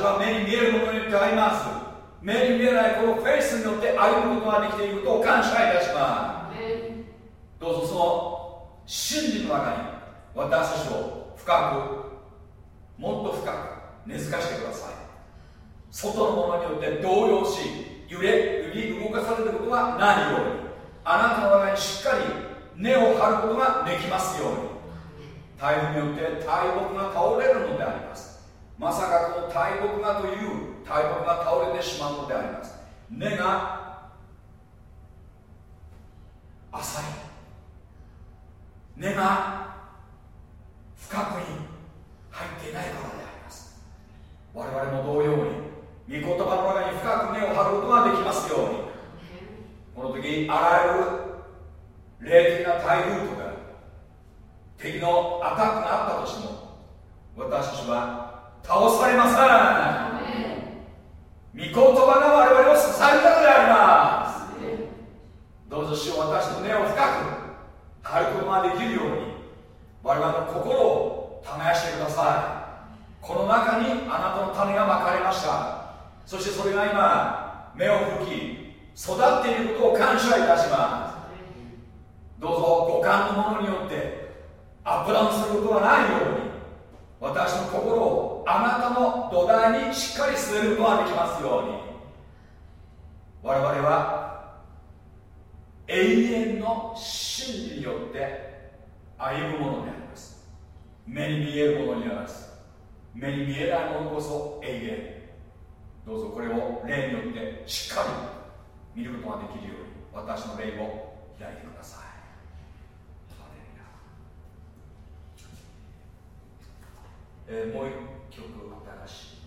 たちは目に見えるものによってあります。目に見えないこのフェイスによって歩むことができていることを感謝いたします。どうぞその真理の中に私たちを深くもっと深く根付かしてください。外のものによって動揺し揺れ揺り動かされることがないようにあなたの中にしっかり根を張ることができますように。台風によって大木が倒れるのであります。まさかこの大木がという大木が倒れてしまうのであります。根が浅い。根が深くに入っていないからであります。我々も同様に御言葉の中に深く根を張ることができますようにこの時あらゆる霊的な台風とか敵のアタックがあったとしても私たちは倒されません御言葉が我々を支えるからであります。どうぞ主を私の根を深く張ることができるように我々の心を耕してください。この中にあなたの種がまかれました。そしてそれが今芽を吹き育っていることを感謝いたします。どうぞ五感のものによってアップダウンすることがないように私の心をあなたの土台にしっかり据えることができますように。我々は永遠の真理によって歩むものであります。目に見えるものにあらず目に見えないものこそ永遠。どうぞこれを霊によってしっかり見ることができるように私の霊を開いてください。えー、もう一曲新しい。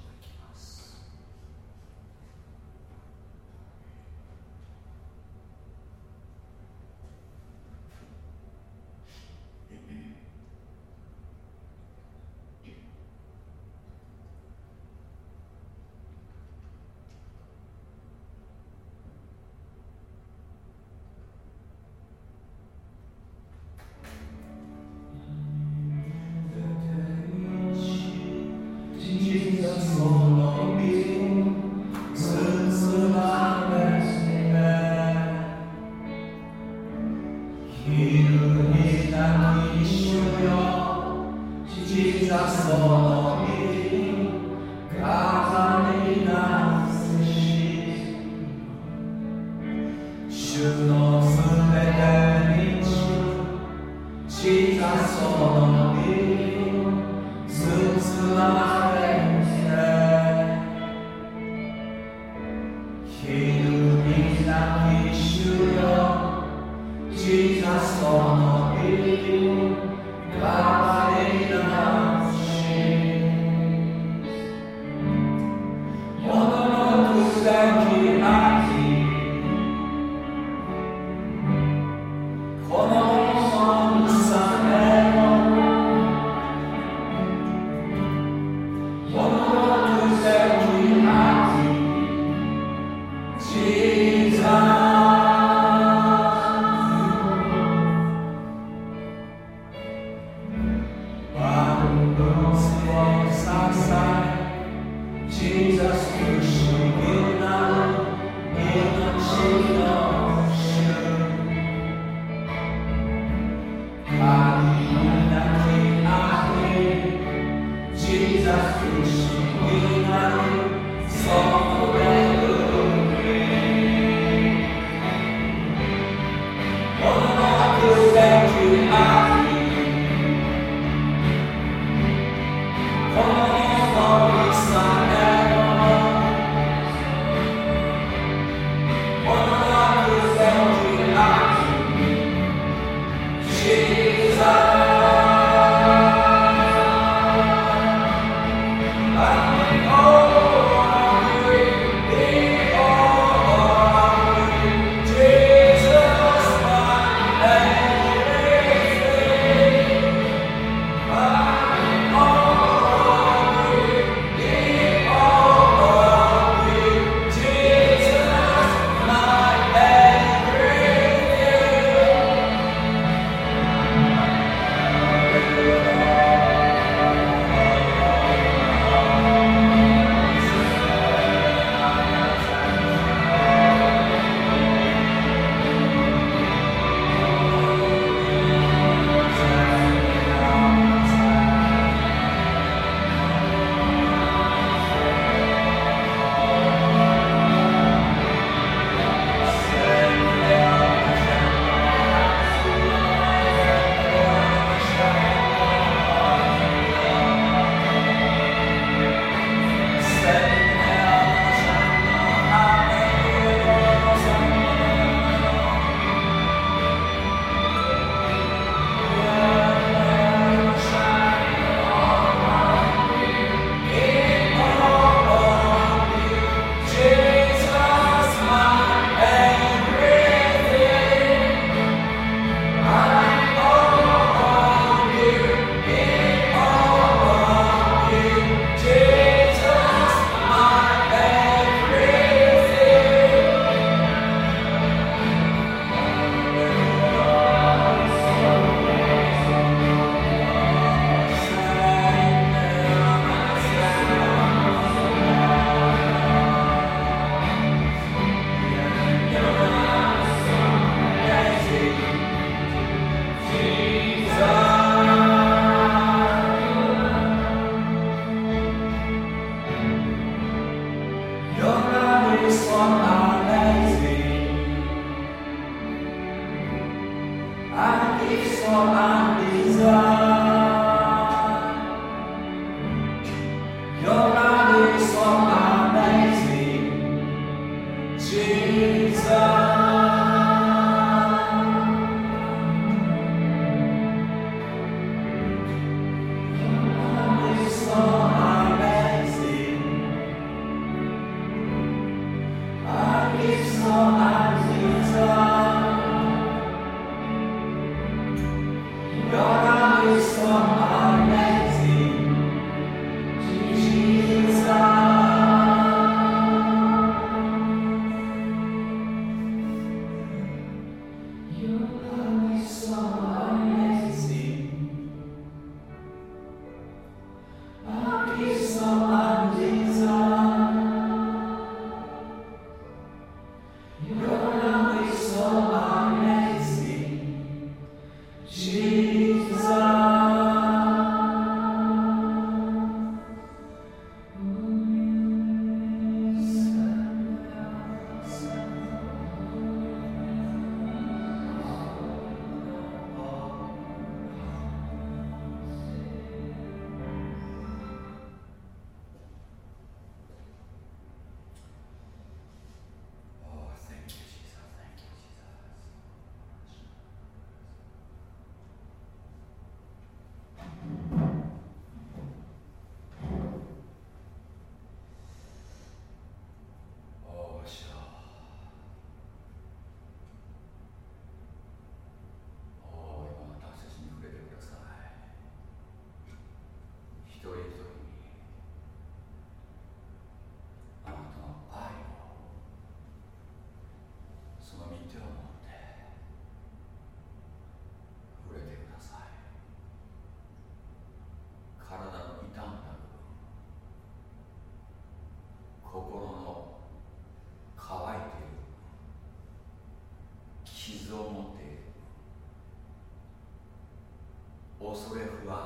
恐れ不安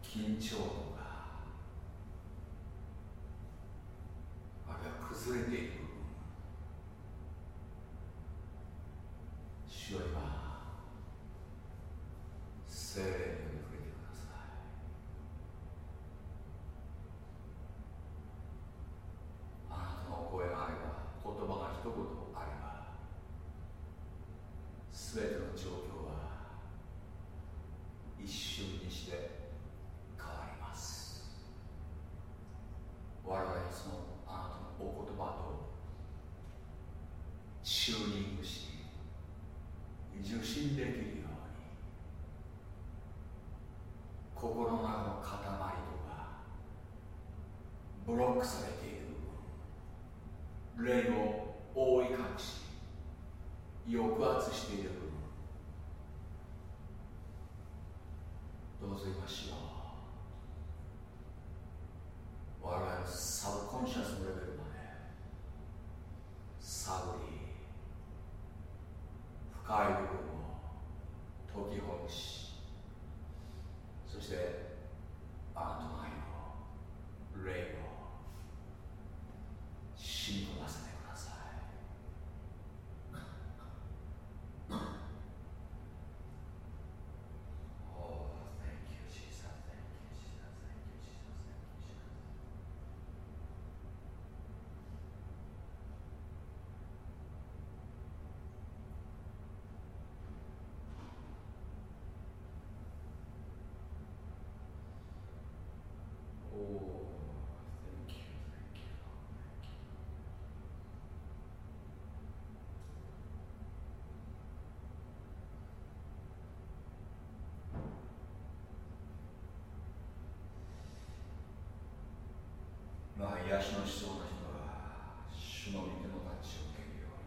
緊張とかあるいは崩れてい。く主よ今精霊に触れてください。あなたの声があれば言葉が一言あれば全ての状況一瞬にして変わります我々はそのあなたのお言葉とチューニングし受信できるように心の中の塊とかブロックされている部分霊を覆い隠し抑圧している部分どうぞ今しよう我々のサブコンシャスレベルまで探り深い部分を解きほぐしそしてあなたの愛の霊を染み込ませてくださいまあ癒しのしそうな人は主の御手のタッチを受けるよう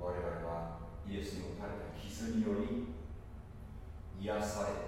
に。我々はイエスに打たれた傷により癒され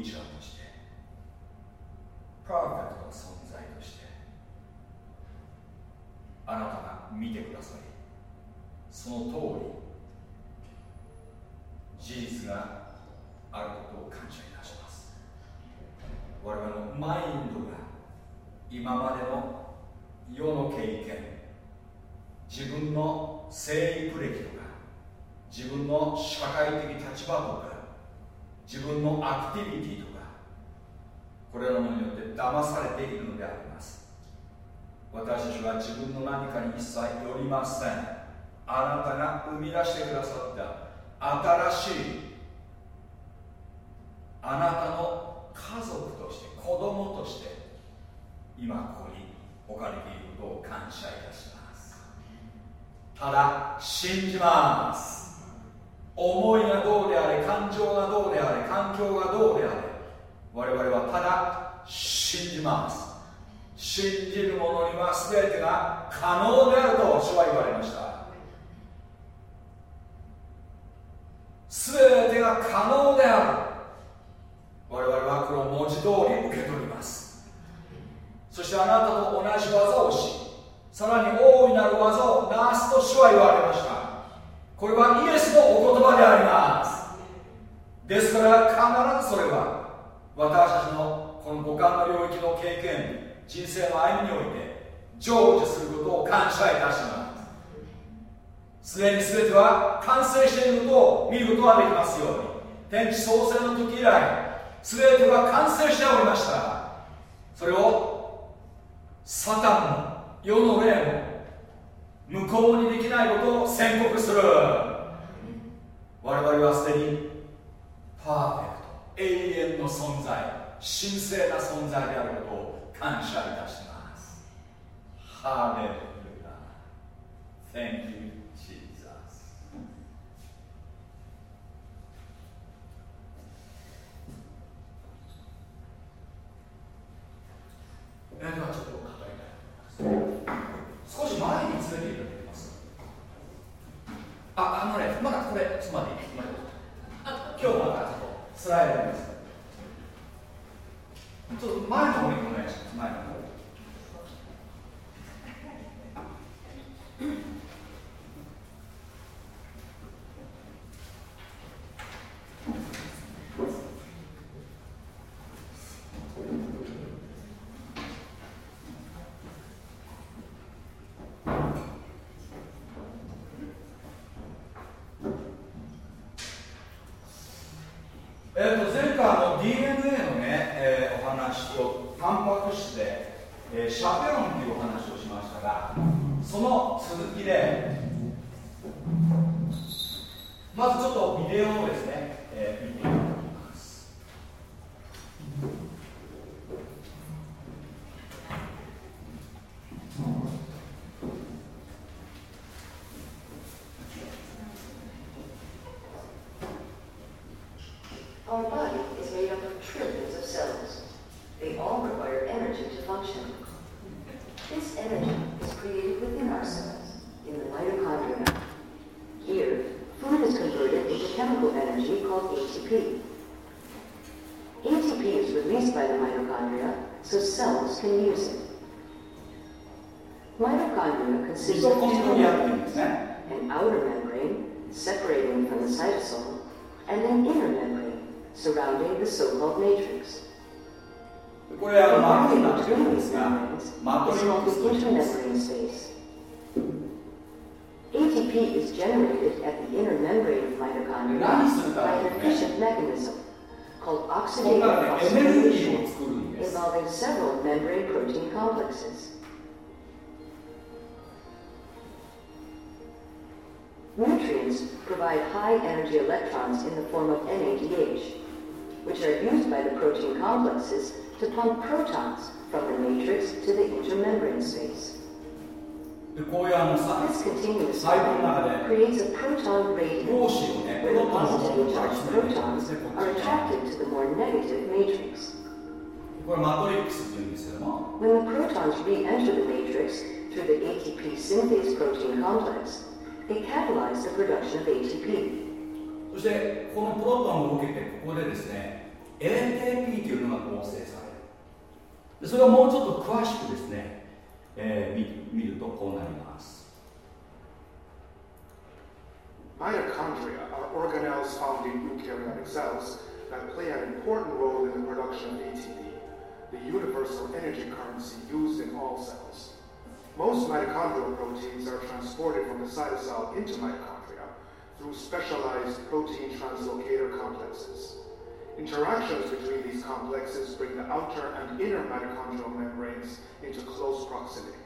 ニュークリーチャーとしてパーフェクトな存在としてあなたが見てくださりその通り事実があることを感謝いたします我々のマインドが今までの世の経験自分の生育歴とか自分の社会的立場とか自分のアクティビティとかこれらのによって騙されているのであります。私たちは自分の何かに一切よりません。あなたが生み出してくださった新しいあなたの家族として子供として今ここに置かれていることを感謝いたします。ただ信じます。思いがどうであれ感情がどうであれ環境がどうであれ我々はただ信じます。信じる者には全てが可能であると主は言われました。全てが可能である。我々はこの文字通り受け取ります。そしてあなたと同じ技をしさらに大いなる技をなすと主は言われました。これはイエスのお言葉であります。ですから必ずそれは私たちのこの五感の領域の経験人生の歩みにおいて成就することを感謝いたします。すでに全ては完成していることを見ることができます。ように天地創生の時以来全ては完成しておりましたそれをサタンの世の霊も無効にできないことを宣告する。我々はすでにパーフェクト永遠の存在。神聖な存在であることを感謝いたします。ハーレルヤ。Thank you Jesus. ではちょっと語りたいと思います。少し前に連れていただきます。ああのねまだこれつまり今日まだちょっとスライドです。ちょっと前の方にお願いします。前の方。Complexes to pump protons from the matrix to the intermembrane space. でこういうあのさ This continuous 細胞の中 cycle で creates a proton gradient 陽子をねプ where ロ the トンの方 positively から charged 集めていくんで protons すねこっ are ちに attracted to the more negative matrix. これマトリックスって言うんですけども When the protons re-enter the matrix through the ATP synthase protein complex, they catalyze the production of ATP. そしてこのプロトンを受けてここでですね ATP というのが合成されるでそれをもうちょっと詳しくですね、えー見見るとこうなります Mitochondria are organelles found in eukaryotic cells that play an important role in the production of ATP, the universal energy currency used in all cells. Most mitochondrial proteins are transported from the cytosol into mitochondria through specialized protein translocator complexes. Interactions between these complexes bring the outer and inner mitochondrial membranes into close proximity.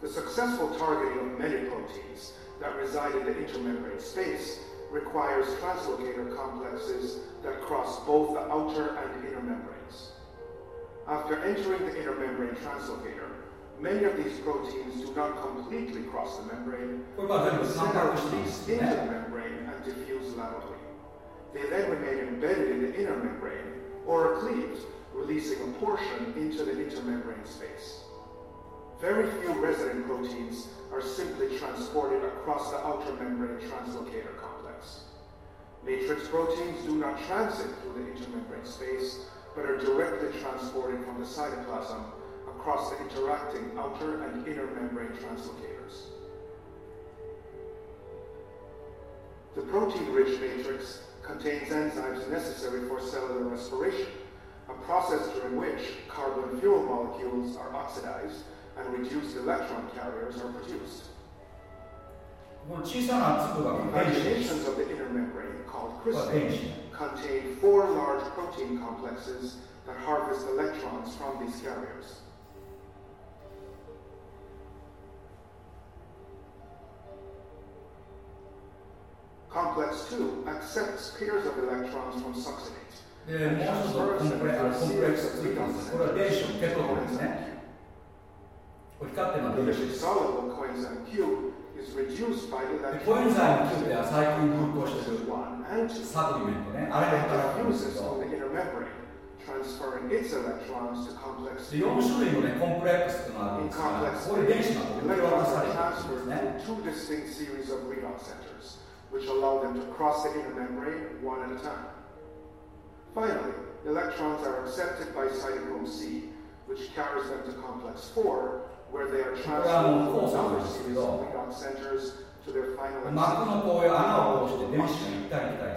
The successful targeting of many proteins that reside in the intermembrane space requires translocator complexes that cross both the outer and inner membranes. After entering the inner membrane translocator, many of these proteins do not completely cross the membrane, but some are released into the membrane and diffuse laterally. They then remain embedded in the inner membrane or are cleaved, releasing a portion into the intermembrane space. Very few resident proteins are simply transported across the outer membrane translocator complex. Matrix proteins do not transit through the intermembrane space, but are directly transported from the cytoplasm across the interacting outer and inner membrane translocators. The protein-rich matrix contains enzymes necessary for cellular respiration, a process during which carbon fuel molecules are oxidized and reduced electron carriers are produced. Variations of the inner membrane, called cristae, contain four large protein complexes that harvest electrons from these carriers. Complex 2 accepts pairs of electrons from succinate でもう一つコンプレあのコンプレックスがついてますこれは電子を受け取るんですねこれ光ってるのは電子 The です soluble coenzyme Q is reduced by the でコエン electron ザイム9では最近流行してる 1 and 2. サプリメントねあれが働くんです diffuses けど on the inner membrane, transferring its electrons to complex で4種類のねコンプレックスっていうのがあるん In ですが complex これ電子がこう受け渡 electrons さ are れてるんです transferred ね through two distinct series of redox centers, which allow them to cross the inner membrane one at a time. Finally, electrons are accepted by cytochrome C, which carries them to complex 4, where they are transferred from The series of codon centers to their final acceptable and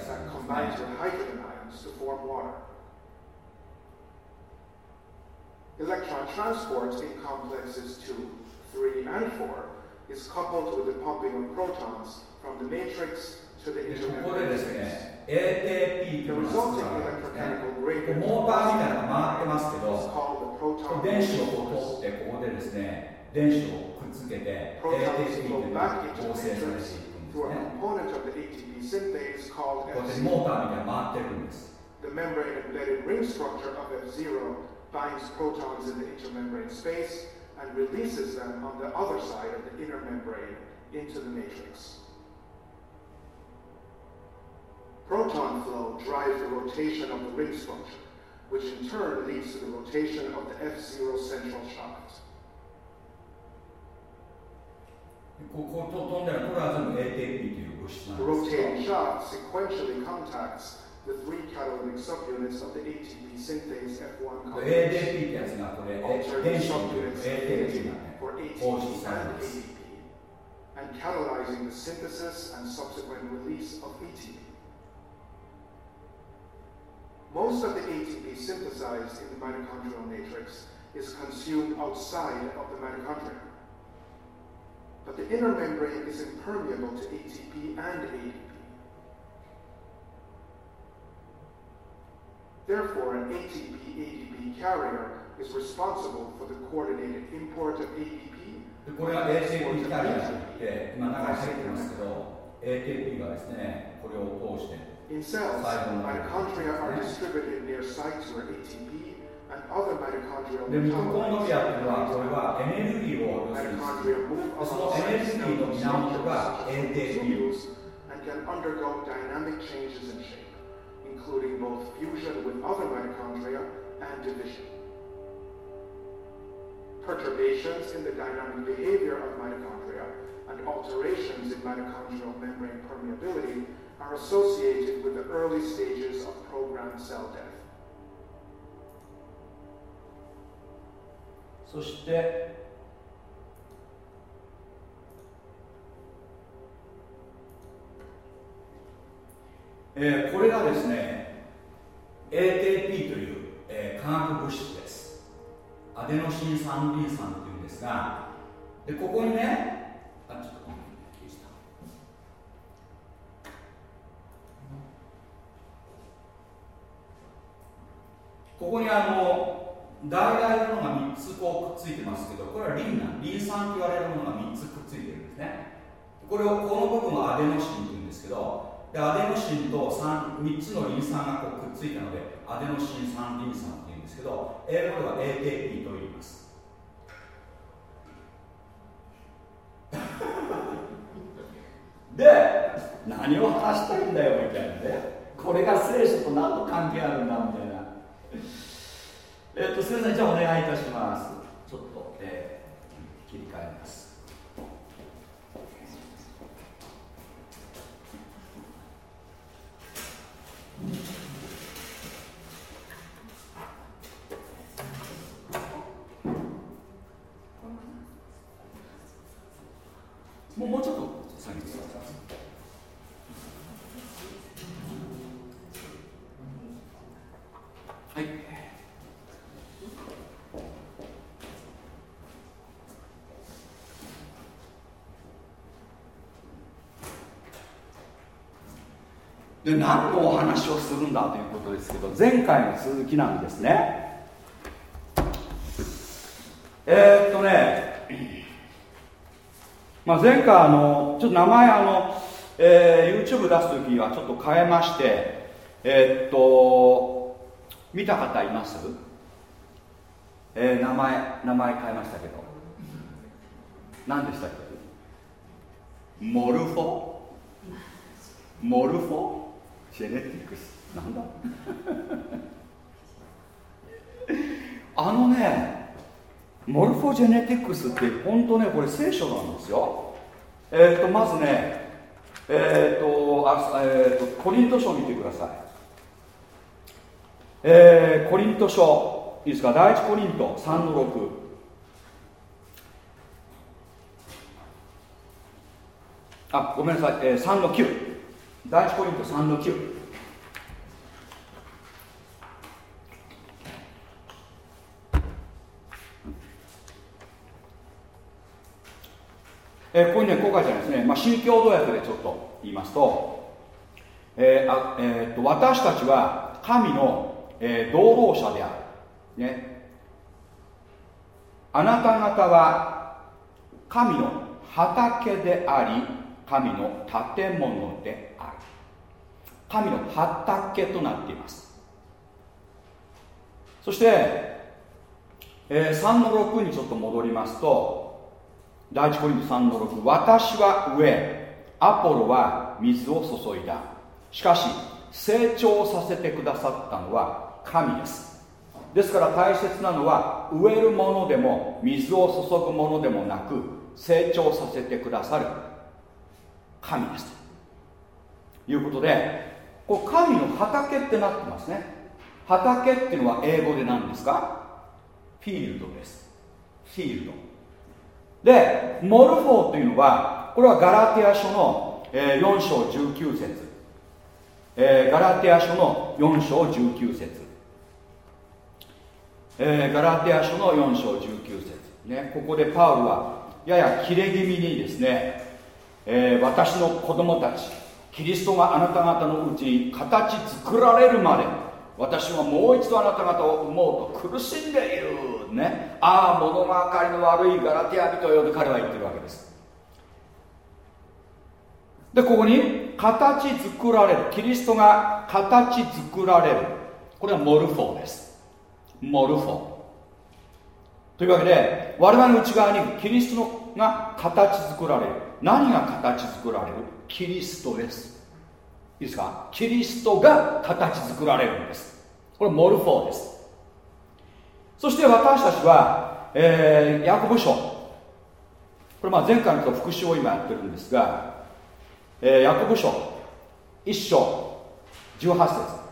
that combines with hydrogen ions to form water. Electron transport in complexes 2, 3, and 4 is coupled with the pumping of protons from the matrix to the でここで intermembrane です space. ね ATP と The いうのが resulting 作られるんですね electrochemical こう gradient モーターみたいなのが回ってますけ is ど called the こ proton う電子を pulse こう force. 通ってここでですね電子をくっつけて Protons ATP という flow のが back into 合 the 成されていくん matrix です through a ね component of the ATP synthase called こうやって Fc. モーターみたいに回ってるんです The membrane embedded ring structure of F0 binds protons in the intermembrane space and releases them on the other side of the inner membrane into the matrix. Proton flow drives the rotation of the ring structure, which in turn leads to the rotation of the F0 central shaft. こうこう飛んでるこれは全部 ATP という物質な The んですけ rotating ど shaft sequentially contacts the three catalytic subunits of the ATP synthase F1 complex. ADP ってやつがこれえ Alternate 電子に subunits ATP がね for 放 ATP 出され and ます ADP, and catalyzing the synthesis and subsequent release of ATP. Most of the ATP synthesized in the mitochondrial matrix is consumed outside of the mitochondria. But the inner membrane is impermeable to ATP and ADP. Therefore, an ATP-ADP carrier is responsible for the coordinated import of ADP これが ATP キャリアといって今中に入ってますけど ATP がですねこれを通して In cells, mitochondria are distributed near sites where ATP and other mitochondrial でミトコンドリアっていうのは metabolites これはエネルギーを要するに Mitochondria move でそ along のエネル sites ギーの that 源が change ATP continues and can undergo dynamic changes in shape, including both fusion with other mitochondria and division. Perturbations in the dynamic behavior of mitochondria and alterations in mitochondrial membrane permeability are associated with the early stages of programmed cell death. そしてえーこれがですね ATP という、えー化学物質ですアデノシン三リン酸っていうんですがでここにねあちょっとごめん消したここにあの橙色のが3つこうくっついてますけどこれはリン酸リン酸と言われるものが3つくっついてるんですね。これをこの部分をアデノシンって言うんですけどでアデノシンと 3, 3つのリン酸がこうくっついたのでアデノシン酸リン酸って言うんですけど英語では ATP と言います。で何を話したいんだよみたいなね。これが聖書と何の関係あるんだみたいな。えっとすみませんじゃあお願いいたします。ちょっと、えー切り替えます。で何のお話をするんだということですけど前回の続きなんですね。えー、っとね、まあ、前回あのちょっと名前あの、えー YouTube 出す時はちょっと変えましてえーっと見た方います？えー名前名前変えましたけど。何でしたっけ？モルフォ？モルフォ？ジェネティクスなんだ？あのねモルフォジェネティクスって本当ねこれ聖書なんですよ。えっ、とまずねえっ、とあ、えー、とコリント書を見てください。えーコリント書。いいですか？第一コリント3の6あごめんなさい、えー、3の9第一コリント3の9えーここにね、こう書いてあるんですね、まあ、新共同訳でちょっと言いますと、えーあえーっと私たちは神の、えー同労者である、ね、あなた方は神の畑であり神の建物で神の畑となっています。そして、えー3の6にちょっと戻りますと第一コリント3の6私は植えアポロは水を注いだ。しかし成長させてくださったのは神です。ですから大切なのは植えるものでも水を注ぐものでもなく成長させてくださる神です。ということでこう神の畑ってなってますね。畑っていうのは英語で何ですか？フィールドです。フィールド。でモルフォーというのはこれはガラティア書の、4章19節、えーガラティア書の4章19節、えーガラティア書の4章19節。ねここでパウルはやや切れ気味にですね、えー私の子供たちキリストがあなた方のうちに形作られるまで私はもう一度あなた方を産もうと苦しんでいるね。ああ物がかりの悪いガラティア人よと彼は言ってるわけです。でここに形作られる。キリストが形作られる。これはモルフォーです。モルフォー。というわけで我々の内側にキリストが形作られる。何が形作られる？キリストです。いいですか？キリストが形作られるんです。これモルフォーです。そして私たちは、えー、ヤコブ書。これまあ前回の復習を今やってるんですが、えー、ヤコブ書。1章。18節。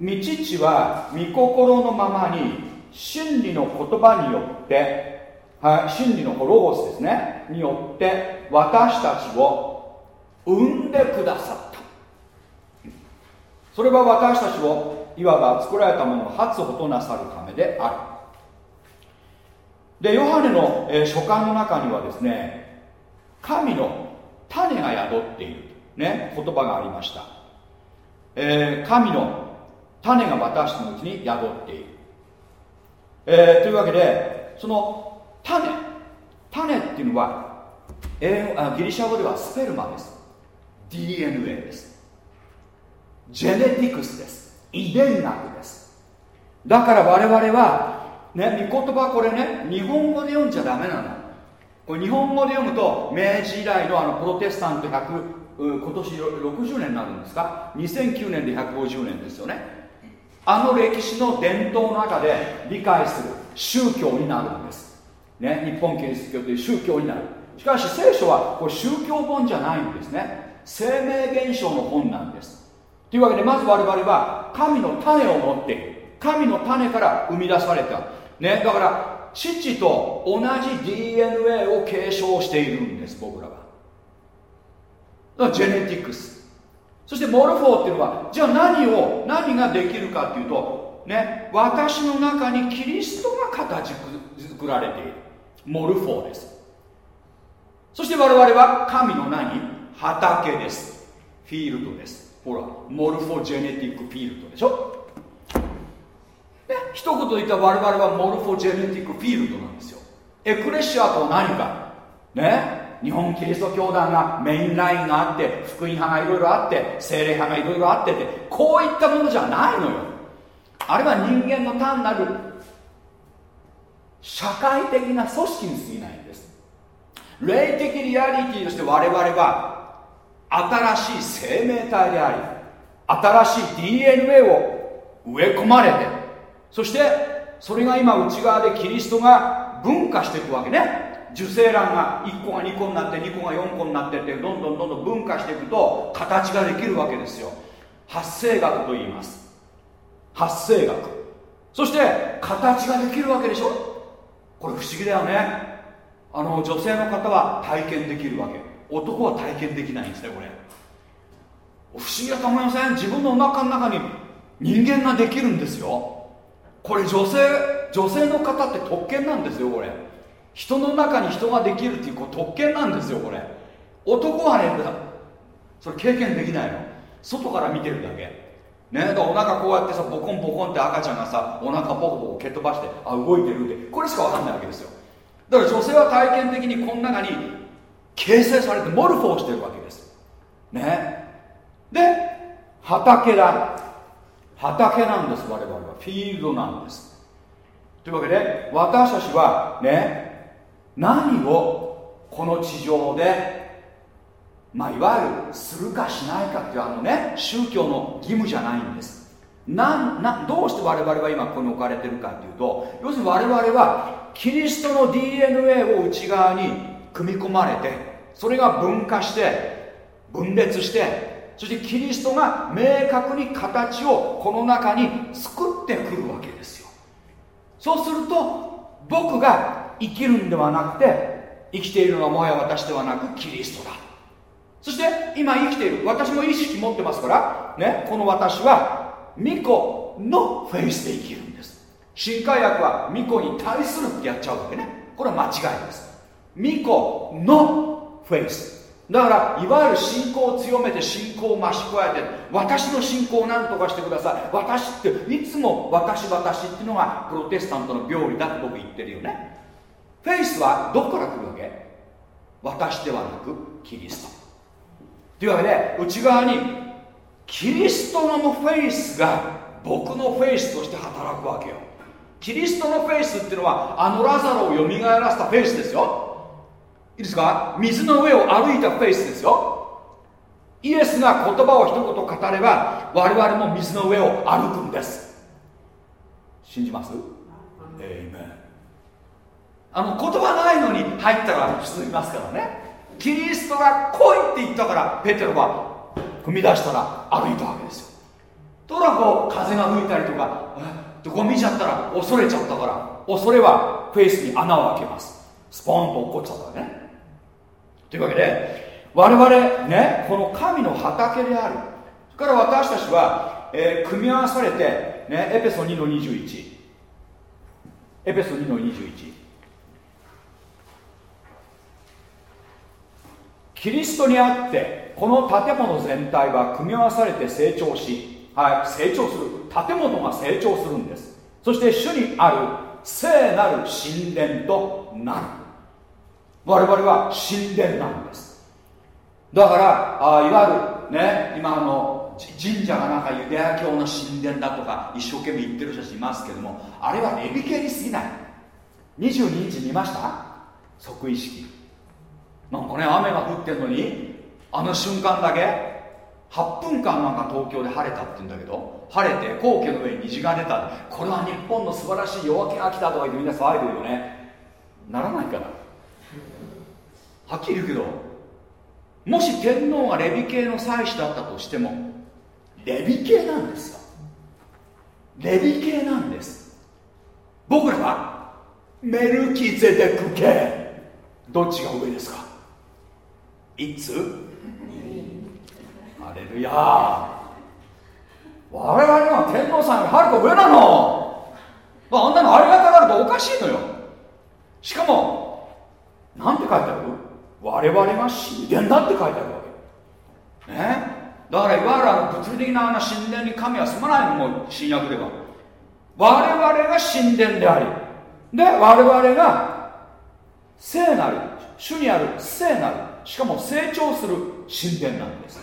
道父は御心のままに真理の言葉によって、真理のロゴスですね。によって私たちを生んでくださった。それは私たちをいわば作られたものを初歩となさるためである。でヨハネの、えー、書簡の中にはですね神の種が宿っている、ね、言葉がありました、えー、神の種が私のうちに宿っている、えー、というわけでその種。種っていうのは、英語あギリシャ語ではスペルマです。DNA です。ジェネティクスです。遺伝学です。だから我々はね御言葉これね日本語で読んじゃダメなの。これ日本語で読むと明治以来のあのプロテスタント100今年60年になるんですか？2009年で150年ですよね。あの歴史の伝統の中で理解する宗教になるんです。ね日本キリスト教という宗教になる。しかし聖書はこれ宗教本じゃないんですね。生命現象の本なんです。というわけでまず我々は神の種を持っている神の種から生み出された、ね、だから父と同じ DNA を継承しているんです僕らは。だから genetics そしてモルフォーっていうのはじゃあ何を何ができるかっていうとね私の中にキリストが形作られている。モルフォーです。そして我々は神の何畑です。フィールドです。ほらモルフォジェネティックフィールドでしょ。ね一言で言ったら我々はモルフォジェネティックフィールドなんですよ。エクレシアとは何か。ね日本キリスト教団がメインラインがあって福音派がいろいろあって精霊派がいろいろあっててこういったものじゃないのよ。あれは人間の単なる社会的な組織に過ぎないんです。霊的リアリティとして我々は新しい生命体であり新しい DNA を植え込まれてそしてそれが今内側でキリストが分化していくわけね。受精卵が1個が2個になって2個が4個になってってどんどんどんどん分化していくと形ができるわけですよ。発生学と言います。発生学。そして形ができるわけでしょ。これ不思議だよね。あの女性の方は体験できるわけ。男は体験できないんですねこれ。不思議だと思いません？自分のお腹の中に人間ができるんですよ。これ女性女性の方って特権なんですよこれ。人の中に人ができるっていうこう特権なんですよこれ。男はねそれ経験できないの。外から見てるだけ。ね。だからお腹こうやってさボコンボコンって赤ちゃんがさお腹ボコボコ蹴飛ばしてあ動いてるって。これしか分かんないわけですよ。だから女性は体験的にこの中に形成されてモルフォーしてるわけです。ね。で畑だ。畑なんです我々は。フィールドなんです。というわけで私たちはね何をこの地上でまあいわゆるするかしないかっていうあのね宗教の義務じゃないんです。なんなどうして我々は今ここに置かれてるかっていうと要するに我々はキリストの DNA を内側に組み込まれてそれが分化して分裂してそしてキリストが明確に形をこの中に作ってくるわけですよ。そうすると僕が生きるんではなくて生きているのはもはや私ではなくキリストだ。そして今生きている私も意識持ってますからねこの私は巫女のフェイスで生きるんです。新海薬は巫女に対するってやっちゃうわけね。これは間違いです。巫女のフェイス。だからいわゆる信仰を強めて信仰を増し加えて私の信仰を何とかしてください。私っていつも私私っていうのがプロテスタントの病理だと僕言ってるよね。フェイスはどこから来るわけ？私ではなくキリスト。というわけで内側にキリストのフェイスが僕のフェイスとして働くわけよ。キリストのフェイスっていうのはあのラザロをよみがえらせたフェイスですよ。いいですか？水の上を歩いたフェイスですよ。イエスが言葉を一言語れば我々も水の上を歩くんです。信じます？ Amen。あの言葉ないのに入ったら進みますからねキリストが来いって言ったからペテロは踏み出したら歩いたわけですよ。ところがこう風が吹いたりとかどこ見ちゃったら恐れちゃったから恐れはフェイスに穴を開けます。スポーンと落っこっちゃったね。というわけで我々ねこの神の畑である。それから私たちは、えー、組み合わされて、ね、エペソ2の21エペソ2の21キリストにあってこの建物全体は組み合わされて成長し、はい、成長する建物が成長するんです。そして主にある聖なる神殿となる。我々は神殿なんです。だからあいわゆるね今の神社がなんかユダヤ教の神殿だとか一生懸命言ってる人たちいますけどもあれはレビ系に過ぎない。22日見ました？即意識なんかね雨が降ってんのにあの瞬間だけ8分間なんか東京で晴れたって言うんだけど晴れて皇居の上に虹が出た。これは日本の素晴らしい夜明けが来たとか言ってみんな騒いでるよね。ならないかな。はっきり言うけどもし天皇がレビ系の祭司だったとしてもレビ系なんですよ。レビ系なんです。僕らはメルキゼデク系。どっちが上ですか？いつ？アレルヤ我々は天皇さんよりはるか上なの。あんなのありがたがるとおかしいのよ。しかもなんて書いてある？我々が神殿だって書いてあるわけ。ね？だからいわゆるあの物理的な神殿に神は住まないのも新約では。我々が神殿であり。で我々が聖なる主にある聖なるしかも成長する神殿なんです、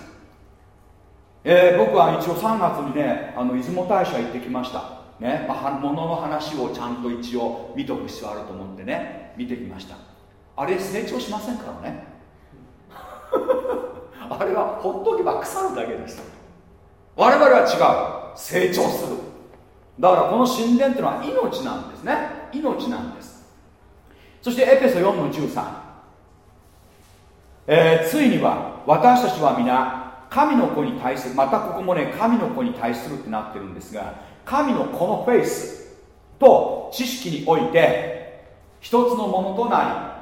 えー、僕は一応3月にねあの出雲大社行ってきました。ね、まあ、物の話をちゃんと一応見とく必要あると思ってね見てきました。あれ成長しませんからね。あれはほっとけば腐るだけです。我々は違う。成長する。だからこの神殿っていうのは命なんですね。命なんです。そしてエペソ4の13、えー、ついには私たちは皆神の子に対するまたここもね神の子に対するってなってるんですが神の子のフェイスと知識において一つのものとなり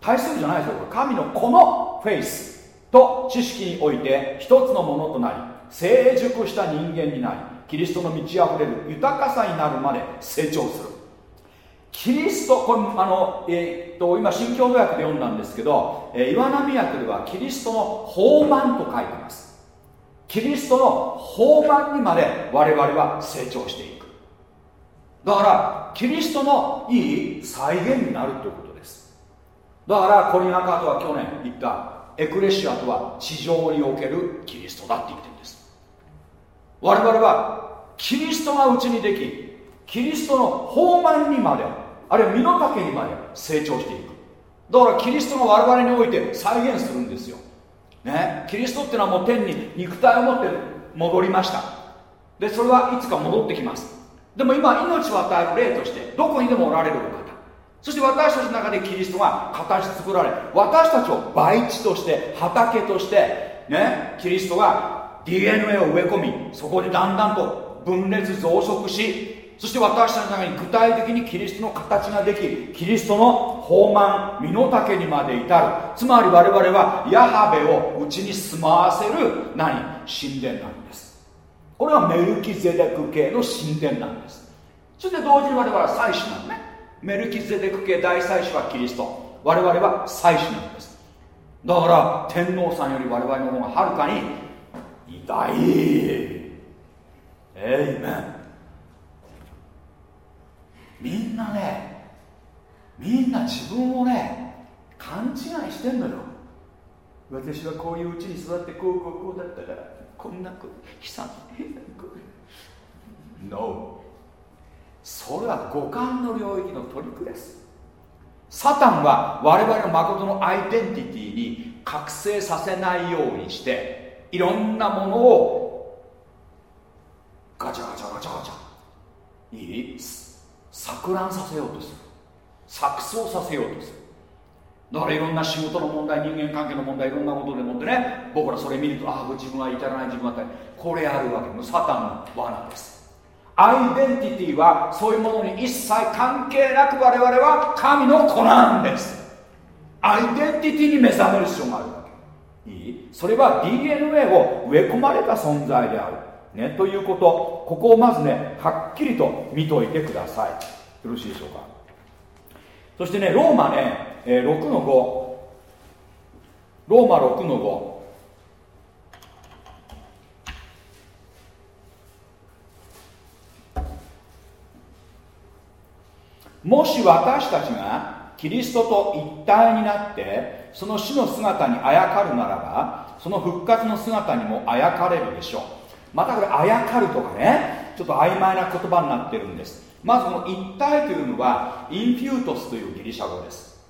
対するじゃないですよ。神のこのフェイスと知識において一つのものとなり成熟した人間になりキリストの満ち溢れる豊かさになるまで成長する。キリストこれあの、えー、っと今新共同訳で読んだんですけど、えー、岩波訳ではキリストの豊満と書いてます。キリストの豊満にまで我々は成長していく。だからキリストのいい再現になるということです。だからコリナカとは去年言ったエクレシアとは地上におけるキリストだって言ってるんです。我々はキリストがうちにできキリストの豊満にまであるいは身の丈にまで成長していく。だからキリストが我々において再現するんですよ、ね、キリストっていうのはもう天に肉体を持って戻りました。でそれはいつか戻ってきます。でも今命を与える霊としてどこにでもおられるのかそして私たちの中でキリストが形作られ私たちを培地として畑としてね。キリストが DNA を植え込みそこでだんだんと分裂増殖しそして私たちの中に具体的にキリストの形ができキリストの豊満身の丈にまで至る。つまり我々はヤハベをうちに住まわせる何神殿なんです。これはメルキゼデク系の神殿なんです。そして同時に我々は祭司なのね。メルキゼデク系大祭司はキリスト。我々は祭司なんです。だから天皇さんより我々の方がはるかに偉大。エイメン。みんなねみんな自分をね勘違いしてんのよ。私はこういううちに育ってこうこうこうだったからこんな悲惨。No それは五感の領域のトリックです。サタンは我々の誠のアイデンティティに覚醒させないようにしていろんなものをガチャガチャガチャガチャ。いい？錯乱させようとする。錯綜させようとする。だからいろんな仕事の問題人間関係の問題いろんなことでもってね僕らそれ見るとああ自分は至らない自分はこれあるわけサタンの罠です。アイデンティティはそういうものに一切関係なく我々は神の子なんです。アイデンティティに目覚める必要があるわけ。いい？それは DNA を植え込まれた存在である。ね、ということここをまずねはっきりと見といてください。よろしいでしょうか。そしてねローマね、えー、6の5ローマ6の5もし私たちがキリストと一体になってその死の姿にあやかるならばその復活の姿にもあやかれるでしょう。またこれあやかるとかねちょっと曖昧な言葉になってるんです。まずこの一体というのはインフュートスというギリシャ語です。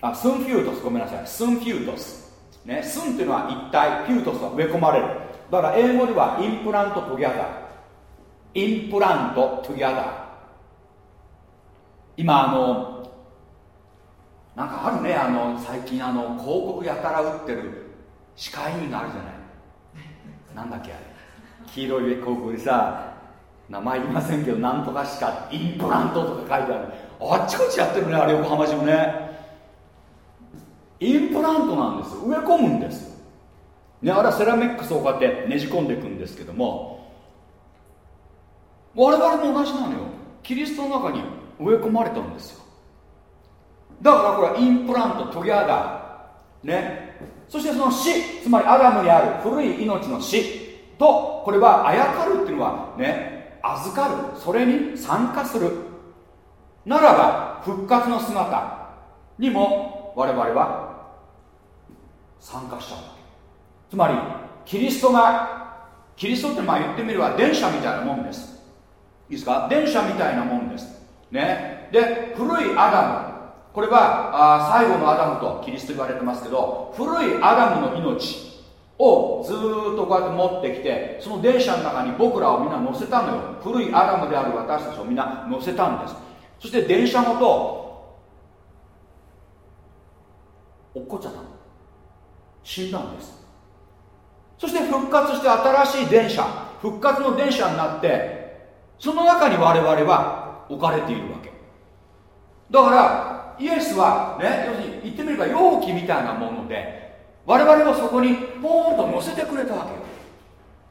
あσύμφυτοςごめんなさい。σύμφυτος。ねσύνというのは一体φυτοςは植え込まれる。だから英語では implant together。インプラントトギャダー。今あのなんかあるねあの最近あの広告やたら打ってる歯科医院があるじゃない。なんだっけ？あれ黄色い広告でさ名前言いませんけどなんとかしかインプラントとか書いてある。あっちこっちやってるねあれ横浜市もね。インプラントなんです。植え込むんです。ねあれはセラミックスをこうやってねじ込んでいくんですけども。我々も同じなのよ。キリストの中に植え込まれたんですよ。だからこれはインプラントトギャダー。ね。そしてその死つまりアダムにある古い命の死とこれはあやかるっていうのはね預かるそれに参加する。ならば復活の姿にも我々は参加しちゃうわけ。つまりキリストがキリストってまあ言ってみれば電車みたいなもんです。いいですか？電車みたいなもんです。ね？で古いアダムこれはあ最後のアダムとキリスト言われてますけど古いアダムの命をずっとこうやって持ってきてその電車の中に僕らをみんな乗せたのよ。古いアダムである私たちをみんな乗せたんです。そして電車ごと落っこっちゃったの。死んだんです。そして復活して新しい電車復活の電車になってその中に我々は置かれているわけ。だからイエスはね要するに言ってみれば容器みたいなもので我々をそこにポーンと乗せてくれたわけよ。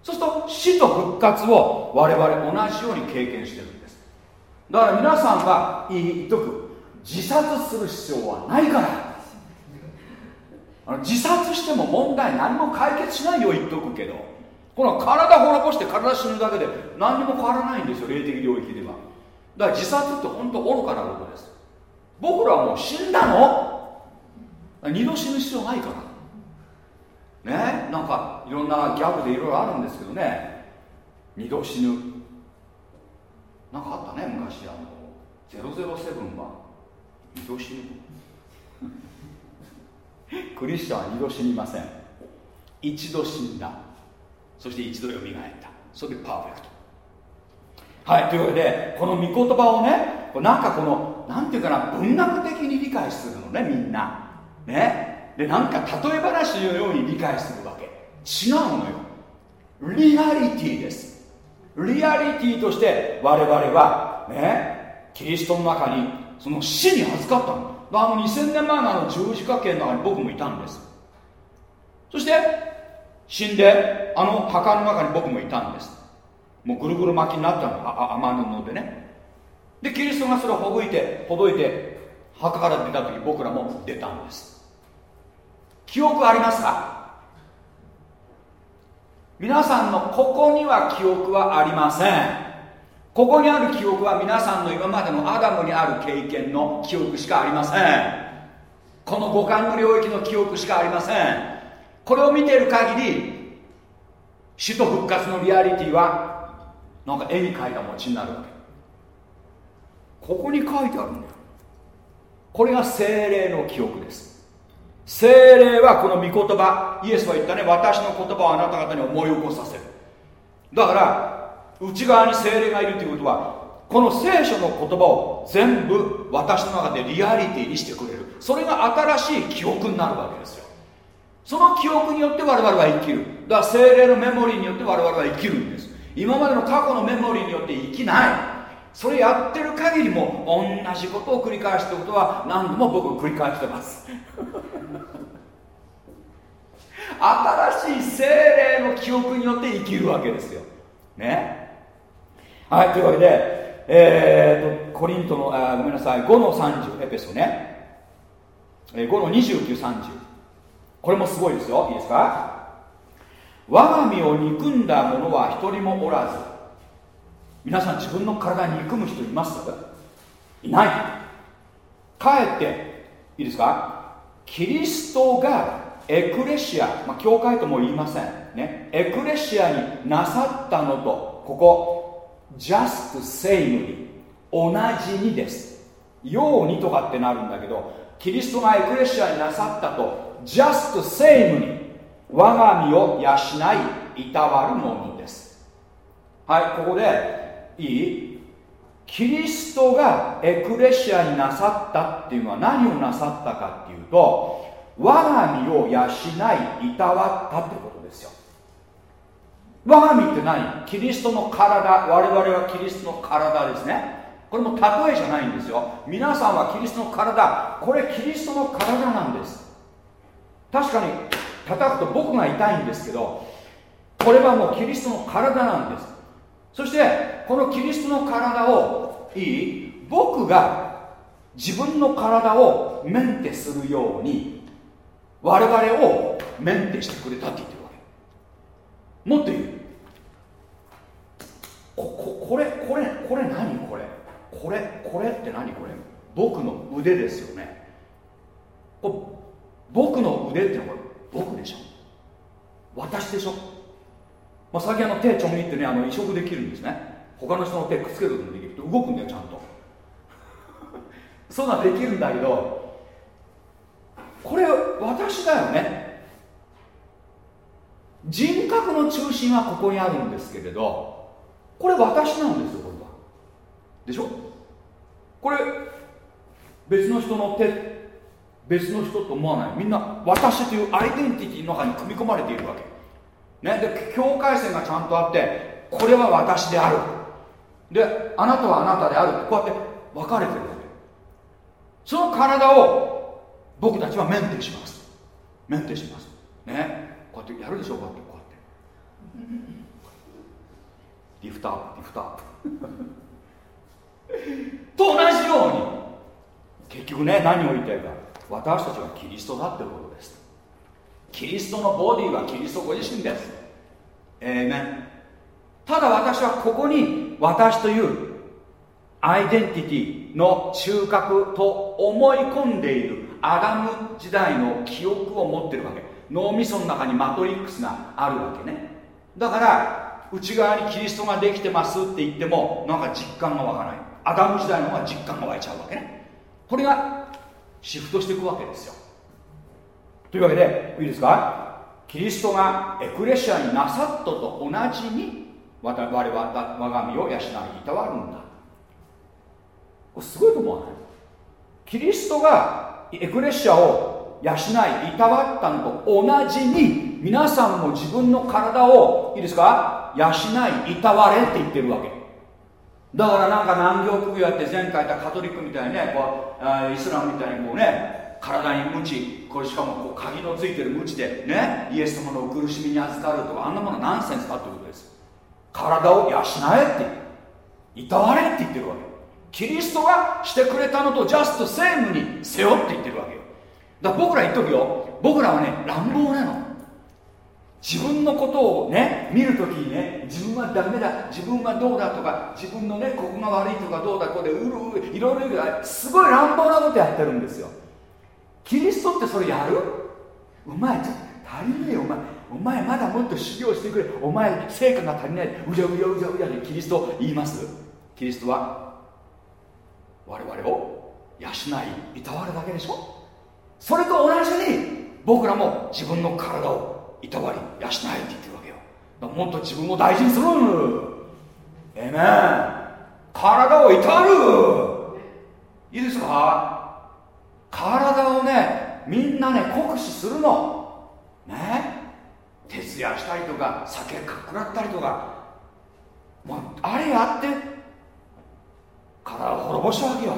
そうすると死と復活を我々同じように経験してるんです。だから皆さんが言っとく。自殺する必要はないから。あの自殺しても問題何も解決しないよ言っとくけどこの体滅ぼして体死ぬだけで何にも変わらないんですよ霊的領域では。だから自殺って本当愚かなことです。僕らはもう死んだの？二度死ぬ必要ないから。ね？なんかいろんなギャグでいろいろあるんですけどね。二度死ぬ。なんかあったね昔あの007は。二度死ぬ。クリスチャンは二度死にません。一度死んだ。そして一度よみがえった。それでパーフェクト。はいというわけでこの御言葉をねなんかこのなんていうかな文学的に理解するのねみんな。ね。でなんか例え話のように理解するわけ。違うのよ。リアリティです。リアリティとして我々はねキリストの中にその死に預かったの。あの2000年前のあの十字架形の中に僕もいたんです。そして死んであの墓の中に僕もいたんです。もうぐるぐる巻きになったの。あ雨布でね。でキリストがそれをほどいてほどいて墓から出た時僕らも出たんです。記憶ありますか？皆さんのここには記憶はありません。ここにある記憶は皆さんの今までのアダムにある経験の記憶しかありません。この五感の領域の記憶しかありません。これを見ている限り死と復活のリアリティはなんか絵に描いた餅になるわけ。ここに書いてあるんだよ。これが精霊の記憶です。精霊はこの御言葉イエスは言ったね私の言葉をあなた方に思い起こさせる。だから内側に精霊がいるということはこの聖書の言葉を全部私の中でリアリティにしてくれる。それが新しい記憶になるわけですよ。その記憶によって我々は生きる。だから精霊のメモリーによって我々は生きるんです。今までの過去のメモリーによって生きない。それやってる限りも同じことを繰り返すってことは何度も僕繰り返してます。新しい精霊の記憶によって生きるわけですよ。ね？はいというわけでえーと、コリントのあごめんなさい5の30エペソね、えー、5の2930これもすごいですよ。いいですか？我が身を憎んだ者は一人もおらず皆さん自分の体に憎む人いますいない。かえっていいですか？キリストがエクレシア、まあ、教会とも言いません。ね。エクレシアになさったのとここ just same に同じにです。ようにとかってなるんだけどキリストがエクレシアになさったと just same に我が身を養いいたわるものです。はいここでいい？キリストがエクレシアになさったっていうのは何をなさったかっていうと我が身を養いいたわったってことですよ。我が身って何？キリストの体我々はキリストの体ですね。これも例えじゃないんですよ。皆さんはキリストの体これキリストの体なんです。確かに叩くと僕が痛いんですけどこれはもうキリストの体なんです。そしてこのキリストの体をいい僕が自分の体をメンテするように我々をメンテしてくれたって言ってるわけ。もっと言う。こここれこれこれ何？これ。これこれって何これ？僕の腕ですよね。僕の腕ってのは僕でしょ。私でしょ、まあ、最近あの手ちょん切ってねあの移植できるんですね。他の人の手くっつけることもできる動くんだよちゃんと。そうなんできるんだけどこれ私だよね。人格の中心はここにあるんですけれどこれ私なんですよこれは。でしょ？これ別の人の手別の人と思わない？みんな私というアイデンティティの中に組み込まれているわけ。ね。で境界線がちゃんとあってこれは私である。であなたはあなたである。こうやって分かれてるわけ。その体を僕たちはメンテします。メンテします。ね。こうやってやるでしょこうやって。こうやって。リフトアップリフトアップ。と同じように結局ね何を言いたいか。私たちはキリストだってこと。キリストのボディはキリストご自身です。えー、ねただ私はここに私というアイデンティティの中核と思い込んでいるアダム時代の記憶を持ってるわけ。脳みその中にマトリックスがあるわけね。だから内側にキリストができてますって言ってもなんか実感が湧かない。アダム時代の方が実感が湧いちゃうわけね。これがシフトしていくわけですよ。というわけでいいですか？キリストがエクレシアになさったと同じに我々は我が身を養いいたわるんだ。これすごいと思わない？キリストがエクレシアを養いいたわったのと同じに皆さんも自分の体をいいですか？養いいたわれって言ってるわけ。だからなんか難行釘やって前回言ったカトリックみたいにねこうイスラムみたいにこうね体に鞭これしかもこう鍵のついてる鞭でねイエス様のお苦しみに預かるとかあんなものナンセンスだってことです。体を養えっていたわれって言ってるわけ。キリストがしてくれたのとジャストセームに背負って言ってるわけよ。だから僕ら言っとくよ。僕らはね乱暴なの。自分のことをね見るときにね自分はダメだ。自分はどうだとか自分のねここが悪いとかどうだこうでうるうるいろいろすごい乱暴なことやってるんですよ。キリストってそれやる？お前ちょっと足りねえよ。お前お前まだもっと修行してくれ。お前成果が足りない。うじゃうじゃうじゃうじゃでキリスト言います？キリストは我々を養いいたわるだけでしょ？それと同じに僕らも自分の体をいたわり養いって言ってるわけよ。もっと自分を大事にする。えめ体をいたわる。いいですか？体をねみんなね酷使するの。ね？徹夜したりとか酒かっくらったりとか。もうあれやって体を滅ぼしたわけよ。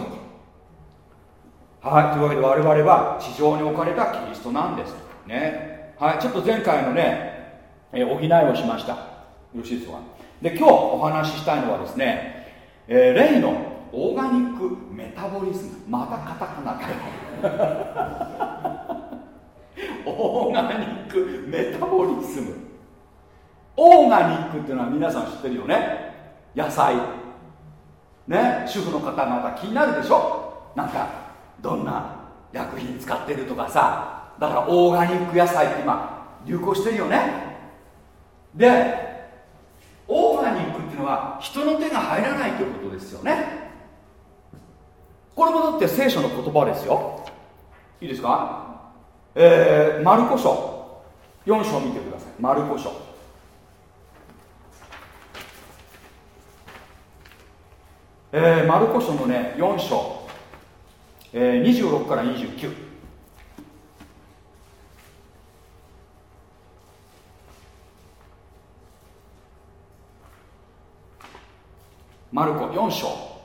はいというわけで我々は地上に置かれたキリストなんです。ね？はいちょっと前回のね、えー、補いをしました。よろしいですか？で今日お話ししたいのはですね、えー、例のオーガニックメタボリズム。またカタカナかよ。オーガニックメタボリズム。オーガニックっていうのは皆さん知ってるよね。野菜。ね。主婦の方々気になるでしょ。なんかどんな薬品使ってるとかさ。だからオーガニック野菜って今流行してるよね。でオーガニックっていうのは人の手が入らないということですよね。これもだって聖書の言葉ですよ。いいですか？えー、マルコ書。4章見てください。マルコ書。えー、マルコ書のね4章。えー、26から29マルコ4章。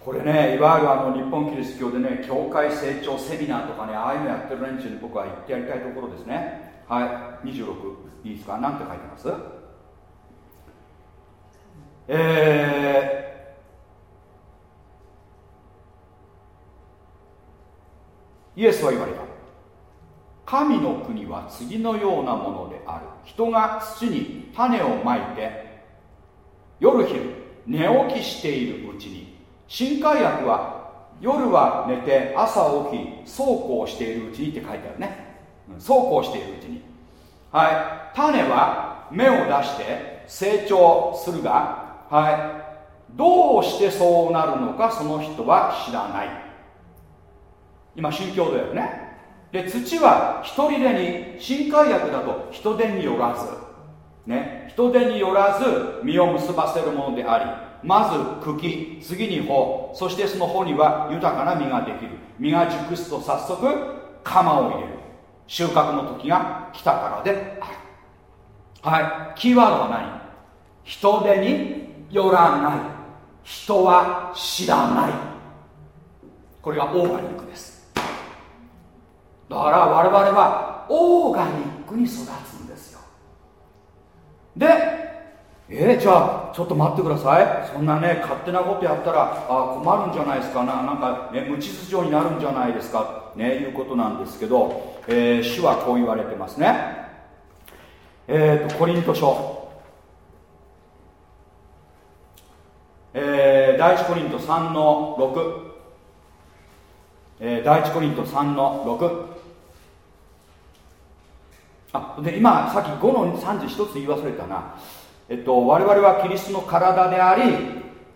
これねいわゆるあの日本キリスト教でね教会成長セミナーとかねああいうのやってる連中に僕は言ってやりたいところですね。はい26いいですか？何て書いてます？えー、イエスは言われた。神の国は次のようなものである。人が土に種をまいて夜昼寝起きしているうちに新海薬は夜は寝て朝起きそうこうしているうちにって書いてあるね。そうこうしているうちに。はい。種は芽を出して成長するがはい。どうしてそうなるのかその人は知らない。今宗教だよね。で土は一人でに新海薬だと人手によらず。ね。人手によらず実を結ばせるものであり。まず茎次に穂そしてその穂には豊かな実ができる。実が熟すと早速釜を入れる。収穫の時が来たからである。はい。キーワードは何？人手によらない。人は知らない。これがオーガニックです。だから我々はオーガニックに育つんですよ。でえー、じゃあちょっと待ってください。そんなね勝手なことやったらあ困るんじゃないですかな。なんか、ね、無秩序になるんじゃないですか。ねいうことなんですけど、えー、主はこう言われてますね。えっ、ー、とコリント書。えー、第一コリント3の6、えー、第一コリント3の6あで今さっき5の31つ言い忘れたな。えっと我々はキリストの体であり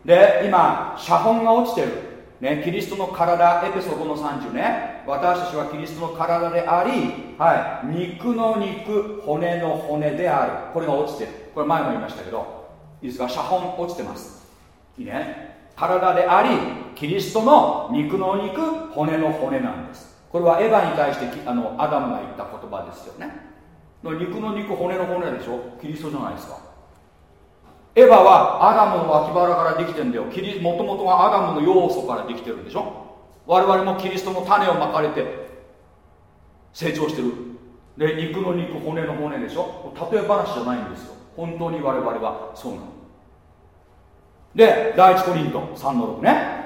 で今写本が落ちてる。ね、キリストの体エペソ5の30ね。私たちはキリストの体であり、はい、肉の肉骨の骨である。これが落ちてる。これ前も言いましたけどいいですか写本落ちてます。いいね。体でありキリストの肉の肉骨の骨なんです。これはエヴァに対してあのアダムが言った言葉ですよね。肉の肉骨の骨でしょ。キリストじゃないですか。エヴァはアダムの脇腹からできてるんだよ。もともとはアダムの要素からできてるんでしょ？我々もキリストの種をまかれて成長してる。で肉の肉骨の骨でしょ？例え話じゃないんですよ。本当に我々はそうなの。で第一コリント3の6ね。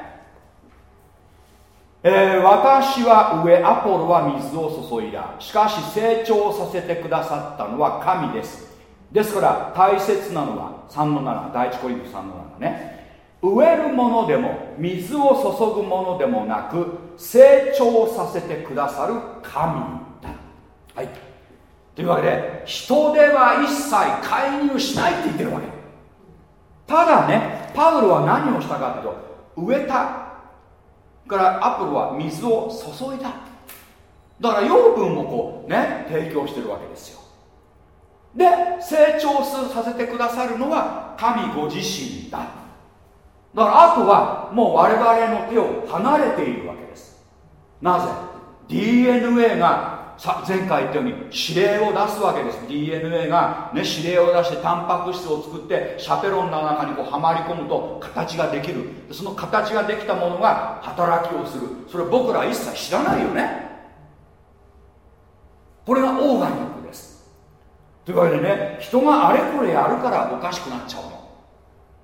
えー、私は上アポロは水を注いだ。しかし成長させてくださったのは神です。ですから大切なのは3の7第一コリント3の7ね植えるものでも水を注ぐものでもなく成長させてくださる神だ。はい。というわけで人では一切介入しないって言ってるわけ。ただねパウロは何をしたかというと植えたからアポロは水を注いだ。だから養分もこうね提供してるわけですよ。で成長させてくださるのは神ご自身だ。だからあとはもう我々の手を離れているわけです。なぜ？DNA がさ前回言ったように指令を出すわけです。DNA が、ね、指令を出してタンパク質を作ってシャペロンの中にこうはまり込むと形ができる。その形ができたものが働きをする。それ僕ら一切知らないよね。これがオーガニック。というわけでね人があれこれやるからおかしくなっちゃうの。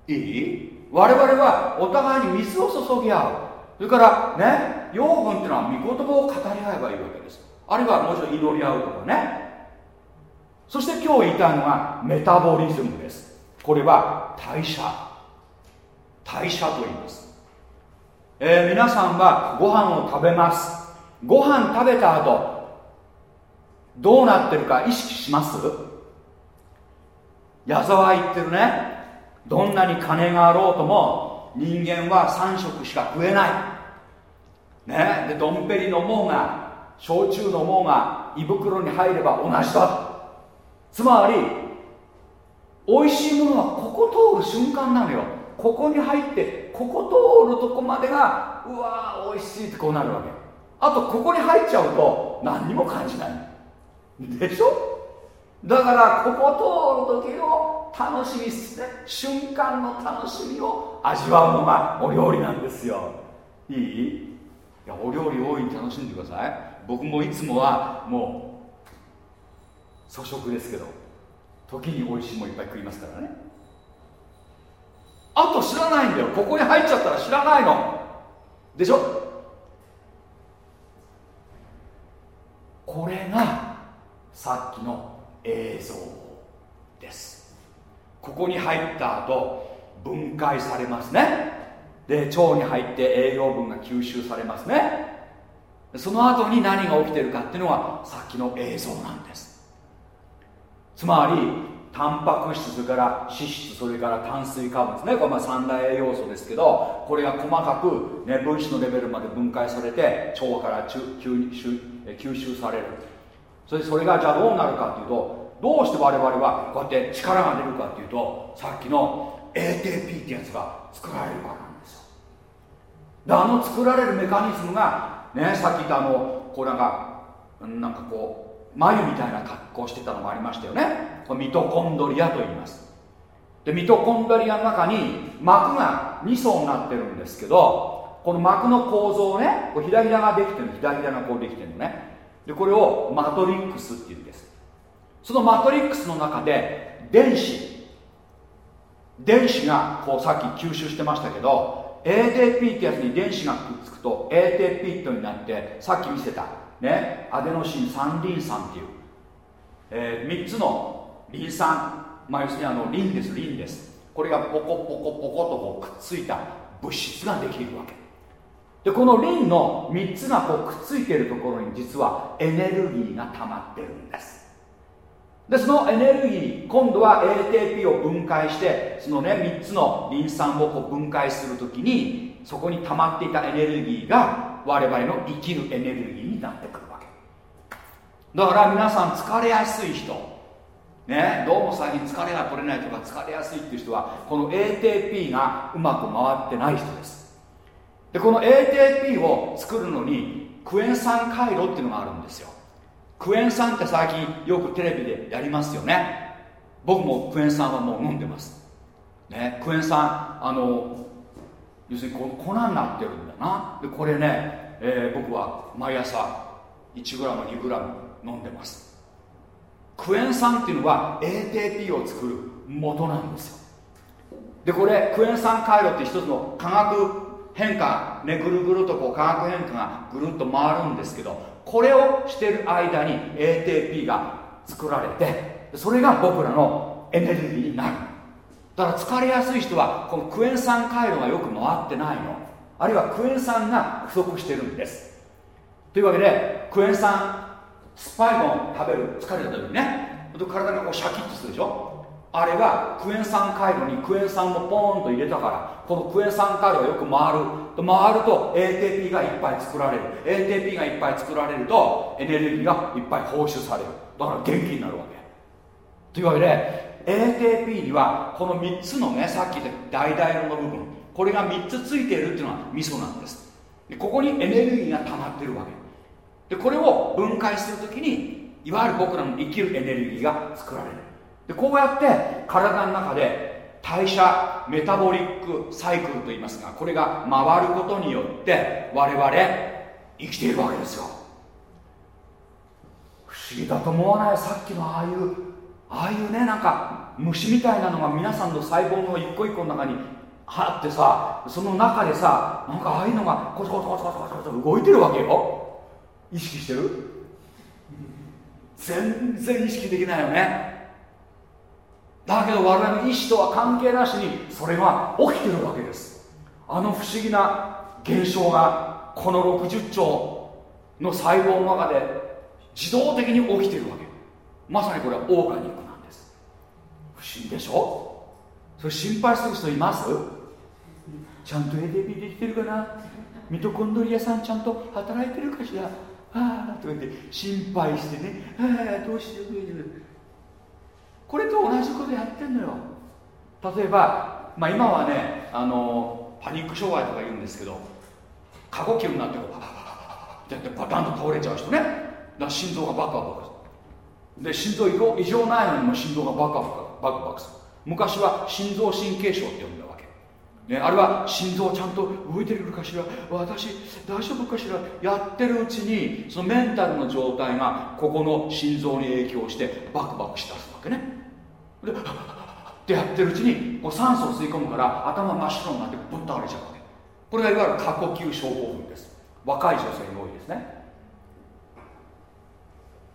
いい？我々はお互いに水を注ぎ合う。それからね養分っていうのは御言葉を語り合えばいいわけです。あるいはもちろん祈り合うとかね。そして今日言いたいのがメタボリズムです。これは代謝。代謝と言います、えー、皆さんはご飯を食べます。ご飯食べた後どうなってるか意識します？矢沢言ってるね。どんなに金があろうとも人間は3食しか食えない。ね。でドンペリ飲もうが焼酎飲もうが胃袋に入れば同じだ。つまり美味しいものはここ通る瞬間なのよ。ここに入ってここ通るとこまでがうわー美味しいってこうなるわけ。あとここに入っちゃうと何にも感じない。でしょ？だからここ通る時の楽しみですね。瞬間の楽しみを味わうのがお料理なんですよ。いい？いやお料理大いに楽しんでください。僕もいつもはもう粗食ですけど時に美味しいもんいっぱい食いますからね。あと知らないんだよ。ここに入っちゃったら知らないの。でしょ？これがさっきの映像です。ここに入った後分解されますね。で腸に入って栄養分が吸収されますね。その後に何が起きてるかっていうのがさっきの映像なんです。つまりタンパク質それから脂質それから炭水化物ね。これまあ三大栄養素ですけどこれが細かく、ね、分子のレベルまで分解されて腸から吸収される。それそれがじゃあどうなるかっていうとどうして我々はこうやって力が出るかっていうとさっきの ATP ってやつが作られるからなんですよ。であの作られるメカニズムがねさっき言ったあのこうなんかなんかこう眉みたいな格好してたのもありましたよね。これミトコンドリアと言います。でミトコンドリアの中に膜が2層になってるんですけどこの膜の構造をねこうひだひだができてるひだひだがこうできてるのね。でこれをマトリックスっていうんです。そのマトリックスの中で電子。電子がこうさっき吸収してましたけど ATP ってやつに電子がくっつくと ATP になってさっき見せた、ね、アデノシン三リン酸っていう、えー、3つのリン酸、まあ、要するにあのリンですリンです。これがポコポコポコとこうくっついた物質ができるわけ。でこのリンの3つがこうくっついているところに実はエネルギーが溜まってるんです。でそのエネルギー今度は ATP を分解してそのね3つのリン酸をこう分解するときにそこに溜まっていたエネルギーが我々の生きるエネルギーになってくるわけ。だから皆さん疲れやすい人。ねどうも最近疲れが取れないとか疲れやすいっていう人はこの ATP がうまく回ってない人です。でこの ATP を作るのにクエン酸回路っていうのがあるんですよ。クエン酸って最近よくテレビでやりますよね。僕もクエン酸はもう飲んでます。ねクエン酸あの要するに粉になってるんだな。でこれね、えー、僕は毎朝 1g2g 飲んでます。クエン酸っていうのは ATP を作る元なんですよ。でこれクエン酸回路って一つの化学変化ねぐるぐるとこう化学変化がぐるっと回るんですけどこれをしてる間に ATP が作られてそれが僕らのエネルギーになる。だから疲れやすい人はこのクエン酸回路がよく回ってないの。あるいはクエン酸が不足してるんです。というわけでクエン酸スパイモン食べる疲れた時にね体がこうシャキッとするでしょ。あれはクエン酸回路にクエン酸をポーンと入れたからこのクエン酸回路がよく回る。回ると ATP がいっぱい作られる。ATP がいっぱい作られるとエネルギーがいっぱい放出される。だから元気になるわけ。というわけで ATP にはこの3つのねさっき言った橙色の部分。これが3つついているっていうのは味噌なんです。でここにエネルギーが溜まってるわけ。でこれを分解するときにいわゆる僕らの生きるエネルギーが作られる。でこうやって体の中で代謝メタボリックサイクルといいますがこれが回ることによって我々生きているわけですよ。不思議だと思わない？さっきのああいうああいうねなんか虫みたいなのが皆さんの細胞の一個一個の中にはってさその中でさなんかああいうのがコツコツコツコツコツコツ動いてるわけよ。意識してる？全然意識できないよね。だけど我々の意志とは関係なしにそれが起きてるわけです。あの不思議な現象がこの60兆の細胞の中で自動的に起きてるわけ。まさにこれはオーガニックなんです。不思議でしょ？それ心配する人います？ちゃんと ADP できてるかな？ミトコンドリアさんちゃんと働いてるかしら？ああとか言って心配してね。ああどうしようどうしようこれと同じことやってんのよ。例えば、まあ、今はねあのパニック障害とか言うんですけど過呼吸になってこうってやってパタンと倒れちゃう人ねだ心臓がバカバカで心臓異常ないのにも心臓がバカバカバカバカする昔は心臓神経症って呼んだわけ、ね、あれは心臓ちゃんと動いてるかしら私大丈夫かしらやってるうちにそのメンタルの状態がここの心臓に影響してバクバクしだすわけねでってやってるうちにこう酸素を吸い込むから頭真っ白になってぶっ倒れちゃうわけこれがいわゆる過呼吸症候群です若い女性に多いですね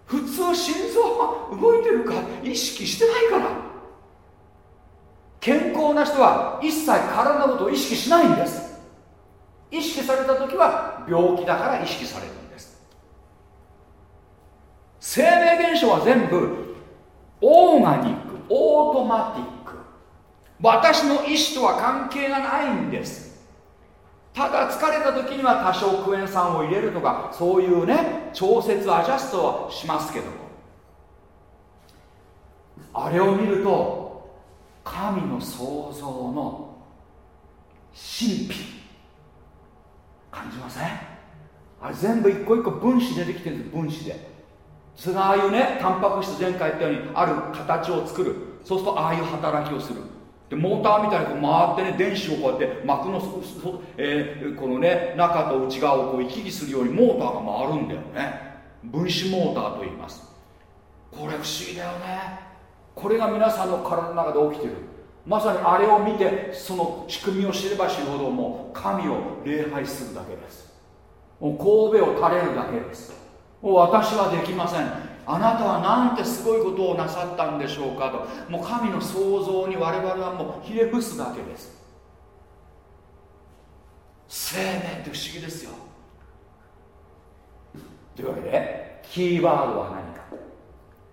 普通心臓が動いてるか意識してないから健康な人は一切体のことを意識しないんです意識された時は病気だから意識されるんです生命現象は全部オーガニックオートマティック。私の意思とは関係がないんです。ただ疲れた時には多少クエン酸を入れるとかそういうね調節アジャストはしますけども。あれを見ると神の創造の神秘。感じません？あれ全部一個一個分子でできてるんです分子で。それがああいうねタンパク質前回言ったようにある形を作る。そうするとああいう働きをする。でモーターみたいにこう回ってね電子をこうやって膜のえー、このね中と内側をこう行き来するようにモーターが回るんだよね。分子モーターと言います。これ不思議だよね。これが皆さんの体の中で起きてる。まさにあれを見てその仕組みを知れば知るほどもう神を礼拝するだけです。もう神戸を垂れるだけです。もう私はできません。あなたはなんてすごいことをなさったんでしょうかと。もう神の創造に我々はもうひれ伏すだけです。生命って不思議ですよ。というわけでキーワードは何か。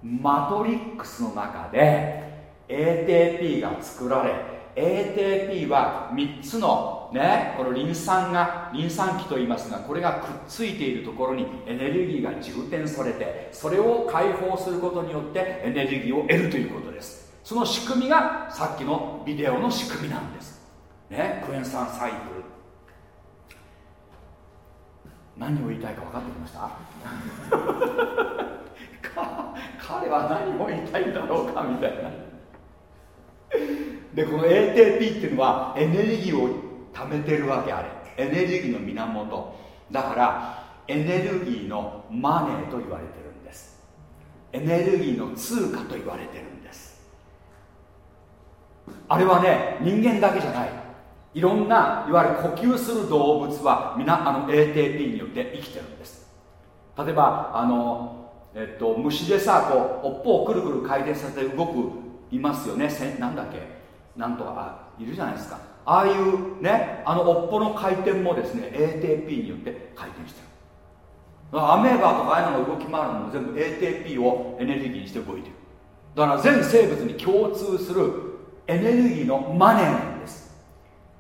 マトリックスの中で ATP が作られ ATP は3つのねこのリン酸がリン酸基と言いますがこれがくっついているところにエネルギーが充填されてそれを解放することによってエネルギーを得るということです。その仕組みがさっきのビデオの仕組みなんです。ねクエン酸サイクル。何を言いたいか分かってきました？彼は何を言いたいんだろうかみたいな。でこの ATP っていうのはエネルギーを貯めてるわけあれ。エネルギーの源。だからエネルギーのマネーと言われてるんです。エネルギーの通貨と言われてるんです。あれはね人間だけじゃない。いろんないわゆる呼吸する動物は皆あの ATP によって生きてるんです。例えばあの、えっと、虫でさこう尾っぽをくるくる回転させて動くいますよね。せなんだっけ。なんとかあいるじゃないですか。ああいうねあの尾っぽの回転もですね ATP によって回転してる。アメーバーとかああいうのが動き回るのも全部 ATP をエネルギーにして動いてる。だから全生物に共通するエネルギーのマネーなんです。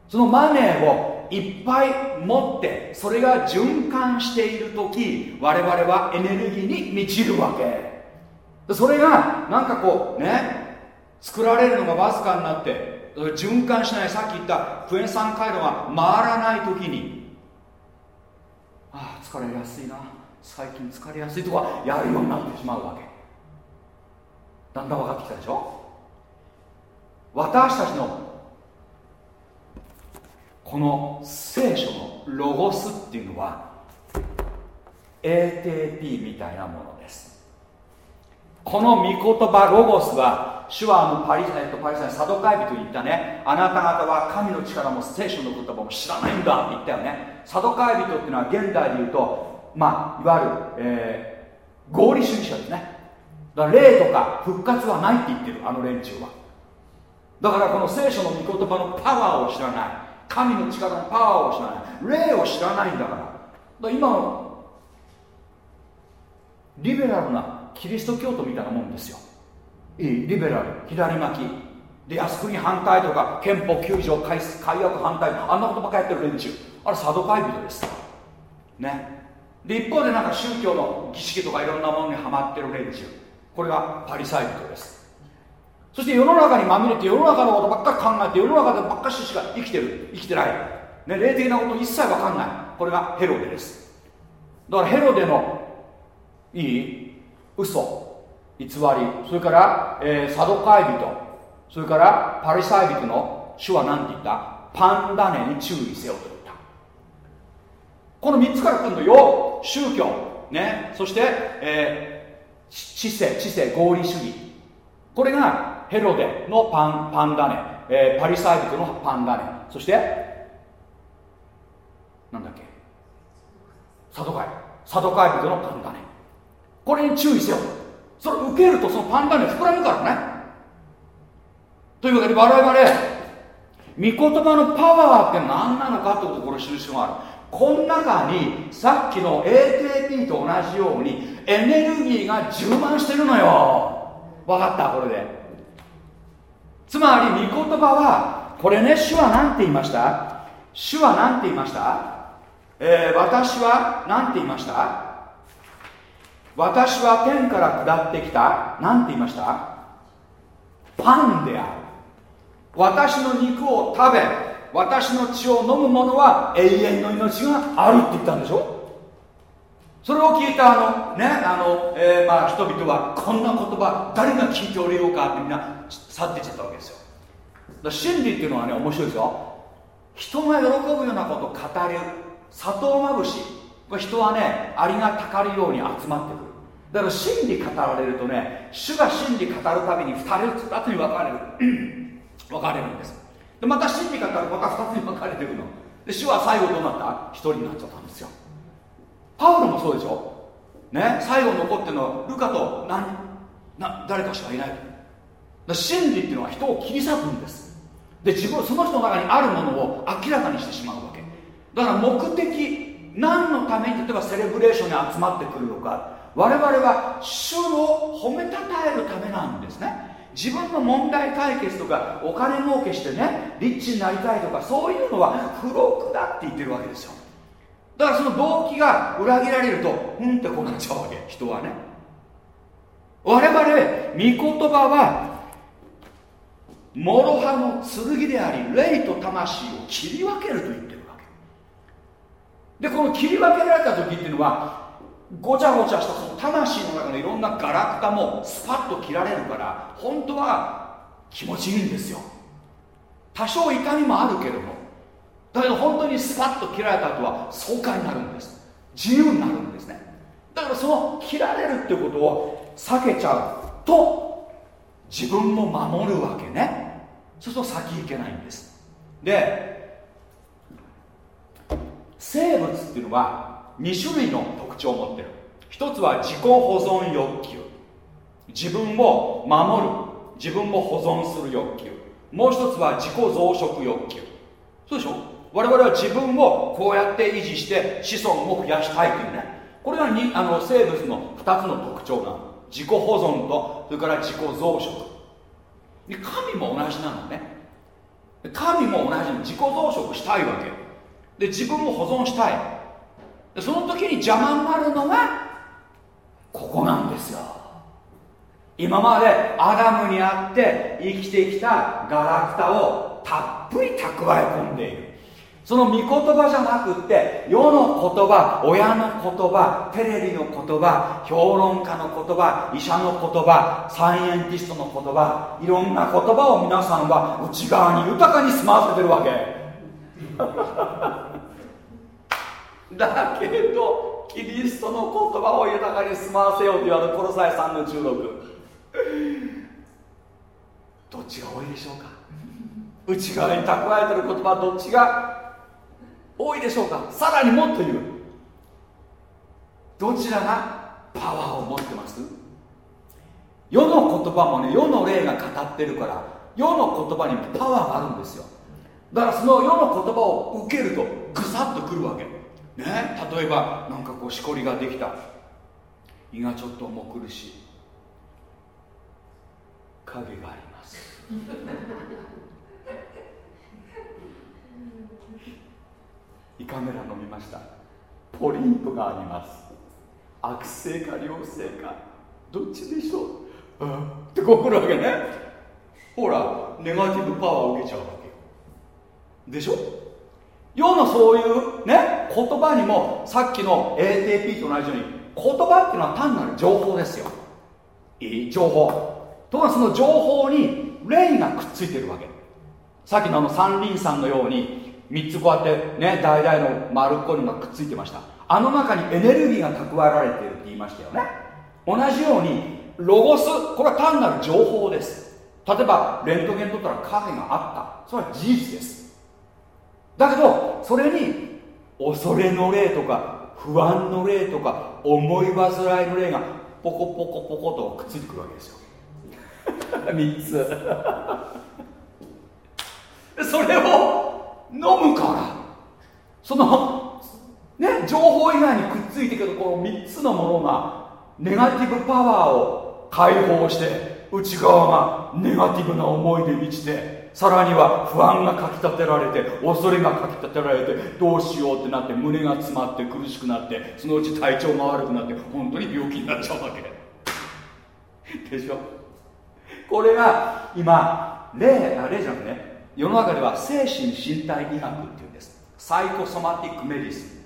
そのマネーをいっぱい持ってそれが循環している時我々はエネルギーに満ちるわけ。それがなんかこうね作られるのがわずかになって循環しないさっき言ったクエン酸回路が回らない時にああ疲れやすいな最近疲れやすいとかやるようになってしまうわけ。だんだん分かってきたでしょ？私たちのこの聖書のロゴスっていうのは ATP みたいなものです。この御言葉ロゴスは主はあのパリサイとパリサイサドカイ人に言ったね。あなた方は神の力も聖書の言葉も知らないんだって言ったよね。サドカイ人っていうのは現代で言うとまあいわゆる、えー、合理主義者ですね。だから霊とか復活はないって言ってるあの連中は。だからこの聖書の御言葉のパワーを知らない。神の力のパワーを知らない。霊を知らないんだから。だ今のリベラルなキリスト教徒みたいなもんですよ。リベラル左巻き。で靖国反対とか憲法9条改改悪反対あんなことばっかやってる連中。あれサドカイ人です。ね。で一方でなんか宗教の儀式とかいろんなものにはまってる連中。これがパリサイ人です。そして世の中にまみれて世の中のことばっかり考えて世の中でばっかししか生きてる。生きてない、ね、霊的なこと一切わかんない。これがヘロデです。だからヘロデのいい？嘘。偽りそれから、えー、サドカイ人それからパリサイ人の主は何て言ったパンダネに注意せよと言った。この3つから来るのよ。宗教ね。そして、えー、知性知性合理主義。これがヘロデのパンパンダネ、えー、パリサイ人のパンダネ。そしてなんだっけ？サドカイ。サドカイ人のパンダネ。これに注意せよそれ受けるとそのパンダネ膨らむからね。というわけで我々御言葉のパワーって何なのかってことこれ知る必要がある。この中にさっきの ATP と同じようにエネルギーが充満してるのよ。分かった？これで。つまり御言葉はこれね主は何て言いました？主は何て言いました、えー、私は何て言いました？私は天から下ってきた。何て言いました？パンである。私の肉を食べ私の血を飲む者は永遠の命があるって言ったんでしょ？それを聞いたあのねあの、えー、まあ人々はこんな言葉誰が聞いておれようかってみんな去っていっちゃったわけですよ。だ真理っていうのはね面白いですよ。人が喜ぶようなことを語る。砂糖まぶし人はねありがたかるように集まってくる。だから真理語られるとね主が真理語るたびに2人2つに分かれる。分かれるんです。でまた真理語るまた2つに分かれていくの。で主は最後どうなった？1人になっちゃったんですよ。パウロもそうでしょ？ね？最後残ってるのはルカと何？な誰かしかいない。真理っていうのは人を切り裂くんです。で自分その人の中にあるものを明らかにしてしまうわけ。だから目的何のために例えばセレブレーションに集まってくるのか我々は主を褒めたたえるためなんですね。自分の問題解決とかお金儲けしてねリッチになりたいとかそういうのは不老だって言ってるわけですよ。だからその動機が裏切られるとうんってこうなっちゃうわけ人はね。我々御言葉は諸刃の剣であり霊と魂を切り分けると言ってるわけ。でこの切り分けられた時っていうのはごちゃごちゃしたその魂の中のいろんなガラクタもスパッと切られるから本当は気持ちいいんですよ。多少痛みもあるけども。だけど本当にスパッと切られた後は爽快になるんです。自由になるんですね。だからその切られるってことを避けちゃうと自分も守るわけね。そうすると先行けないんです。で生物っていうのは2種類の特徴を持ってる。一つは自己保存欲求。自分を守る。自分を保存する欲求。もう一つは自己増殖欲求。そうでしょ？我々は自分をこうやって維持して子孫を増やしたいというね。これがにあの生物の2つの特徴なの自己保存とそれから自己増殖。神も同じなのね。神も同じ。に自己増殖したいわけ。で自分を保存したい。その時に邪魔になるのがここなんですよ。今までアダムにあって生きてきたガラクタをたっぷり蓄え込んでいる。その御言葉じゃなくって世の言葉親の言葉テレビの言葉評論家の言葉医者の言葉サイエンティストの言葉いろんな言葉を皆さんは内側に豊かに住まわせてるわけ。だけどキリストの言葉を豊かに住ませようと言われるコロサイ3の16どっちが多いでしょうか？内側に蓄えてる言葉どっちが多いでしょうか？さらにもっと言う。どちらがパワーを持ってます？世の言葉もね世の霊が語ってるから世の言葉にパワーがあるんですよ。だからその世の言葉を受けるとぐさっとくるわけ。ね例えばなんかこうしこりができた。胃がちょっと重苦しい。影があります。胃カメラ飲みました。ポリンプがあります。悪性か良性か。どっちでしょう、うん、ってこう来るわけね。ほらネガティブパワーを受けちゃうわけでしょ。世のそういうね言葉にもさっきの ATP と同じように言葉っていうのは単なる情報ですよ。いい情報。ところがその情報に霊がくっついてるわけ。さっきのあの三輪さんのように3つこうやってね大々の丸っこいのがくっついてました。あの中にエネルギーが蓄えられてるって言いましたよね。同じようにロゴスこれは単なる情報です。例えばレントゲン取ったら影があった。それは事実です。だけどそれに恐れの霊とか不安の霊とか思い煩いの霊がポコポコポコとくっついてくるわけですよ。3つ。それを飲むから。そのね情報以外にくっついてくるこの3つのものがネガティブパワーを解放して内側がネガティブな思いで満ちてさらには不安がかきたてられて恐れがかきたてられてどうしようってなって胸が詰まって苦しくなってそのうち体調が悪くなって本当に病気になっちゃうわけ。でしょ？これが今例あ例じゃなくね世の中では精神身体医学っていうんです。 psychosomatic medicine。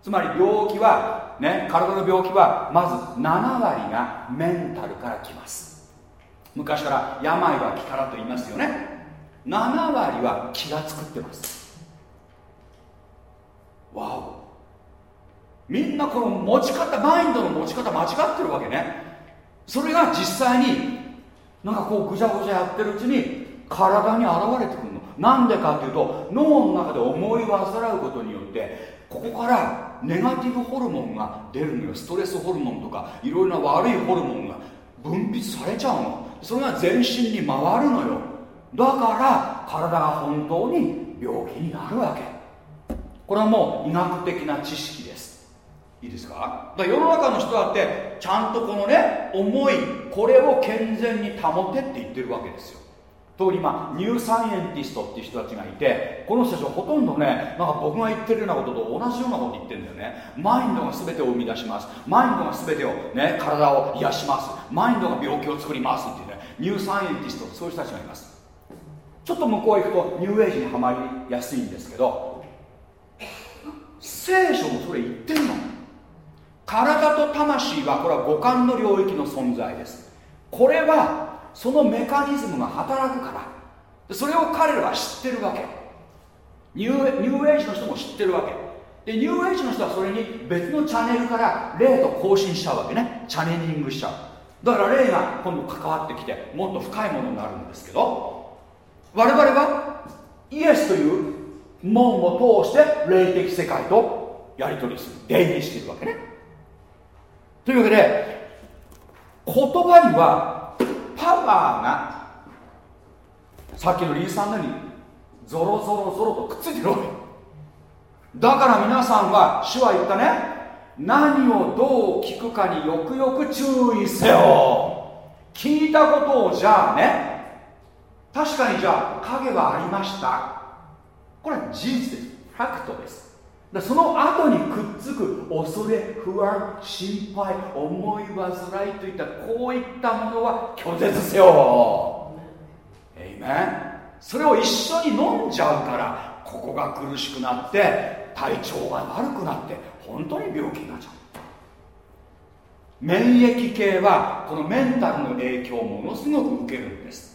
つまり病気はね体の病気はまず7割がメンタルから来ます。昔から病は気からと言いますよね。7割は気が作ってます。わお。みんなこの持ち方マインドの持ち方間違ってるわけね。それが実際になんかこうぐちゃぐちゃやってるうちに体に現れてくるの。なんでかっていうと脳の中で思い煩うことによってここからネガティブホルモンが出るのよ。ストレスホルモンとかいろいろな悪いホルモンが分泌されちゃうの。それが全身に回るのよ。だから体が本当に病気になるわけ。これはもう医学的な知識です。いいですか？だか世の中の人だってちゃんとこのね思いこれを健全に保てって言ってるわけですよ。特に今ニューサイエンティストっていう人たちがいてこの人たちはほとんどねなんか僕が言ってるようなことと同じようなこと言ってるんだよね。マインドが全てを生み出します。マインドが全てをね体を癒します。マインドが病気を作りますっていうねニューサイエンティストそういう人たちがいます。ちょっと向こう行くとニューエイジにはまりやすいんですけど聖書もそれ言ってるの。体と魂はこれは五感の領域の存在です。これはそのメカニズムが働くから。それを彼らは知ってるわけ。ニューニューエイジの人も知ってるわけ。でニューエイジの人はそれに別のチャンネルから霊と交信しちゃうわけね。チャネリングしちゃう。だから霊が今度関わってきてもっと深いものになるんですけど我々はイエスという門を通して霊的世界とやり取りする出入りしているわけね。というわけで言葉にはパワーがさっきのリーさんのようにゾロゾロゾロとくっついてるわけ。だから皆さんは主は言ったね何をどう聞くかによくよく注意せよ。聞いたことをじゃあね確かにじゃあ影はありました。これは事実です。ファクトです。でその後にくっつく恐れ不安心配思い煩いといったこういったものは拒絶せよ。えいめそれを一緒に飲んじゃうからここが苦しくなって体調が悪くなって本当に病気になっちゃう。免疫系はこのメンタルの影響をものすごく受けるんです、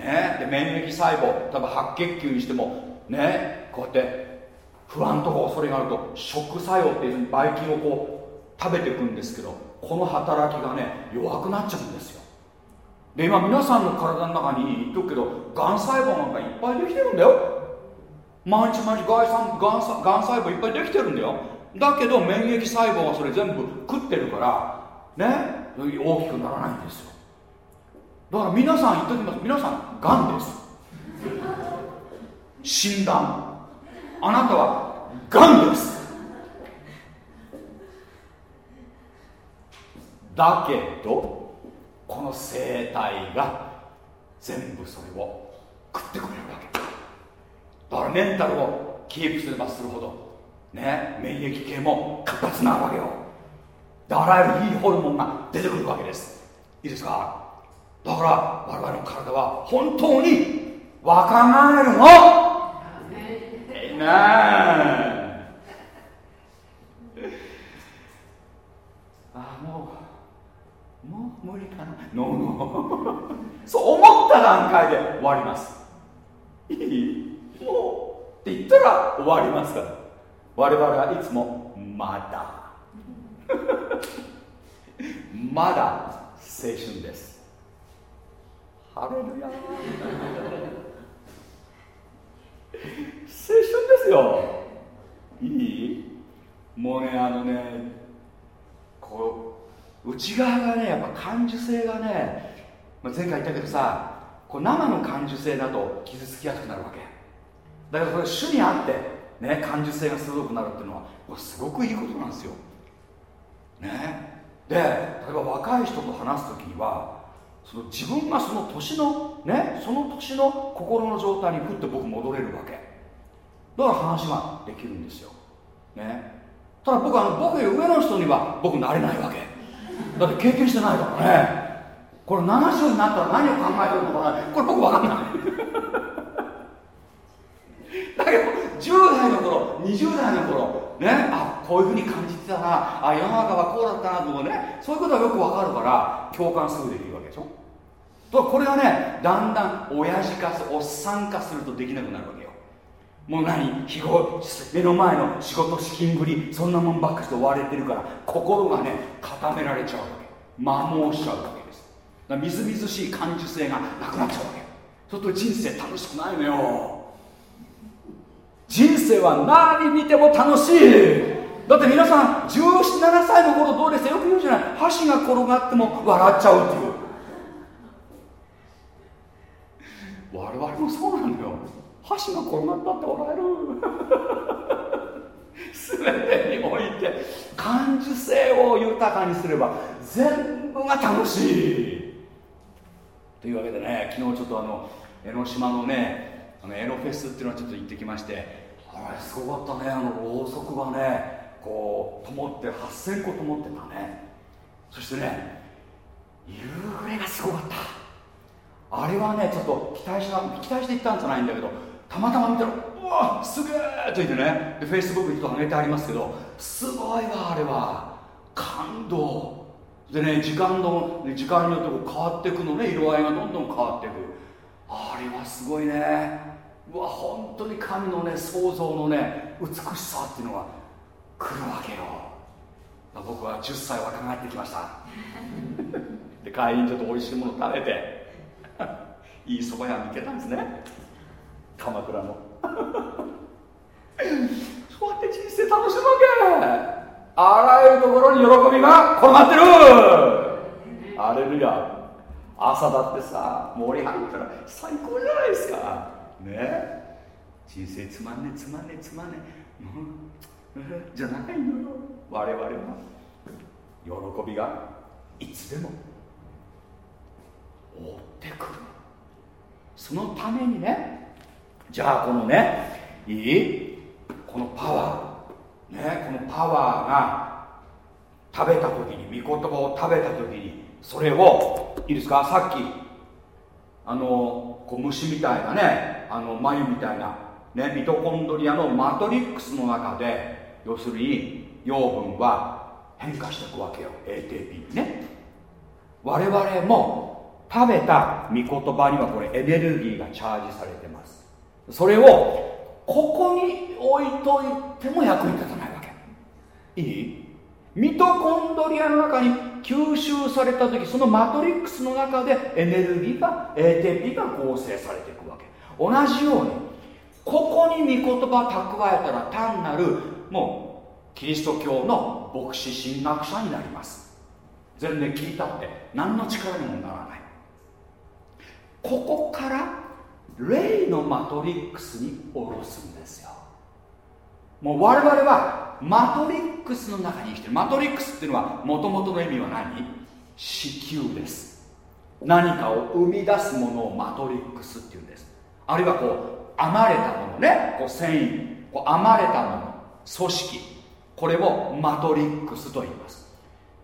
ね、で免疫細胞例えば白血球にしてもねこうやって不安とか恐れがあると食作用っていうふうにばい菌をこう食べていくんですけどこの働きがね弱くなっちゃうんですよ。で今皆さんの体の中に言っとくけどがん細胞なんかいっぱいできてるんだよ。毎日毎日がん細胞いっぱいできてるんだよ。だけど免疫細胞はそれ全部食ってるからね大きくならないんですよ。だから皆さん言っときます。皆さんがんです。診断。あなたはがんです。だけどこの生態が全部それを食ってくれるわけ。だからメンタルをキープすればするほどね免疫系も活発なわけよ。あらゆるいいホルモンが出てくるわけです。いいですか？だから我々の体は本当に若返るの。えいなあもうもう無理かな。ノーノー。そう思った段階で終わります。いい。もうって言ったら終わりますから。我々はいつもまだ。まだ青春です。ハレルヤ青春ですよ。いい。もうねあのねこう内側がねやっぱ感受性がねまあ前回言ったけどさこう生の感受性だと傷つきやすくなるわけ。だからこれ主にあってね感受性が鋭くなるっていうのはこれすごくいいことなんですよ。ね。で例えば若い人と話す時にはその自分がその年のねその年の心の状態にふって僕戻れるわけ。だから話ができるんですよ。ね。ただ僕あの僕より上の人には僕なれないわけ。だって経験してないからね。これ70になったら何を考えてるのかな。これ僕分かんない。だけど10代の頃20代の頃ね。あこういうふうに感じてたな。あ世の中はこうだったなとかね。そういうことはよく分かるから共感すぐできる。でしょ？とこれがねだんだん親父化すおっさん化するとできなくなるわけよ。もう何？日頃目の前の仕事資金繰りそんなもんばっかりで追われてるから心がね固められちゃうわけ。摩耗しちゃうわけです。だみずみずしい感受性がなくなっちゃうわけそうすると人生楽しくないのよ。人生は何見ても楽しい。だって皆さん17歳の頃どうですよく言うじゃない。箸が転がっても笑っちゃうっていう。我々もそうなのよ。箸が転がったって笑える。全てにおいて感受性を豊かにすれば全部が楽しい。というわけでね昨日ちょっとあの江ノ島のねあのエノフェスっていうのはちょっと行ってきましてあれすごかったね。あのろうそくがねこう灯って8000個灯ってたね。そしてね夕暮れがすごかったあれはねちょっと期待しな期待して行ったんじゃないんだけどたまたま見たらうわすげえと言ってねでフェイスブックにと上げてありますけどすごいわあれは。感動。でね時間の時間によってこう変わっていくのね色合いがどんどん変わっていく。あれはすごいね。うわ本当に神のね創造のね美しさっていうのが来るわけよ。僕は10歳若返ってきました。で帰りにちょっと美味しいもの食べていい蕎麦屋見つけたんですね。鎌倉の。そうやって人生楽しむわけ。あらゆるところに喜びが転がってる。アレルヤ朝だってさ森入ったら最高じゃないですか。ね。人生つまんねつまんねつまんねじゃないのよ。我々は喜びがいつでも追ってくる。そのためにねじゃあこのねいい？このパワー。ねこのパワーが食べた時に御言葉を食べた時にそれをいいですか？さっきあのこう虫みたいなねあの眉みたいな、ね、ミトコンドリアのマトリックスの中で要するに養分は変化していくわけよ。ATP にね。我々も食べた御言葉にはこれエネルギーがチャージされてます。それをここに置いといても役に立たないわけ。いい？ミトコンドリアの中に吸収された時そのマトリックスの中でエネルギーが ATP が合成されていくわけ。同じようにここに御言葉蓄えたら単なるもうキリスト教の牧師神学者になります。全然聞いたって何の力にもならない。ここから霊のマトリックスに下ろすんですよ。もう我々はマトリックスの中に生きてる。マトリックスっていうのはもともとの意味は何？子宮です。何かを生み出すものをマトリックスっていうんです。あるいはこう編まれたものね。こう繊維。こう編まれたもの。組織。これをマトリックスと言います。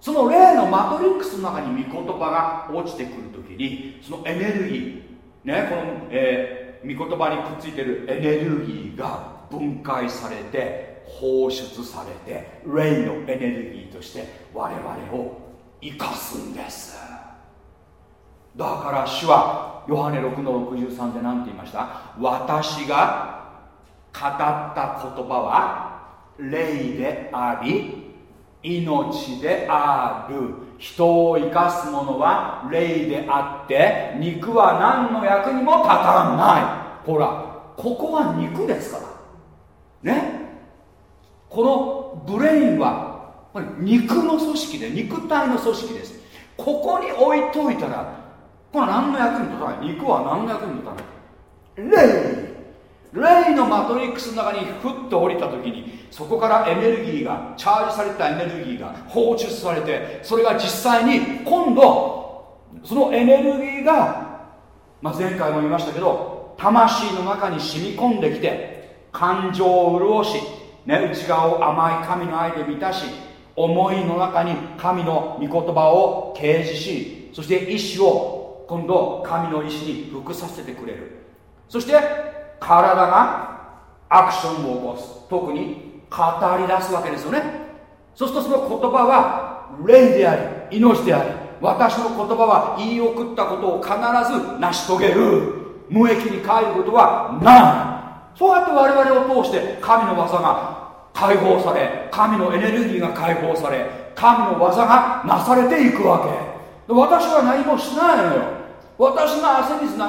その例のマトリックスの中に御言葉が落ちてくるときにそのエネルギーねこの、えー、御言葉にくっついてるエネルギーが分解されて放出されて霊のエネルギーとして我々を生かすんです。だから主はヨハネ6の63で何て言いました？私が語った言葉は霊であり命である。人を生かすものは霊であって肉は何の役にも立たない。ほらここは肉ですから。ね。このブレインは肉の組織で肉体の組織です。ここに置いといたらこれは何の役に立たない。肉は何の役に立たない。霊。霊のマトリックスの中にふっと降りた時にそこからエネルギーがチャージされたエネルギーが放出されてそれが実際に今度そのエネルギーが、まあ、前回も言いましたけど魂の中に染み込んできて感情を潤し、ね、内側を甘い神の愛で満たし思いの中に神の御言葉を掲示しそして意志を今度神の意志に服させてくれる。そして体がアクションを起こす。特に語り出すわけですよね。そうするとその言葉は霊であり命であり私の言葉は言い送ったことを必ず成し遂げる。無益に帰ることはない。そうやって我々を通して神の技が解放され神のエネルギーが解放され神の技がなされていくわけ。私は何もしないのよ。私が汗水流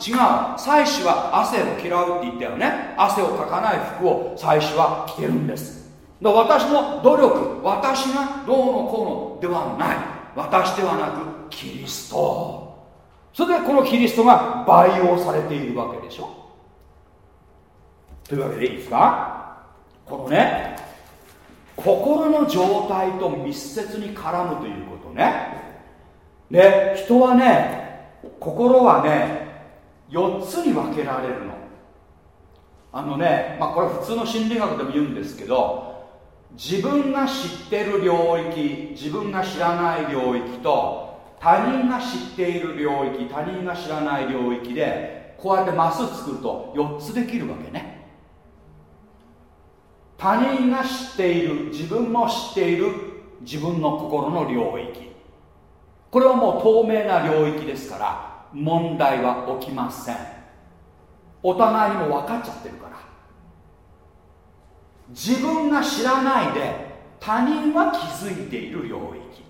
す違う。妻子は汗を嫌うって言ったよね。汗をかかない服を妻子は着てるんです。だ私の努力私がどうのこうのではない。私ではなくキリスト。それでこのキリストが培養されているわけでしょ。というわけでいいですか？このね心の状態と密接に絡むということね。で人はね心はね4つに分けられるの。あのね、まあ、これ普通の心理学でも言うんですけど自分が知ってる領域自分が知らない領域と他人が知っている領域他人が知らない領域でこうやってマス作ると4つできるわけね。他人が知っている自分も知っている自分の心の領域。これはもう透明な領域ですから問題は起きません。お互いにも分かっちゃってるから。自分が知らないで他人は気づいている領域。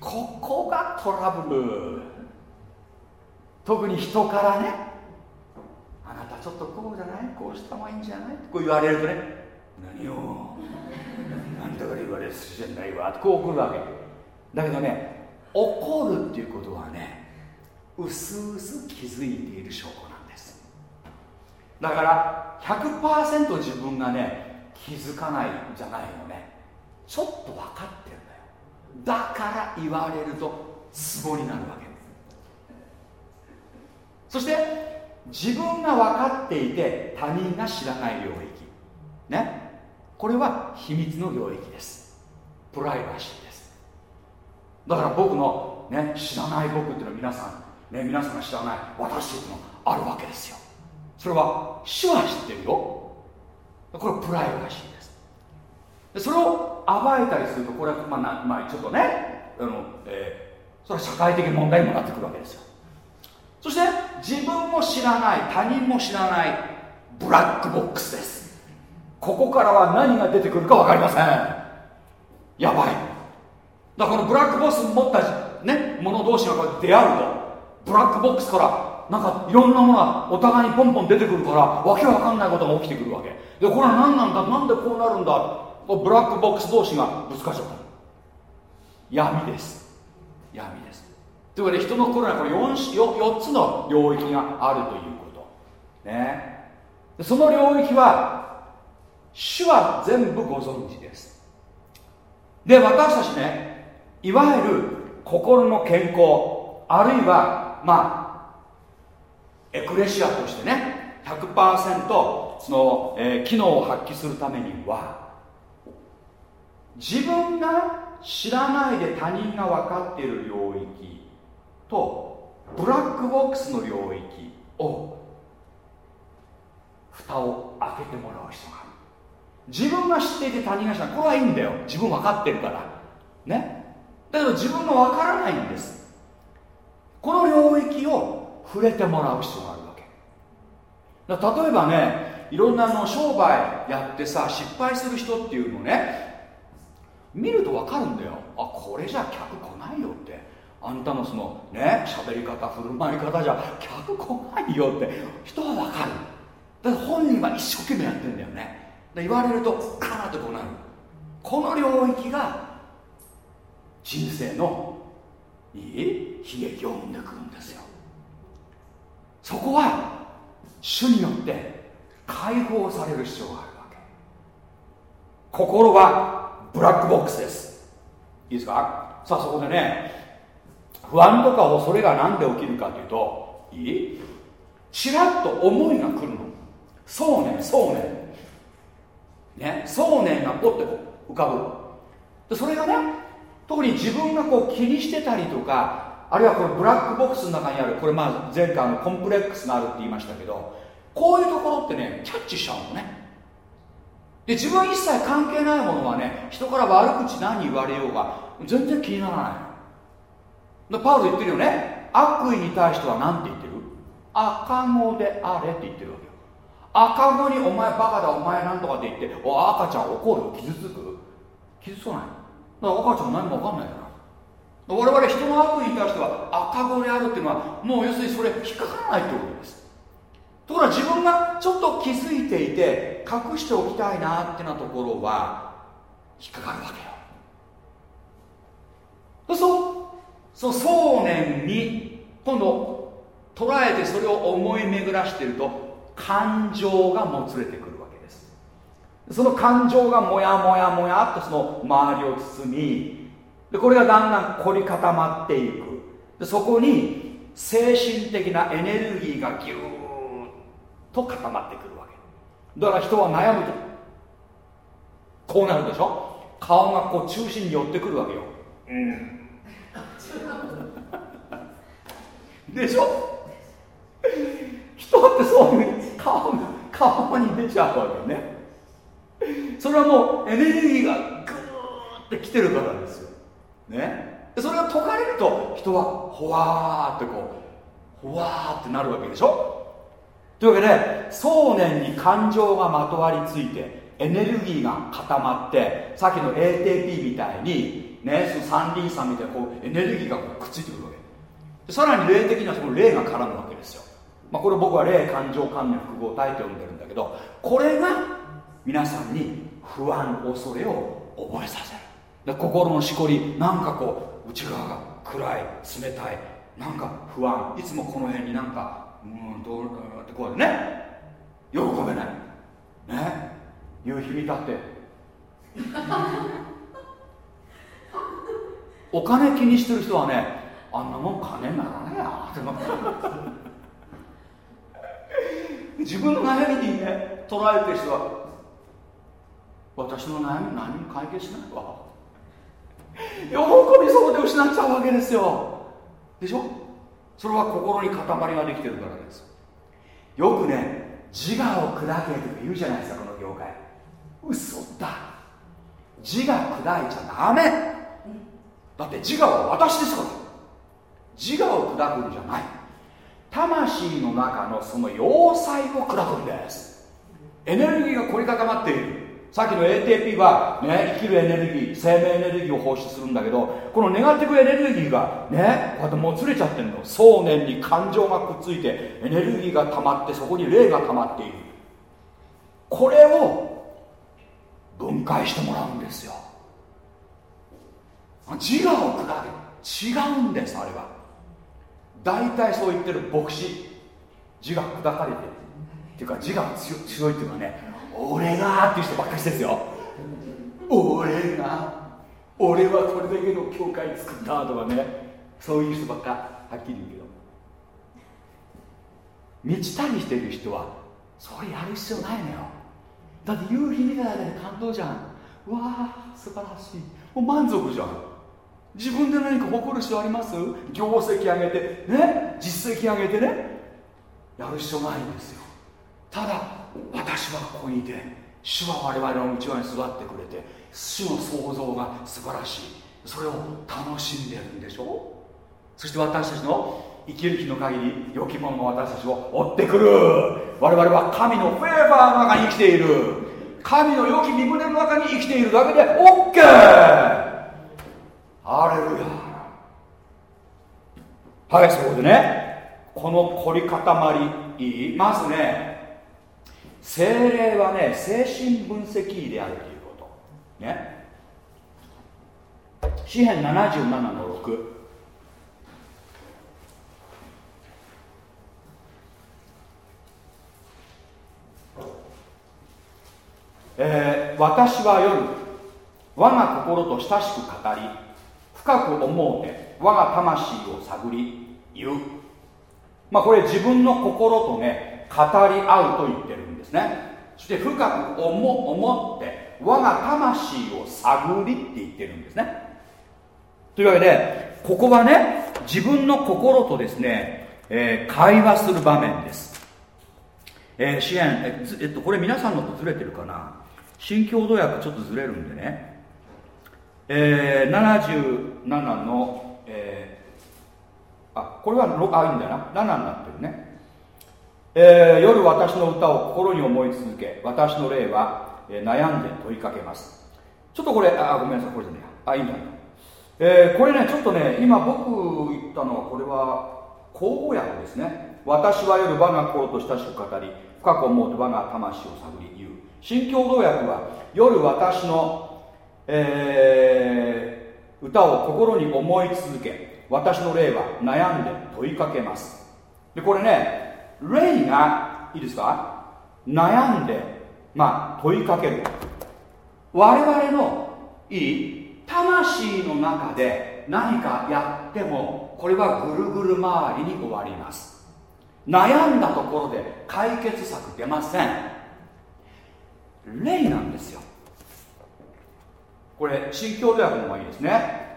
ここがトラブル。特に人からね。あなたちょっとこうじゃない？こうした方がいいんじゃない？こう言われるとね。何を？何だから言われるじゃないわってこう怒るわけ。だけどね怒るっていうことはねうすうす気づいている証拠なんです。だから100%自分がね気づかないんじゃないのね。ちょっと分かってるんだよ。だから言われるとツボになるわけ。そして自分が分かっていて他人が知らない領域。ね。これは秘密の領域です。プライバシーです。だから僕の、ね、知らない僕っていうのは皆さん、ね、皆さんが知らない私っていうのがあるわけですよ。それは主は知ってるよ。これプライバシーです。でそれを暴いたりするとこれは、まあ、まあ、ちょっとねあの、えー、それは社会的問題にもなってくるわけですよ。そして自分も知らない他人も知らないブラックボックスです。ここからは何が出てくるか分かりません。やばい。だからこのブラックボックス持ったね者同士がこう出会うとブラックボックスからなんかいろんなものがお互いにポンポン出てくるからわけわかんないことが起きてくるわけ。でこれは何なんだ？なんでこうなるんだ？ブラックボックス同士がぶつかっちゃった。闇です。闇です。というわけで人の心にはこれ 4, 4, つの領域があるということ。ね。その領域は主は全部ご存知です。で私たちねいわゆる心の健康あるいはまあエクレシアとしてね100%その、えー、機能を発揮するためには自分が知らないで他人が分かっている領域とブラックボックスの領域を蓋を開けてもらう人がある。自分が知っていて他人が知らない。これはいいんだよ。自分分かってるから。ね。だけど自分が分からないんです。この領域を触れてもらう必要があるわけ。例えばねいろんなの商売やってさ失敗する人っていうのね見ると分かるんだよ。あこれじゃ客来ないよって。あんたのそのね喋り方振る舞い方じゃ客来ないよって。人は分かる。だから本人は一生懸命やってんだよね。言われるとカーッとこうなる。この領域が人生のいい悲劇を生んでくるんですよ。そこは主によって解放される必要があるわけ。心はブラックボックスです。いいですか？さあそこでね不安とか恐れが何で起きるかというといい？ちらっと思いが来るの。そうねそうねねそうねがポッて浮かぶ。でそれがね特に自分がこう気にしてたりとかあるいはこれブラックボックスの中にあるこれまあ前回のコンプレックスがあるって言いましたけどこういうところってねキャッチしちゃうのね。で自分一切関係ないものはね人から悪口何言われようが全然気にならないパウロ言ってるよね。悪意に対しては何て言ってる？赤子であれって言ってるわけよ。赤子にお前バカだお前なんとかって言ってお赤ちゃん怒る？傷つく？傷つかない？だから赤ちゃん何も分かんないから。我々人の悪意に対しては赤子であるっていうのはもう要するにそれ引っかからないってことです。ところが自分がちょっと気づいていて隠しておきたいなってなところは引っかかるわけよ。そうその想念に今度捉えてそれを思い巡らしていると感情がもつれてくる。その感情がもやもやもやっとその周りを包みでこれがだんだん凝り固まっていく。でそこに精神的なエネルギーがギューッと固まってくるわけ。だから人は悩むと。こうなるでしょ？顔がこう中心に寄ってくるわけよ、うん。でしょ？人ってそういう顔顔に出ちゃうわけね。それはもうエネルギーがグーってきてるからですよ。ね？それが解かれると人はほわーってこうほわーってなるわけでしょ？というわけで想念に感情がまとわりついてエネルギーが固まってさっきの ATP みたいにねその三輪差みたいなこうエネルギーがくっついてくるわけ。さらに霊的にはその霊が絡むわけですよ、まあ、これ僕は霊感情観念複合体と呼んでるんだけどこれが皆さんに不安恐れを覚えさせる。で心のしこりなんかこう内側が暗い冷たいなんか不安。いつもこの辺になんかうんどうってこうね。喜べない。ね。夕日見たって。お金気にしてる人はねあんなもん金にならないやって。自分の悩みにね捉えてる人は私の悩み何も解決しないわ喜びそうで失っちゃうわけですよ。でしょ？それは心に塊ができてるからです。よくね自我を砕けとか言うじゃないですかこの業界。嘘だ。自我砕いちゃダメ。だって自我は私ですから。自我を砕くんじゃない。魂の中のその要塞を砕くんです。エネルギーが凝り固まっている。さっきの ATP は、ね、生きるエネルギー生命エネルギーを放出するんだけどこのネガティブエネルギーがねこうやってもつれちゃってるの。想念に感情がくっついてエネルギーが溜まってそこに霊が溜まっている。これを分解してもらうんですよ。自我を砕け。違うんですあれは。大体そう言ってる牧師。自我砕かれてる。っていうか自我が強いっていうかね。俺がっていう人ばっかりですよ。俺が俺はこれだけの教会作ったとかね。そういう人ばっかはっきり言うけど。満ちたりしてる人はそれやる必要ないのよ。だって夕日見ただけで感動じゃん。うわあ素晴らしい。もう満足じゃん。自分で何か誇る必要あります？業績上げてね？実績上げてね？やる必要ないんですよ。ただ私はここにいて主は我々の内側に座ってくれて主の創造が素晴らしい。それを楽しんでるんでしょ？そして私たちの生きる日の限り良きものの私たちを追ってくる。我々は神のフェーバーの中に生きている。神の良き身胸の中に生きているだけで OK ハレルヤ。はいそこでね。この凝り固まりまずね。精霊はね精神分析医であるということ。ね。詩編77の6えー、私は夜我が心と親しく語り深く思うて我が魂を探り言う。まあこれ自分の心とね語り合うと言ってる。ね。そして深く思思って我が魂を探りって言ってるんですね。というわけでここはね自分の心とですね、えー、会話する場面です、えー、支援え、えっと、これ皆さんのとずれてるかな？新共同訳ちょっとずれるんでね、えー、77の、えー、あこれはあいいんだな。7になってるね。えー、夜私の歌を心に思い続け私の霊は、え、悩んで問いかけます。ちょっとこれあごめんなさいこれじゃねあいいんだ。よ、えー、これねちょっとね今僕言ったのはこれは口語訳ですね。私は夜我が心と親しく語り深く思うと我が魂を探り言う。新共同訳は夜私の、えー、歌を心に思い続け私の霊は悩んで問いかけます。でこれね霊がいいですか悩んでまあ問いかける。我々のいい魂の中で何かやってもこれはぐるぐる回りに終わります。悩んだところで解決策出ません。霊なんですよ。これ新教土訳の方がいいですね。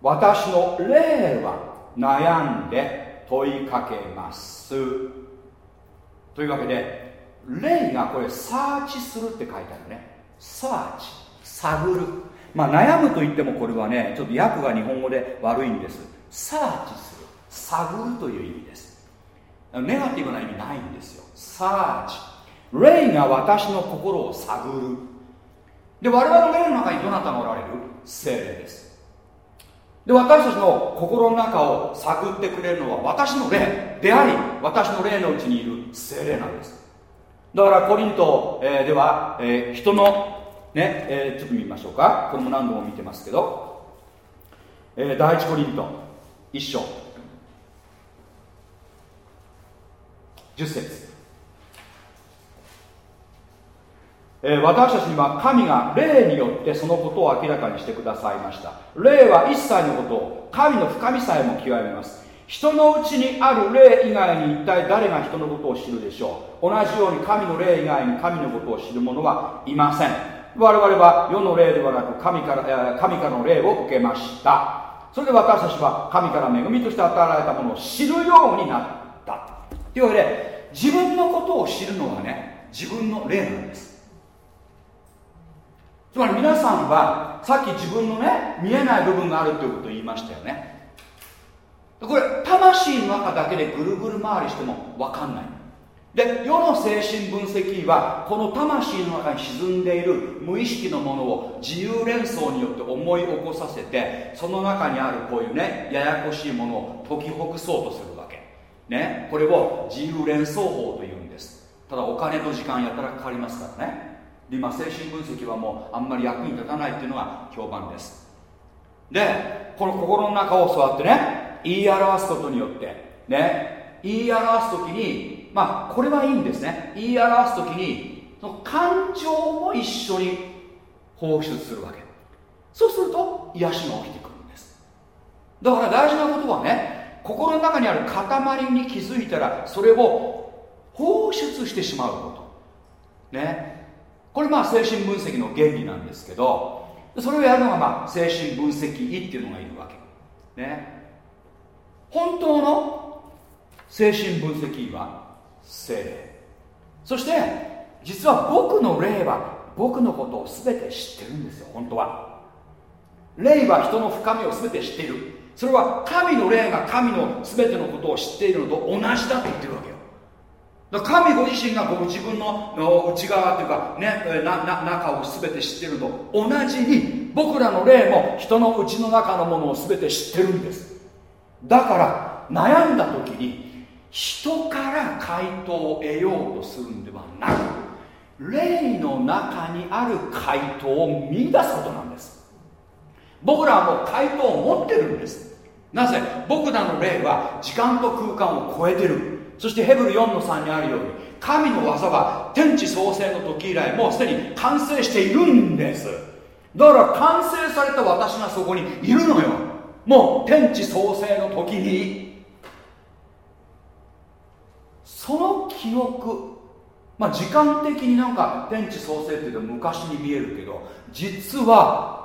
私の霊は悩んで問いかけます。というわけで霊がこれサーチするって書いてあるね。サーチ。探る。まあ悩むと言ってもこれはねちょっと訳が日本語で悪いんです。サーチする。探るという意味です。ネガティブな意味ないんですよ。サーチ。霊が私の心を探る。で我々の霊の中にどなたがおられる？精霊です。で私たちの心の中を探ってくれるのは私の霊。であり私の霊のうちにいる精霊なんです。だからコリント、えー、では、えー、人のね、えー、ちょっと見ましょうか。これも何度も見てますけど、え、第一コリント一章。10節。え私たちには神が霊によってそのことを明らかにしてくださいました。霊は一切のことを神の深みさえも極めます。人のうちにある霊以外に一体誰が人のことを知るでしょう。同じように神の霊以外に神のことを知る者はいません。我々は世の霊ではなく神から神からの霊を受けました。それで私たちは神から恵みとして与えられたものを知るようになった。というわけで自分のことを知るのはね自分の霊なんです。つまり皆さんはさっき自分のね見えない部分があるということを言いましたよね。これ魂の中だけでぐるぐる回りしても分かんない。で世の精神分析医はこの魂の中に沈んでいる無意識のものを自由連想によって思い起こさせてその中にあるこういうねややこしいものを解きほぐそうとするわけ。ねこれを自由連想法というんです。ただお金と時間やたらかかりますからね。で今精神分析はもうあんまり役に立たないっていうのが評判です。でこの心の中を座ってね言い表すことによってね言い表す時にまあこれはいいんですね。言い表す時にその感情も一緒に放出するわけ。そうすると癒しが起きてくるんです。だから大事なことはね心の中にある塊に気づいたらそれを放出してしまうこと。ね。これまあ精神分析の原理なんですけどそれをやるのがまあ精神分析医っていうのがいるわけ。ね。本当の精神分析医は精霊。そして実は僕の霊は僕のことを全て知ってるんですよ本当は。霊は人の深みを全て知っている。それは神の霊が神の全てのことを知っているのと同じだと言ってるわけ神ご自身がこう自分の内側というかねなな中を全て知ってると同じに僕らの霊も人の内の中のものを全て知ってるんです。だから悩んだ時に人から回答を得ようとするんではなく霊の中にある回答を見出すことなんです。僕らはもう回答を持ってるんです。なぜ？僕らの霊は時間と空間を超えてる。そしてヘブル4の3にあるように神の技は天地創生の時以来もうすでに完成しているんです。だから完成された私がそこにいるのよ。もう天地創生の時に。その記憶。まあ時間的になんか天地創生っていうと昔に見えるけど実は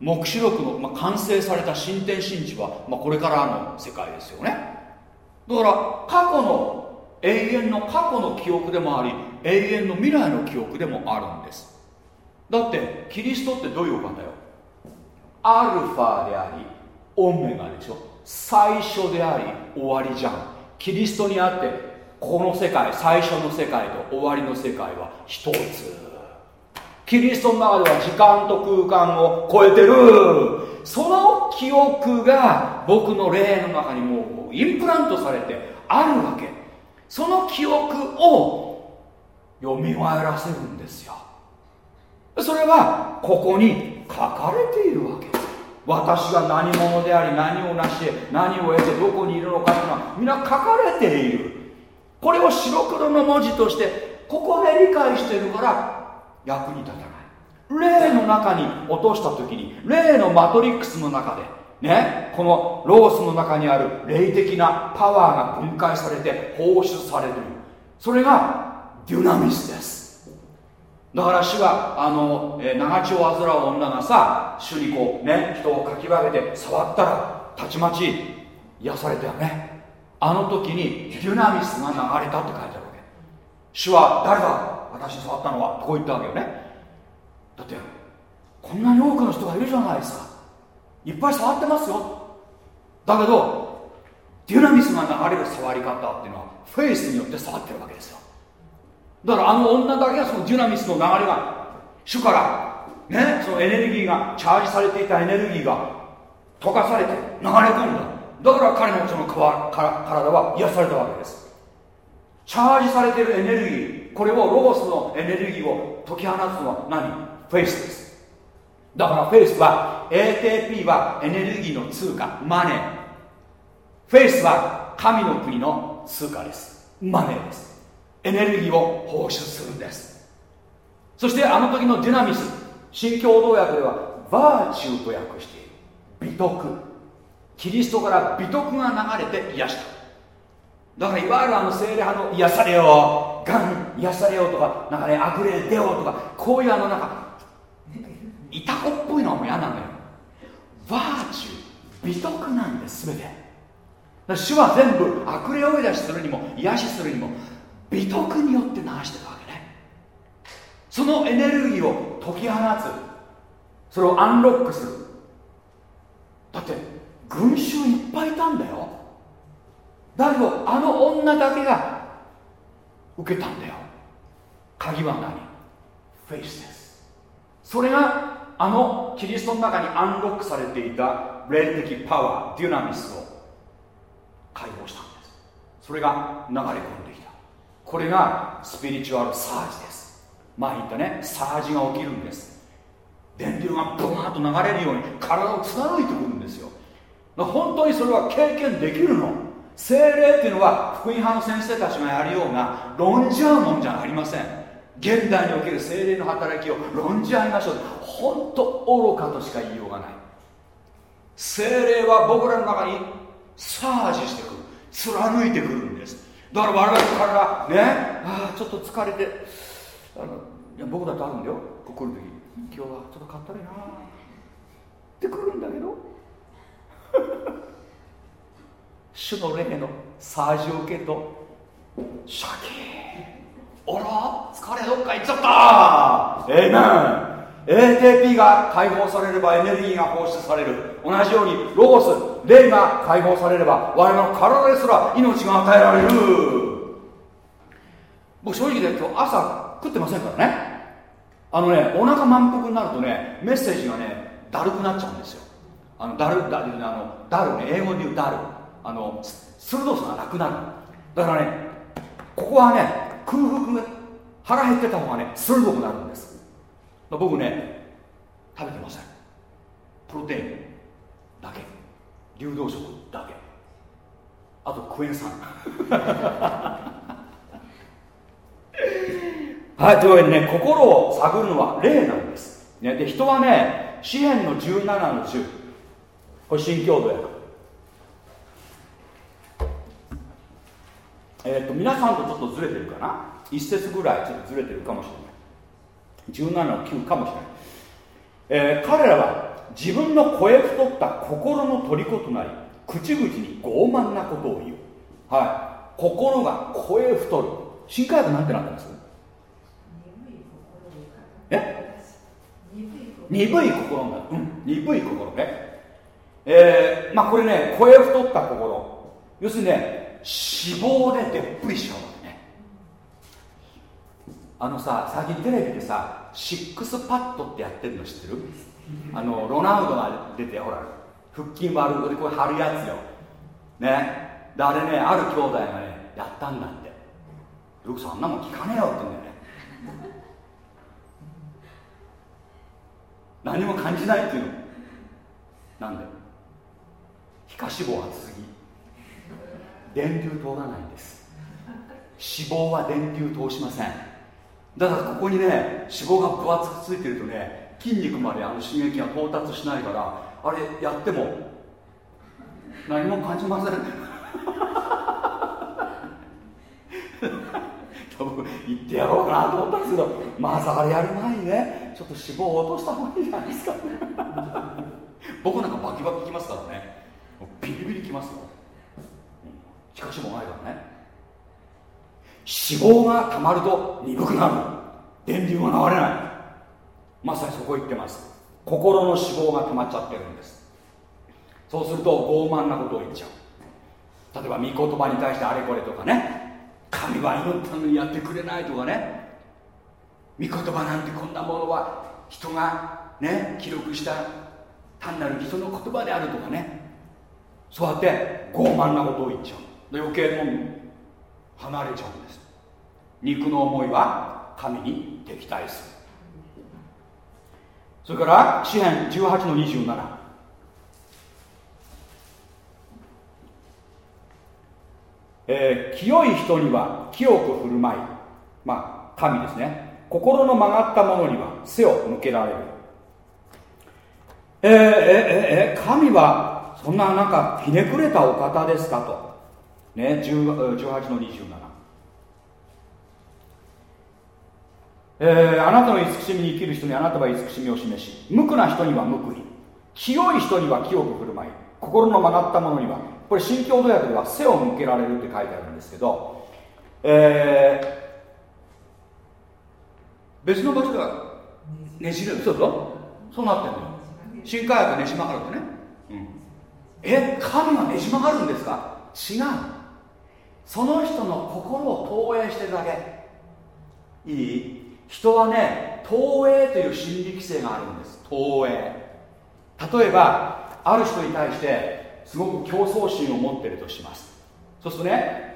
黙示録の、まあ、完成された新天神地は、まあ、これからの世界ですよね。だから過去の永遠の過去の記憶でもあり永遠の未来の記憶でもあるんです。だってキリストってどういうお方よ？アルファでありオメガでしょ？最初であり終わりじゃん。キリストにあってこの世界最初の世界と終わりの世界は一つ。キリストの中では時間と空間を超えてる。その記憶が僕の霊の中にもうインプラントされてあるわけ。その記憶をよみがえらせるんですよ。それはここに書かれているわけ。私が何者であり何を成し何を得てどこにいるのかというのは皆書かれている。これを白黒の文字としてここで理解してるから役に立たない。霊の中に落とした時に霊のマトリックスの中でねこのロースの中にある霊的なパワーが分解されて放出される。それがデュナミスです。だから主はあの、えー、長血を患う女がさ主にこうね人をかき分けて触ったらたちまち癒されたよね。あの時にデュナミスが流れたって書いてあるわけ。主は誰だ？私に触ったのはこう言ったわけよね。だってこんなに多くの人がいるじゃないですかいっぱい触ってますよ。だけどデュナミスが流れる触り方っていうのはフェイスによって触ってるわけですよ。だからあの女だけがそのデュナミスの流れが主からねそのエネルギーがチャージされていたエネルギーが溶かされて流れ込んだ。だから彼のその体は癒されたわけです。チャージされてるエネルギーこれをロゴスのエネルギーを解き放つのは何？フェイスです。だからフェイスは ATP はエネルギーの通貨マネー。フェイスは神の国の通貨です。マネーです。エネルギーを放出するんです。そしてあの時のディナミス新共同訳ではバーチューと訳している。美徳。キリストから美徳が流れて癒した。だからいわゆるあの精霊派の癒されようがん癒されようとかなんかね悪霊出ようとかこういうあのなんかいたこっぽいのはもう嫌なのよ。バーチュー美徳なんです全て。主は全部悪霊を追い出しするにも癒しするにも美徳によって流してるわけね。そのエネルギーを解き放つそれをアンロックする。だって群衆いっぱいいたんだよ。だけどあの女だけが受けたんだよ。鍵は何？フェイスです。それがあのキリストの中にアンロックされていた霊的パワーデュナミスを解放したんです。それが流れ込んできた。これがスピリチュアルサージです。前言ったねサージが起きるんです。電流がブワーッと流れるように体を貫いてくるんですよ。本当にそれは経験できるの。精霊っていうのは福音派の先生たちがやるような論じ合うもんじゃありません。現代における精霊の働きを論じ合いましょう。本当愚かとしか言いようがない。精霊は僕らの中にサージしてくる。貫いてくるんです。だから我々の体ねああちょっと疲れてあのいや僕だとあるんだよ。ここ来る時。今日はちょっとかったりな。ってくるんだけど。主の霊のサージを受けるとシャキーあら？疲れどっか行っちゃった。エイメン。ATP が解放されればエネルギーが放出される。同じようにロゴス霊が解放されれば我々の体ですら命が与えられる。僕正直で今日朝食ってませんからね。あのねお腹満腹になるとねメッセージがねだるくなっちゃうんですよ。あのだるだあのだるね。英語で言うだる。あの鋭さがなくなる。だからねここはね空腹腹減ってた方がね鋭くなるんです。僕ね食べてません。プロテインだけ。流動食だけ。あとクエン酸。はいというわけでね心を探るのは霊なんです、ね、で人はね詩篇の17の10これ新共同訳え、ー、と皆さんとちょっとずれてるかな？一節ぐらいちょっとずれてるかもしれない。17の9かもしれない、えー、彼らは自分の声太った心の虜となり口々に傲慢なことを言う。はい。心が声太る。新海薬なんてなってます？え？鈍い心になる。うん。鈍い心ね。えー、まあこれね声太った心。要するにね脂肪ででっぷりしちゃうわけね。あのさ最近テレビでさシックスパッドってやってるの知ってる？あのロナウドが出てほら腹筋割るでこれ貼るやつよ。ね。であれねある兄弟がねやったんだって。よくそんなもん聞かねえよって言うんだよね。何も感じないっていうの。なんで？皮下脂肪が続き電流通らないんです。脂肪は電流通しません。だからここにね脂肪が分厚くついてるとね筋肉まであの刺激が到達しないからあれやっても何も感じません。僕言ってやろうかなと思ったんですけどまさかあれやる前にねちょっと脂肪を落とした方がいいじゃないですか。僕なんかバキバキきますからね。ビリビリきますよ。しかしもないからね。脂肪がたまると鈍くなる。電流が流れない。まさにそこ言ってます。心の脂肪が溜まっちゃってるんです。そうすると傲慢なことを言っちゃう。例えば御言葉に対してあれこれとかね。神は祈ったのにやってくれないとかね。御言葉なんてこんなものは人がね記録した単なる人の言葉であるとかね。そうやって傲慢なことを言っちゃう。余計もう離れちゃうんです。肉の思いは神に敵対する。それから詩篇18の27えー、清い人には清く振る舞い。まあ神ですね。心の曲がった者には背を向けられる。えー、えー、えー、神はそんななんかひねくれたお方ですかと。ね18の27えー、あなたの慈しみに生きる人にあなたは慈しみを示し無垢な人には無垢に清い人には清く振る舞い心の曲がった者にはこれ新共同訳では背を向けられるって書いてあるんですけど、えー、別の場所ではねじれるそうそう。そうなってんのよ。新海訳ねじ曲がるってね、うん、え神はねじ曲がるんですか？違うその人の心を投影してるだけ。いい？人はね投影という心理規制があるんです。投影。例えばある人に対してすごく競争心を持ってるとします。そうするとね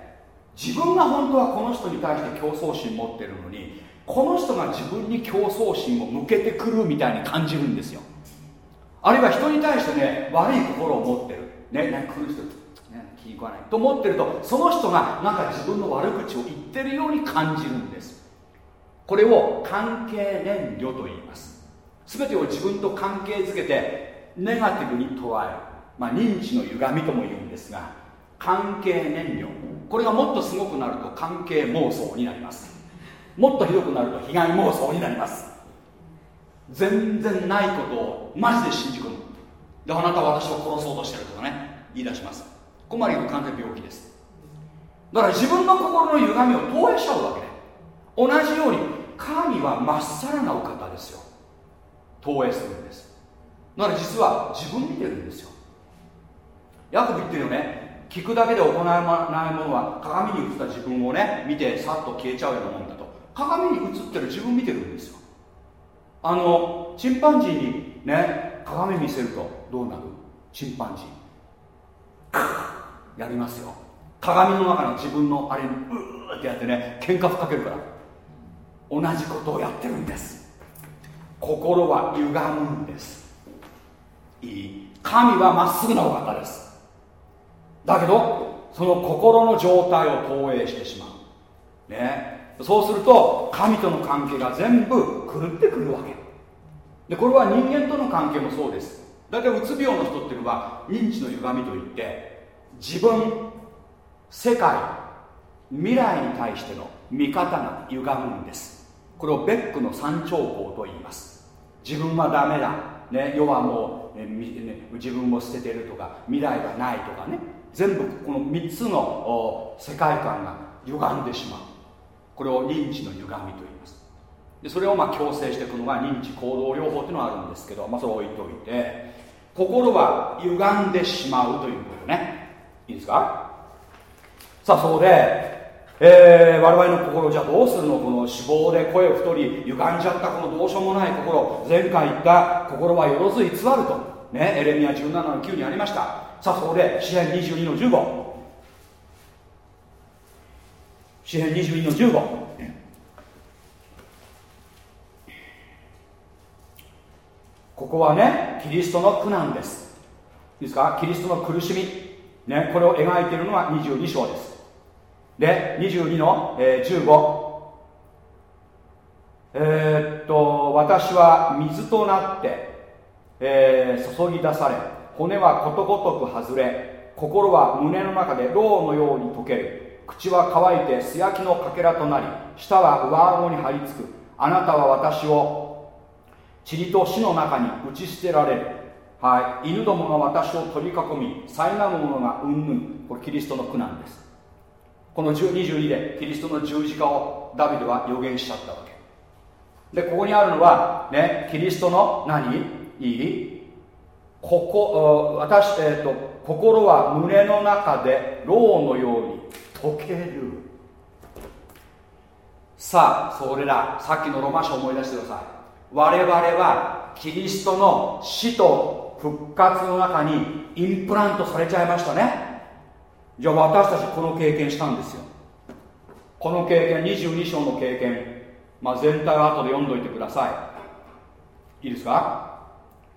自分が本当はこの人に対して競争心持ってるのにこの人が自分に競争心を向けてくるみたいに感じるんですよ。あるいは人に対してね悪い心を持ってる。ね何来る人、ね、気に食わないと思ってるとその人がなんか自分の悪口を言ってるように感じるんです。これを関係燃料と言います。全てを自分と関係づけてネガティブに捉える、まあ、認知の歪みとも言うんですが関係燃料。これがもっとすごくなると関係妄想になります。もっとひどくなると被害妄想になります。全然ないことをマジで信じ込む。であなたは私を殺そうとしてるとかね言い出します。ここまで言うと完全病気です。だから自分の心の歪みを投影しちゃうわけね。同じように神はまっさらなお方ですよ。投影するんです。だから実は自分見てるんですよ。ヤコブ言ってるよね。聞くだけで行わないものは鏡に映った自分をね見てさっと消えちゃうようなもんだと。鏡に映ってる自分見てるんですよ。あのチンパンジーにね鏡見せるとどうなる？チンパンジー。やりますよ。鏡の中の自分のあれにうーってやってね喧嘩ふっかけるから。同じことをやってるんです。心は歪むんです。いい。神はまっすぐなお方です。だけどその心の状態を投影してしまう。ね。そうすると神との関係が全部狂ってくるわけ。でこれは人間との関係もそうです。だいたいうつ病の人っていうのは認知の歪みといって自分世界未来に対しての見方が歪むんです。これをベックの三兆候と言います。自分はダメだ、ね、世はもう、ね、自分を捨ててるとか未来がないとかね。全部この3つの世界観が歪んでしまう。これを認知の歪みと言います。でそれをまあ強制していくのが認知行動療法っていうのがあるんですけど、まあ、それを置いておいて心は歪んでしまうということね。いいですか？さあそこでえー、我々の心じゃあどうするの？この脂肪で声を太り歪んじゃったこのどうしようもない心。前回言った心はよろず偽ると。ねエレミア17の9にありました。さあそこで詩篇22の15詩篇22の15ここはねキリストの苦難です。いいですか？キリストの苦しみ。ねこれを描いているのは22章です。で22の、えー、15えー、っと私は水となって、えー、注ぎ出され骨はことごとく外れ心は胸の中でろうのように溶ける。口は乾いて素焼きのかけらとなり舌は上顎に張り付く。あなたは私を塵と死の中に打ち捨てられる。はい、犬どもが私を取り囲み災難者がうんぬん。これキリストの苦難です。この22でキリストの十字架をダビデは予言しちゃったわけ。でここにあるのはねキリストの何？いい？ここ私、えーと、心は胸の中でろうのように溶ける。さあそれらさっきのロマ書を思い出してください。我々はキリストの死と復活の中にインプラントされちゃいましたね。じゃあ私たちこの経験したんですよ。この経験22章の経験、まあ、全体は後で読んどいてください。いいですか？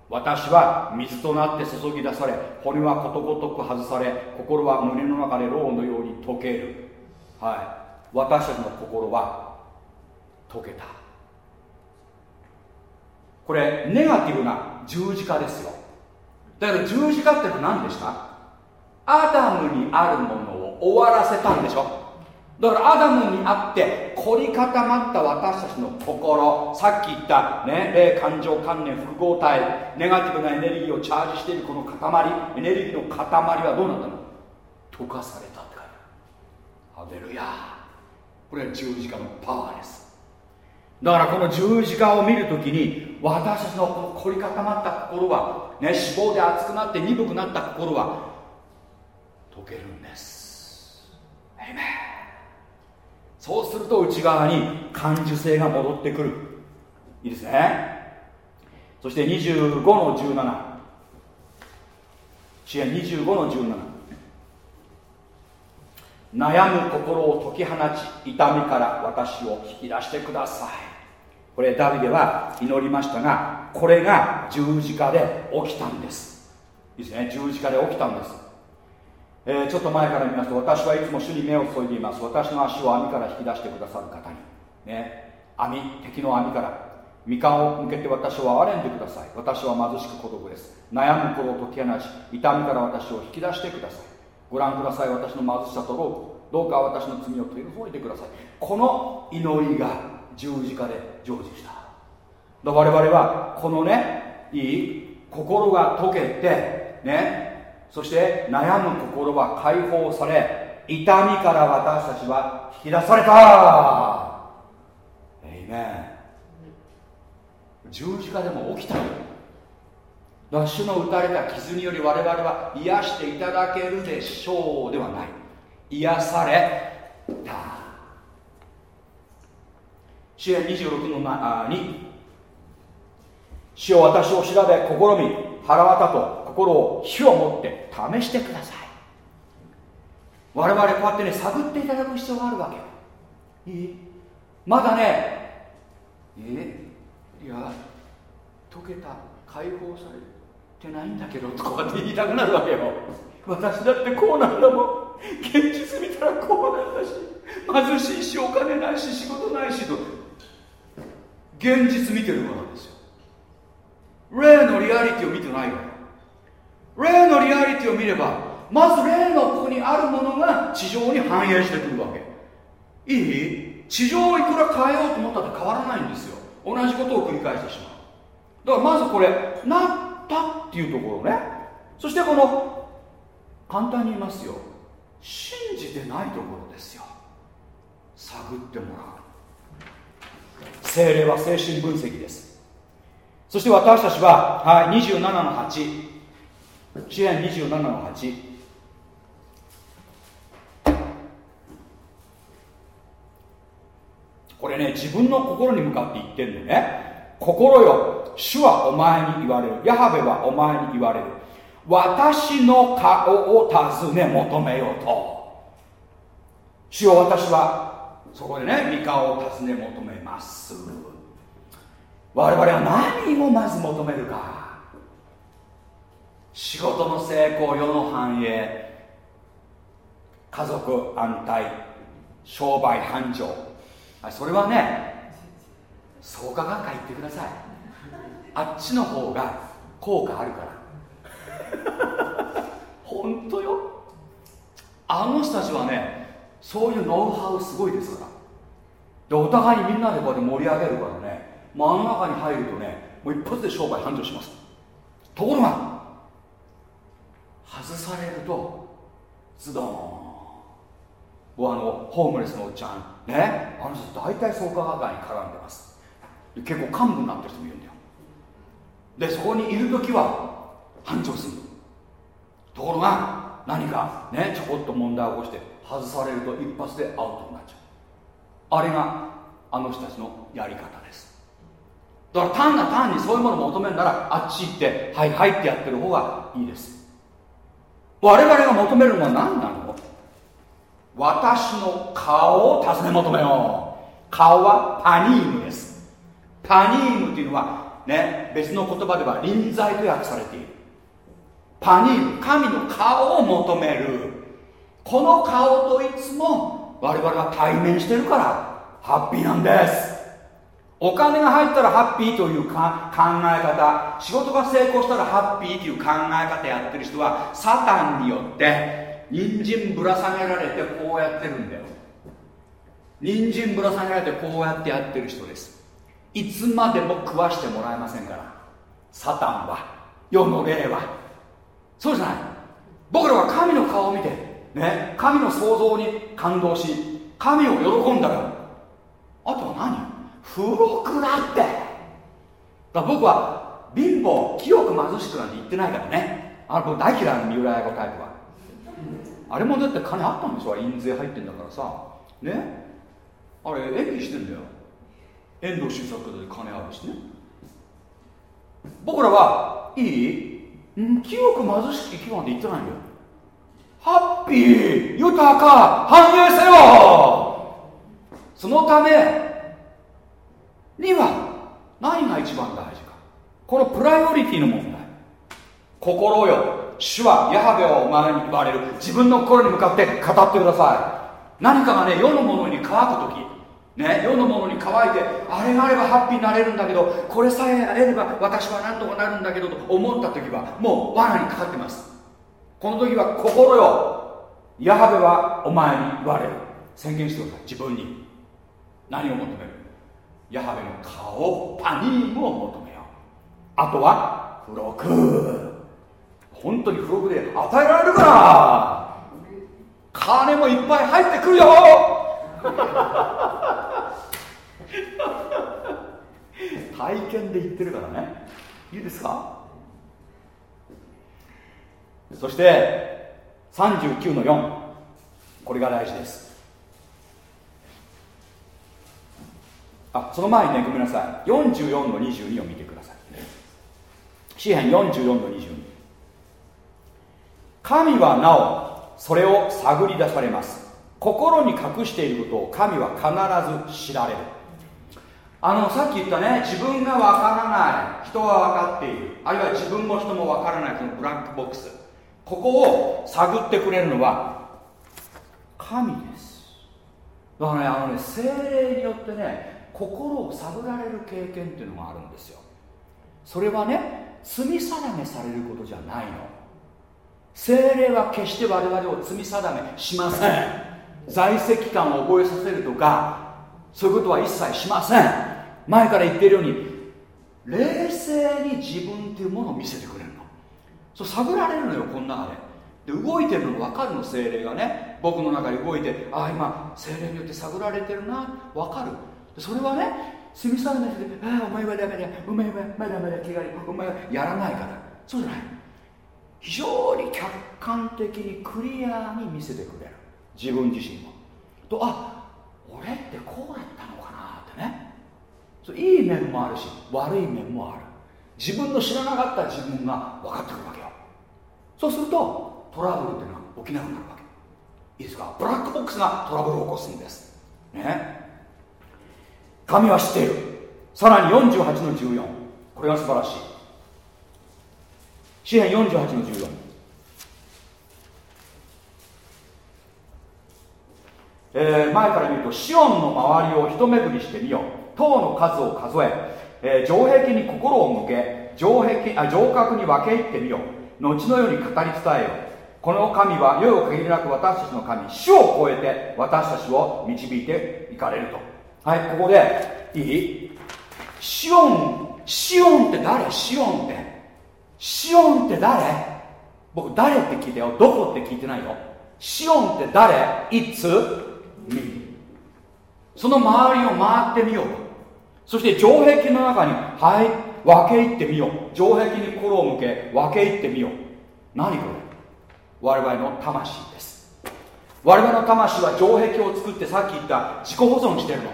私は水となって注ぎ出され骨はことごとく外され心は胸の中でロウのように溶ける。はい。私たちの心は溶けた。これネガティブな十字架ですよ。だから十字架ってのは何でした？アダムにあるものを終わらせたんでしょ。だからアダムにあって凝り固まった私たちの心。さっき言ったね霊感情観念複合体ネガティブなエネルギーをチャージしているこの塊エネルギーの塊はどうなったの？溶かされたって書いてある。ハデルヤこれは十字架のパワーです。だからこの十字架を見るときに私たちの凝り固まった心は、ね、脂肪で熱くなって鈍くなった心は溶けるんです。そうすると内側に感受性が戻ってくる。いいですね。そして25の17支援25の17悩む心を解き放ち痛みから私を引き出してください。これダビデは祈りましたがこれが十字架で起きたんです。いいですね。十字架で起きたんです。えー、ちょっと前から見ますと私はいつも主に目を注いでいます。私の足を網から引き出してくださる方に。ね。網敵の網から。三冠を向けて私を憐れんでください。私は貧しく孤独です。悩む心を解き放ち痛みから私を引き出してください。ご覧ください。私の貧しさとどうか私の罪を取り除いてください。この祈りが十字架で成就した。我々はこのねいい心が解けてねそして悩む心は解放され痛みから私たちは引き出された。エイメン十字架でも起きたよだから主の打たれた傷により我々は癒していただけるでしょうではない。癒された。支援26の2主を私を調べ試み腹渡と心を火を持って試してください。我々こうやってね探っていただく必要があるわけいい？まだねえいや溶けた解放されてないんだけどとかって言いたくなるわけよ。私だってこうなんだもん。現実見たらこうなんだし貧しいしお金ないし仕事ないしと。現実見てるからですよ。例のリアリティを見てないから霊のリアリティを見ればまず霊のここにあるものが地上に反映してくるわけ。いい？地上をいくら変えようと思ったって変わらないんですよ。同じことを繰り返してしまう。だからまずこれなったっていうところね。そしてこの簡単に言いますよ。信じてないところですよ。探ってもらう。精霊は精神分析です。そして私たちは、はい、27の8支援27の8これね自分の心に向かって言ってるんでね。心よ主はお前に言われる。ヤハベはお前に言われる。私の顔を尋ね求めようと。主よ私はそこでね三顔を尋ね求めます。我々は何をまず求めるか。仕事の成功世の繁栄。家族安泰。商売繁盛。それはね創価学会行ってください。あっちの方が効果あるから。本当よ。あの人たちはねそういうノウハウすごいですから。でお互いにみんなでこうやって盛り上げるからね真ん中に入るとねもう一発で商売繁盛します。ところが外されるとズドン。あのホームレスのおっちゃん。ねあの人大体創価学会に絡んでます。結構幹部になってる人もいるんだよ。でそこにいる時は繁盛する。ところが何かねちょこっと問題を起こして外されると一発でアウトになっちゃう。あれがあの人たちのやり方です。だから単な単にそういうものを求めるならあっち行ってはいはいってやってる方がいいです。我々が求めるのは何なの？私の顔を尋ね求めよう。顔はパニームです。パニームっていうのはね別の言葉では臨在と訳されている。パニーム神の顔を求める。この顔といつも我々は対面してるからハッピーなんです。お金が入ったらハッピーというか考え方。仕事が成功したらハッピーという考え方やってる人はサタンによって人参ぶら下げられてこうやってるんだよ。人参ぶら下げられてこうやってやってる人です。いつまでも食わしてもらえませんから。サタンは。世の霊は。そうじゃない。僕らは神の顔を見てね神の創造に感動し神を喜んだら。あとは何？古くなって。だ僕は貧乏清く貧しくなんて言ってないからね。あの僕大嫌いな三浦綾子タイプは。あれもだって金あったんでしょ？印税入ってんだからさ。ね？あれ演技してんだよ。遠藤周作で金あるしね。僕らはいい？清く貧しき清なんて言ってないんだよ。ハッピー豊か繁栄せよ。そのためには何が一番大事か。このプライオリティの問題。心よ。主はヤハベをお前に言われる。自分の心に向かって語ってください。何かがね世のものに乾く時。ね世のものに乾いてあれがあればハッピーになれるんだけどこれさえ得れば私は何とかなるんだけどと思った時はもう罠にかかってます。この時は心よ。ヤハベはお前に言われる。宣言してください。自分に。何を求める？ヤハベの顔パニームを求めよう。あとは付録。本当に付録で与えられるから金もいっぱい入ってくるよ。体験で言ってるからね。いいですか？そして39の4これが大事です。あその前にねごめんなさい。44の22を見てください。詩篇44の22神はなおそれを探り出されます。心に隠していることを神は必ず知られる。あのさっき言ったね自分がわからない。人は分かっている。あるいは自分も人も分からないこのブラックボックス。ここを探ってくれるのは神です。だからねあのね精霊によってね心を探られる経験っていうのがあるんですよ。それはね罪定めされることじゃないの。精霊は決して我々を罪定めしません。在籍感を覚えさせるとかそういうことは一切しません。前から言っているように冷静に自分っていうものを見せてくれる。そう探られるのよこの中でで動いてるの分かるの精霊がね。僕の中で動いてああ今精霊によって探られてるな。分かる。それはね罪定めしてああお前はダメだ。お前はまだまだ気がお前はやらないから。そうじゃない。非常に客観的にクリアに見せてくれる。自分自身を。とあ俺ってこうだったのかなってね。そういい面もあるし悪い面もある。自分の知らなかった自分が分かってくるわけよ。そうするとトラブルっていうのは起きなくなるわけ。いいですか？ブラックボックスがトラブルを起こすんです。ね。神は知っている。さらに48の14これが素晴らしい。詩篇48の14えー、前から見るとシオンの周りを一巡りしてみよう。塔の数を数え。えー、城壁に心を向け。城壁あ城郭に分け入ってみよう。後のように語り伝えよこの神は世を限りなく私たちの神主を超えて私たちを導いていかれると。はいここでいい？シオンシオンって誰？シオンって。シオンって誰？僕誰って聞いたよ？どこって聞いてないよ？シオンって誰？いつ？その周りを回ってみようそして城壁の中にはい分け入ってみよう。城壁に心を向け分け入ってみよう。何これ？我々の魂です。我々の魂は城壁を作ってさっき言った自己保存してるの。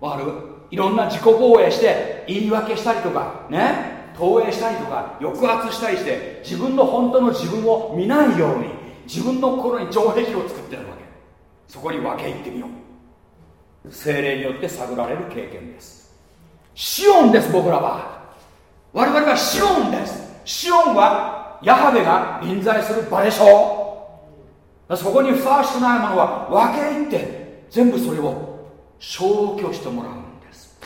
わかるいろんな自己防衛して言い訳したりとかね？投影したりとか抑圧したりして自分の本当の自分を見ないように自分の心に城壁を作ってるわけ。そこに分け入ってみよう。精霊によって探られる経験です。シオンです僕らは。我々はシオンです。シオンはヤハベが臨在する場でしょう。そこにふさわしくないものは分け入って全部それを消去してもらうんです。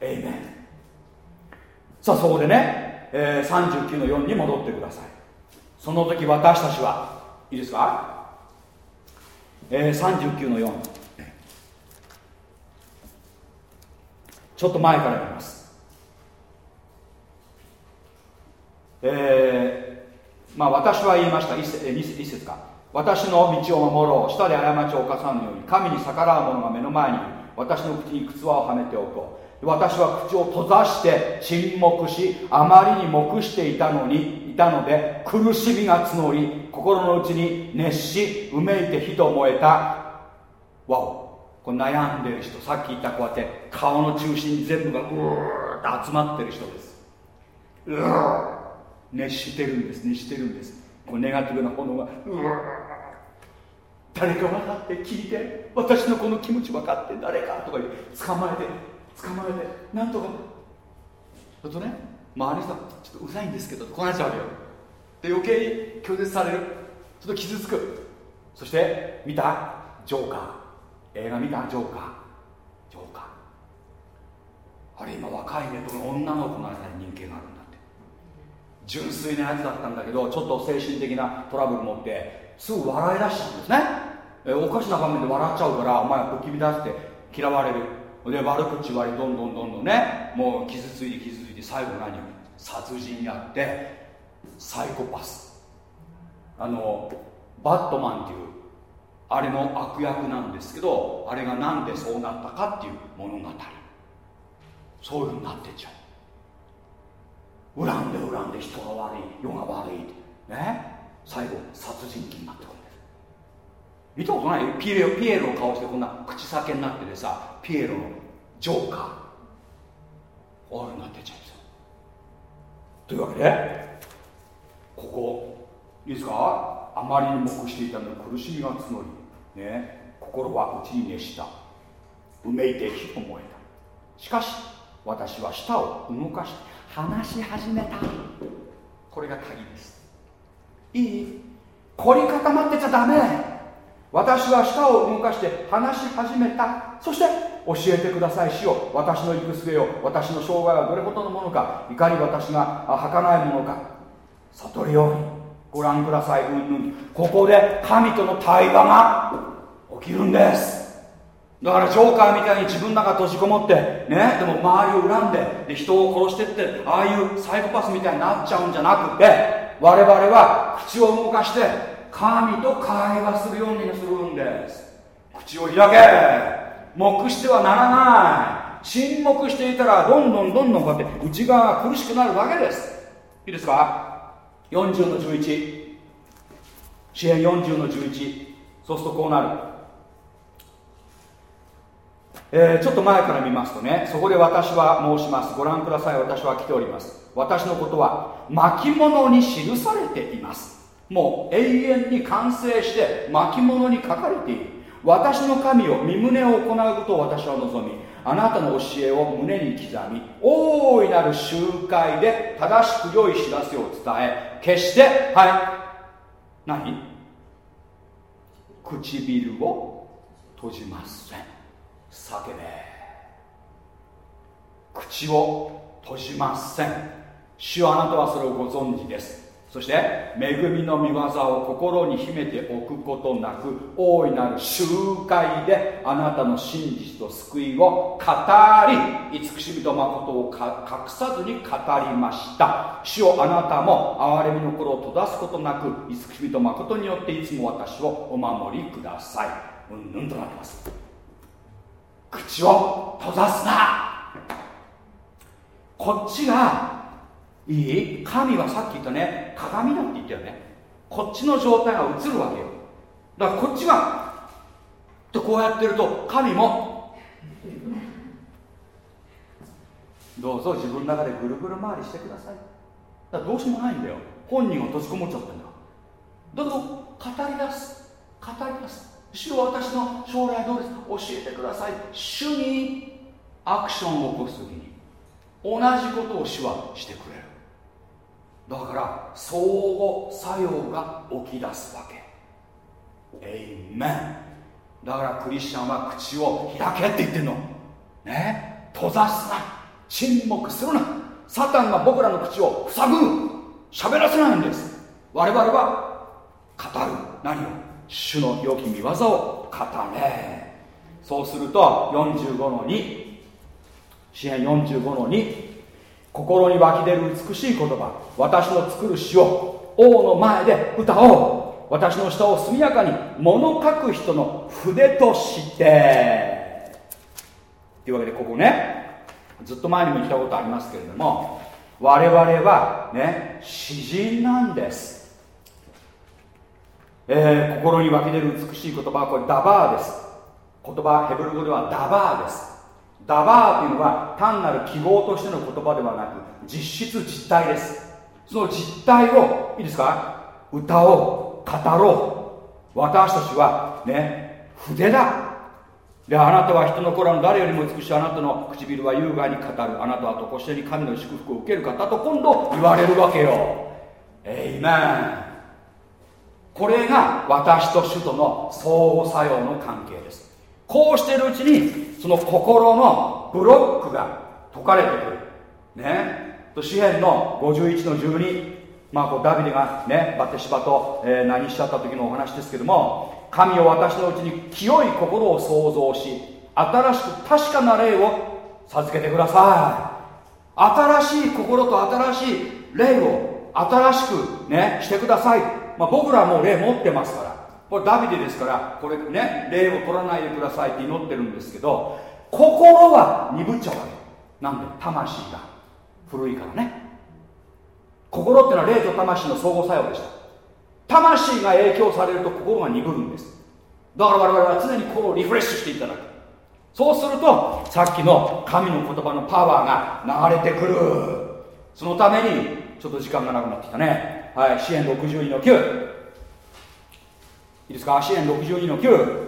エイメンさあそこでね、えー、39の4に戻ってください。その時私たちはいいですか、えー、39の4ちょっと前から見ます。えー、まあ私は言いました。一節一節か。私の道を守ろう。舌で過ちを犯さぬように神に逆らう者が目の前に私の口に靴輪をはめておこう。私は口を閉ざして沈黙しあまりに黙していたのにいたので苦しみが募り心の内に熱しうめいて火と燃えた。わお。こ悩んでる人さっき言ったこうやって顔の中心に全部がうーっと集まってる人です。うー。熱してるんです熱してるんです。こうネガティブな炎がうわ誰か分かって聞いて私のこの気持ち分かって誰かとか言って捕まえて捕まえてなんとか。ちょっとね周りの人ちょっとうざいんですけどこうなっちゃうわけよ。で余計に拒絶される。ちょっと傷つく。そして見た？ジョーカー。映画見た？ジョーカー。ジョーカー。あれ今若いね。とか女の子の間に人気がある。純粋なやつだったんだけどちょっと精神的なトラブル持ってすぐ笑い出しちゃうんですね。えおかしな場面で笑っちゃうからお前は不気味だって嫌われる。で悪口言われどんどんどんどんねもう傷ついて傷ついて最後何？殺人やってサイコパス。あのバットマンっていうあれの悪役なんですけどあれが何でそうなったかっていう物語。そういうふうになってっちゃう。恨んで恨んで人が悪い世が悪いね？最後殺人鬼になってくるんです。見たことない？ピエロピエロの顔してこんな口裂けになっててさピエロのジョーカー。あれになってっちゃうんですよ。というわけでここいいですか？あまりに黙していたのに苦しみが募り、ね、心は内に熱した。うめいて火と燃えた。しかし私は舌を動かして話し始めた。これが鍵です。いい？凝り固まってちゃダメ。私は舌を動かして話し始めた。そして教えてください。しよ私の行く末を私の障害はどれほどのものか。いかに私が儚いものか。悟るように。ご覧ください。うんうん。ここで神との対話が起きるんです。だからジョーカーみたいに自分の中閉じこもってねでも周りを恨んでで人を殺してってああいうサイコパスみたいになっちゃうんじゃなくて我々は口を動かして神と会話するようにするんです。口を開け。黙してはならない。沈黙していたらどんどんどんどんこうやって内側が苦しくなるわけです。いいですか？40の11支援40の11そうするとこうなる。えー、ちょっと前から見ますとねそこで私は申します。ご覧ください。私は来ております。私のことは巻物に記されています。もう永遠に完成して巻物に書かれている。私の神を身胸を行うことを私は望みあなたの教えを胸に刻み大いなる集会で正しく良い知らせを伝え決してはい何？唇を閉じません。叫べ口を閉じません。主はあなたはそれをご存知です。そして恵みの御業を心に秘めておくことなく大いなる集会であなたの真実と救いを語り慈しみと誠を隠さずに語りました。主をあなたも憐れみの心を閉ざすことなく慈しみと誠によっていつも私をお守りください。うんぬんとなってます。口を閉ざすな。こっちがいい。神はさっき言ったね鏡だって言ったよね。こっちの状態が映るわけよ。だからこっちがとこうやってると神もどうぞ自分の中でぐるぐる回りしてください。だからどうしようもないんだよ。本人が閉じこもっちゃってんだだけど語り出す。語り出す。主よ私の将来どうです教えてください。主にアクションを起こす時に同じことを主はしてくれる。だから相互作用が起き出すわけ。エイメン。だからクリスチャンは口を開けって言ってんの。ね？閉ざすな。沈黙するな。サタンが僕らの口を塞ぐ。喋らせないんです。我々は語る。何を？主の良き見業を語れそうすると45の2支援45の2心に湧き出る美しい言葉。私の作る詩を王の前で歌おう。私の舌を速やかに物書く人の筆として。というわけでここねずっと前にも言ったことありますけれども我々はね詩人なんです。えー、心に湧き出る美しい言葉はこれダバーです。言葉ヘブル語ではダバーです。ダバーというのは単なる記号としての言葉ではなく実質実体です。その実体をいいですか？歌おう語ろう。私たちはね筆だ。であなたは人の子らの誰よりも美しいあなたの唇は優雅に語る。あなたはとこしてに神の祝福を受ける方と今度言われるわけよ。エイメンこれが私と主との相互作用の関係です。こうしているうちにその心のブロックが解かれてくる。ね。と詩篇の51の12まあこうダビデがねバテシバと、えー、何しちゃった時のお話ですけども神を私のうちに清い心を創造し新しく確かな霊を授けてください。新しい心と新しい霊を新しくねしてください。まあ、僕らはもう霊持ってますから。これダビデですからこれね霊を取らないでくださいって祈ってるんですけど心は鈍っちゃうわけなんで魂が。古いからね。心っていうのは霊と魂の相互作用でした。魂が影響されると心が鈍るんです。だから我々は常に心をリフレッシュしていただく。そうするとさっきの神の言葉のパワーが流れてくる。そのためにちょっと時間がなくなってきたね。はい支援62の9いいですか？支援62の9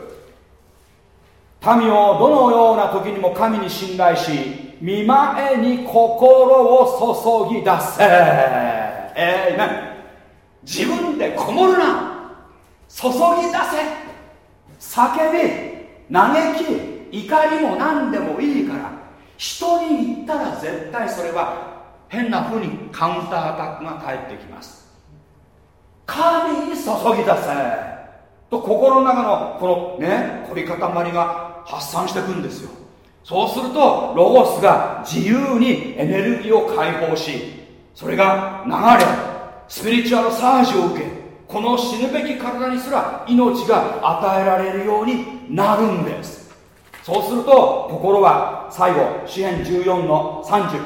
民をどのような時にも神に信頼し見前に心を注ぎ出せ。えいめ自分でこもるな。注ぎ出せ。叫び嘆き怒りも何でもいいから。人に言ったら絶対それは変な風にカウンターアタックが返ってきます。神に注ぎ出せ。と心の中のこのね凝り固まりが発散していくんですよ。そうするとロゴスが自由にエネルギーを解放しそれが流れスピリチュアルサージを受けこの死ぬべき体にすら命が与えられるようになるんです。そうすると心は最後詩篇14の30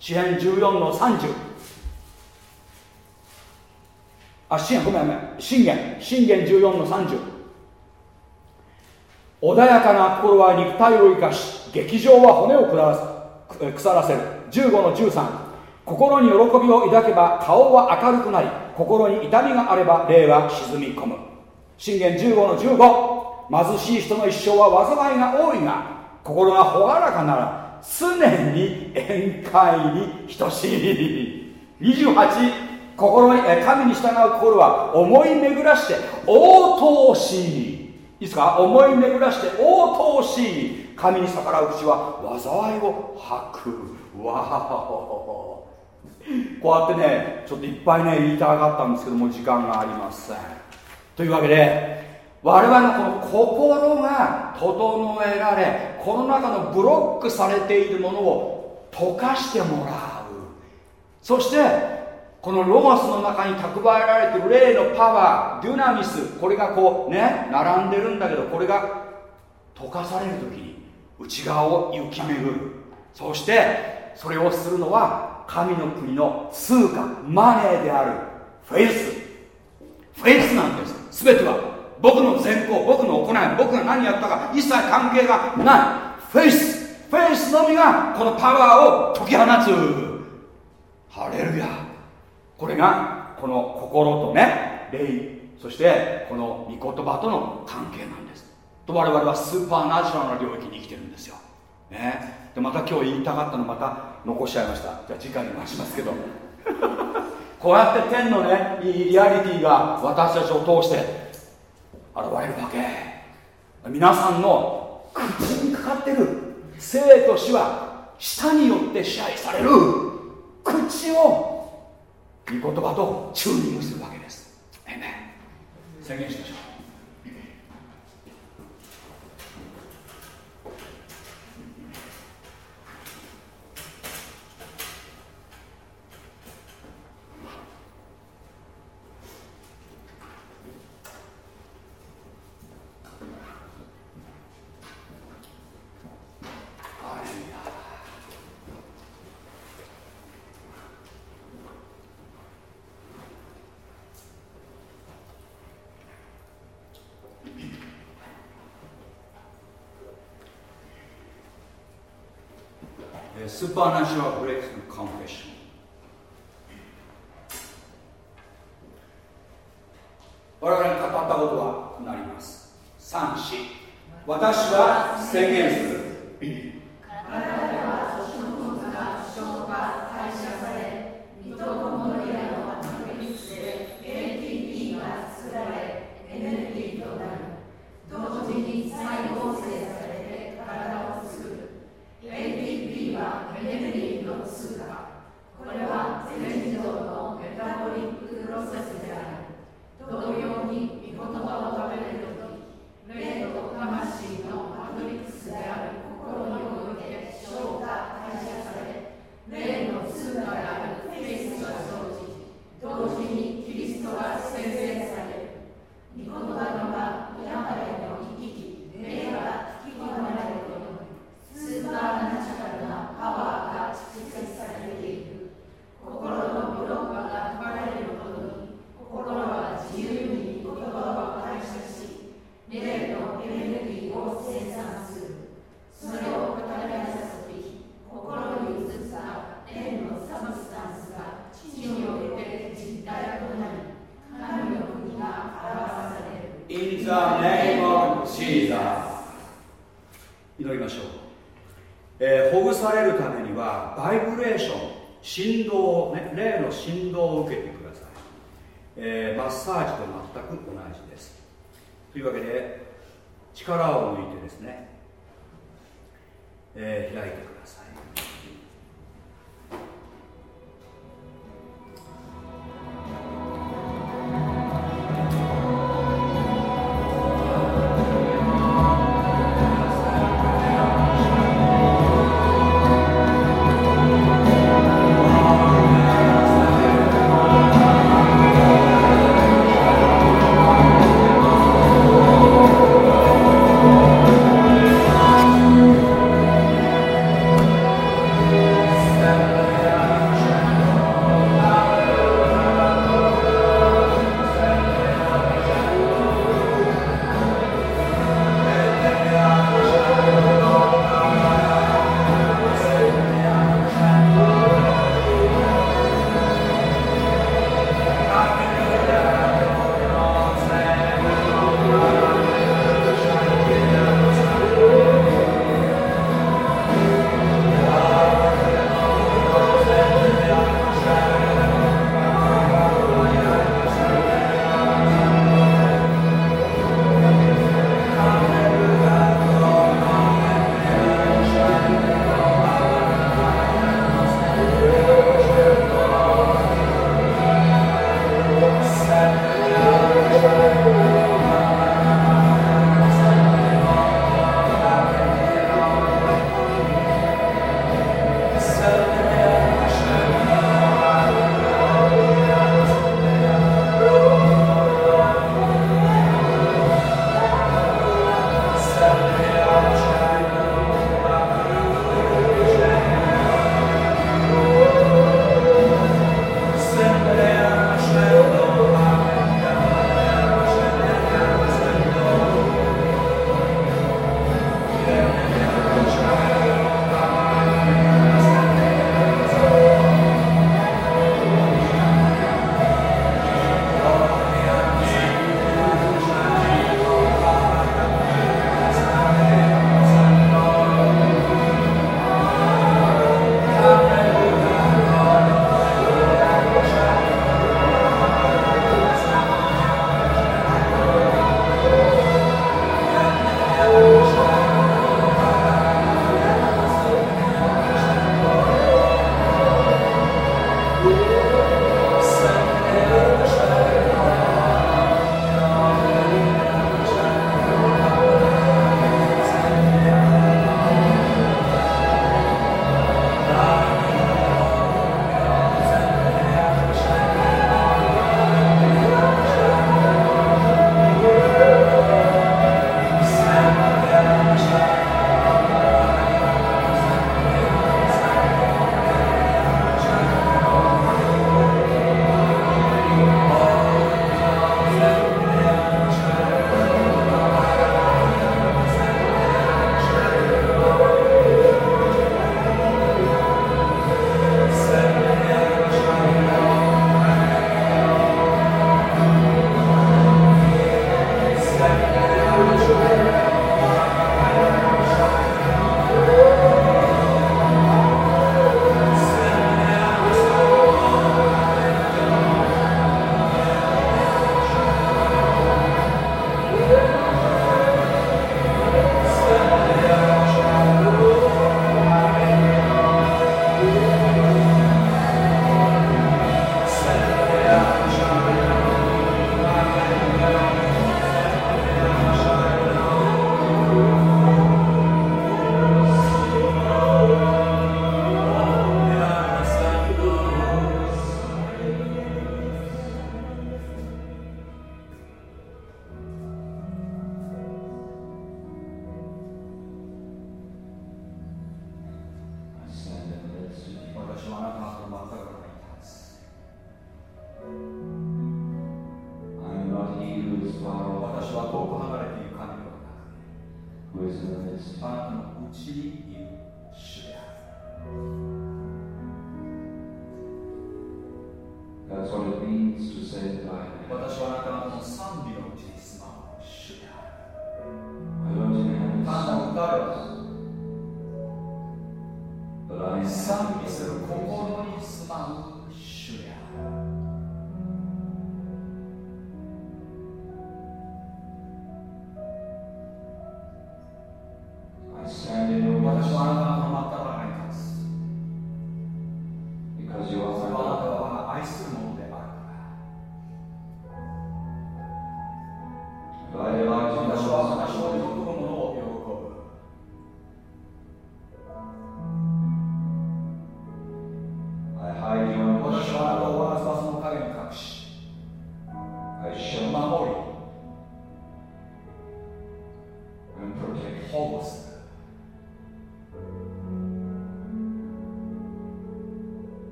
詩篇14の30あ、信玄、ごめんごめん。信玄、信玄14の30。穏やかな心は肉体を生かし、劇場は骨を腐らせる。15の13。心に喜びを抱けば顔は明るくなり、心に痛みがあれば霊は沈み込む。信玄15の15。貧しい人の一生は災いが多いが、心が朗らかなら、常に宴会に等しい。28。心に神に従う心は思い巡らして応答しいいですか？思い巡らして応答し神に逆らう口は災いを吐く。わお こうやってねちょっといっぱいね言いたかったんですけども時間がありません。というわけで我々のこの心が整えられこの中のブロックされているものを溶かしてもらう。そしてこのロマスの中に蓄えられてる霊のパワーデュナミスこれがこうね並んでるんだけどこれが溶かされる時に内側を行き巡る。そしてそれをするのは神の国の通貨マネーであるフェイス。フェイスなんです。全ては僕の善行僕の行い僕が何やったか一切関係がない。フェイス。フェイスのみがこのパワーを解き放つ。ハレルヤ。これがこの心とね霊そしてこの御言葉との関係なんです。と我々はスーパーナチュラルな領域に生きてるんですよ、ね、でまた今日言いたかったのまた残しちゃいました。じゃあ次回に回しますけど。こうやって天のねリアリティが私たちを通して現れるわけ。皆さんの口にかかってる生と死は舌によって支配される口を御言葉とチューニングするわけです。宣言しましょう。スーパーナショナルブレイクのコンフェッション。我々に語ったことはなります。三、四、私は宣言する。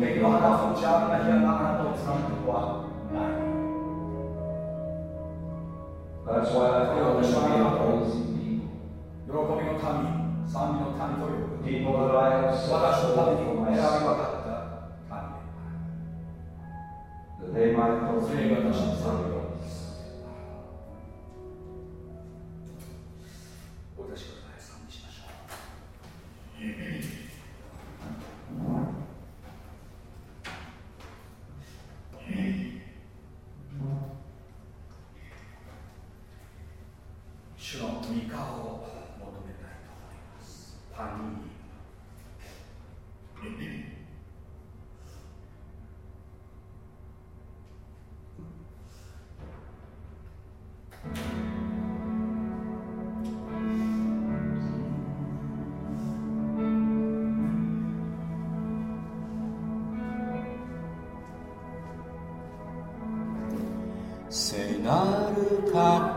敵の旗日はなかなかをつかむことはない喜びの民賛美の民という。私のために選び渡った。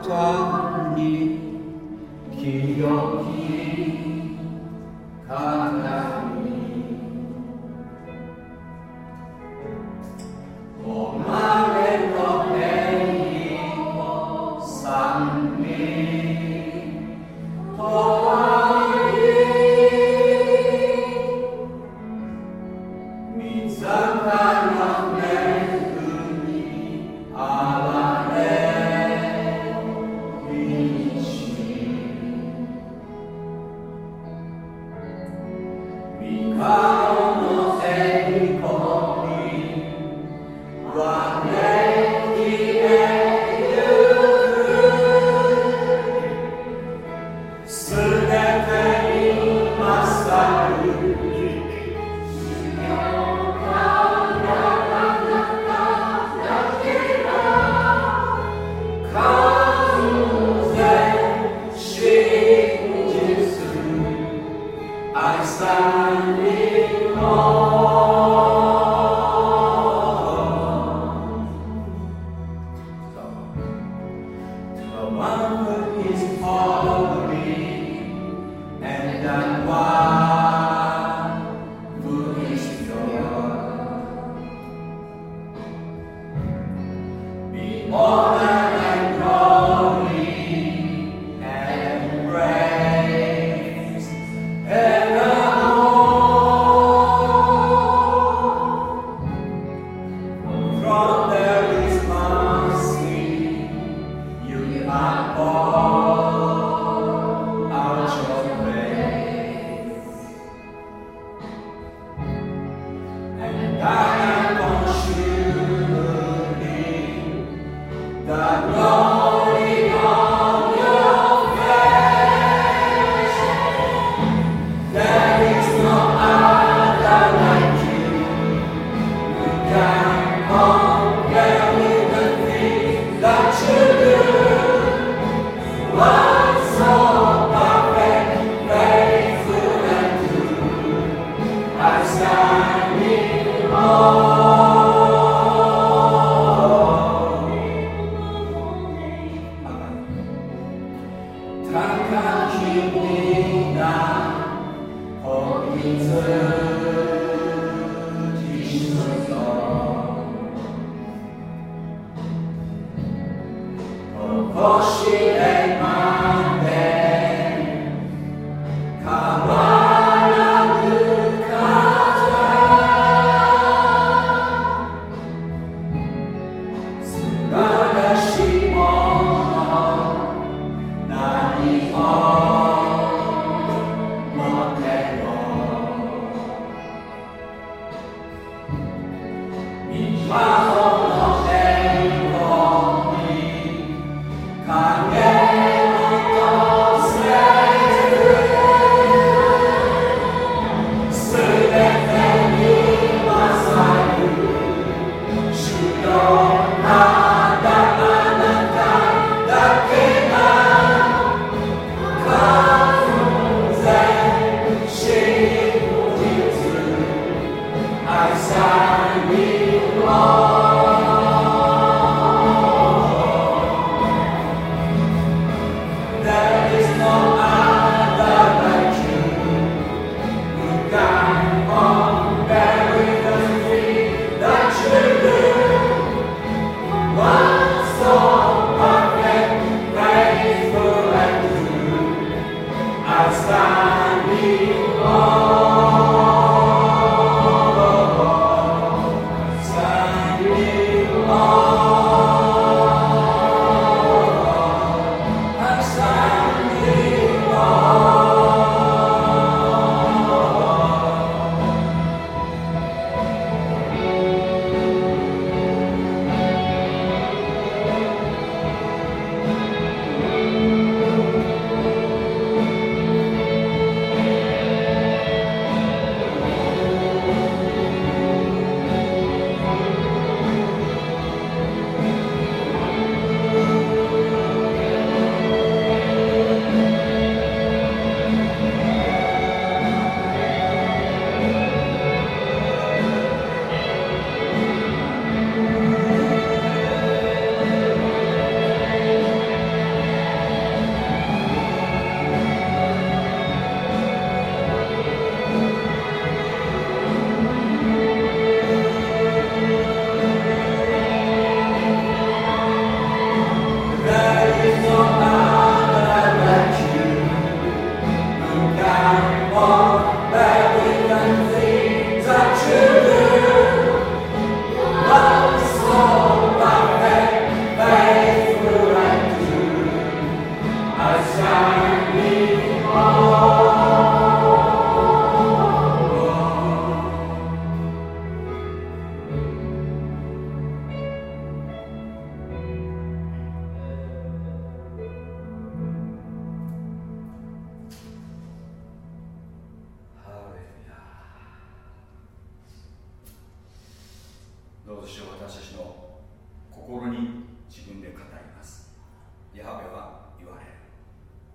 三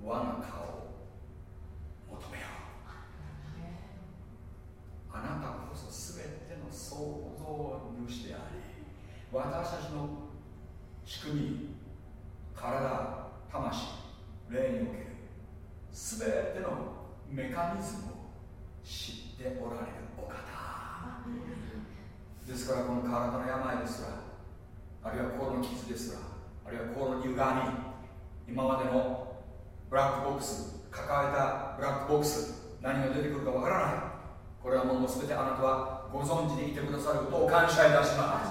我が顔を求めよう。あなたこそ全ての創造主であり私たちの仕組み体魂霊における全てのメカニズムを知っておられるお方ですからこの体の病ですらあるいは心の傷ですらあるいは心の歪み今までのブラックボックス抱えたブラックボックス何が出てくるかわからないこれはもう全てあなたはご存知でいてくださることを感謝いたしま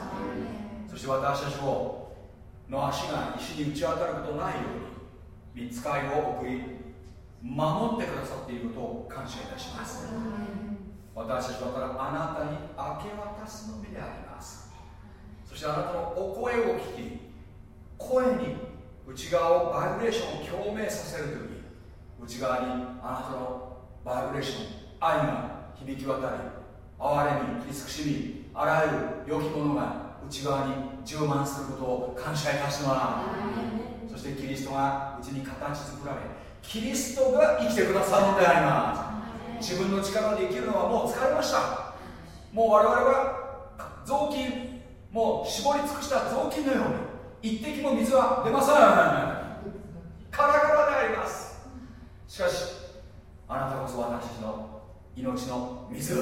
すそして私たちをの足が石に打ち当たることのないよいを送り守ってくださっていることを感謝いたします。私たちはただあなたに明け渡すのみであります。そしてあなたのお声を聞き声に内側をバイブレーションを共鳴させるとき内側にあなたのバイブレーション愛が響き渡り哀れみ慈しみあらゆる良きものが内側に充満することを感謝いたしますそしてキリストがうちに形作られキリストが生きてくださるのであります。自分の力で生きるのはもう疲れました。もう我々は雑巾もう絞り尽くした雑巾のように一滴も水は出ません。カラカラであります。しかしあなたこそ私の命の水。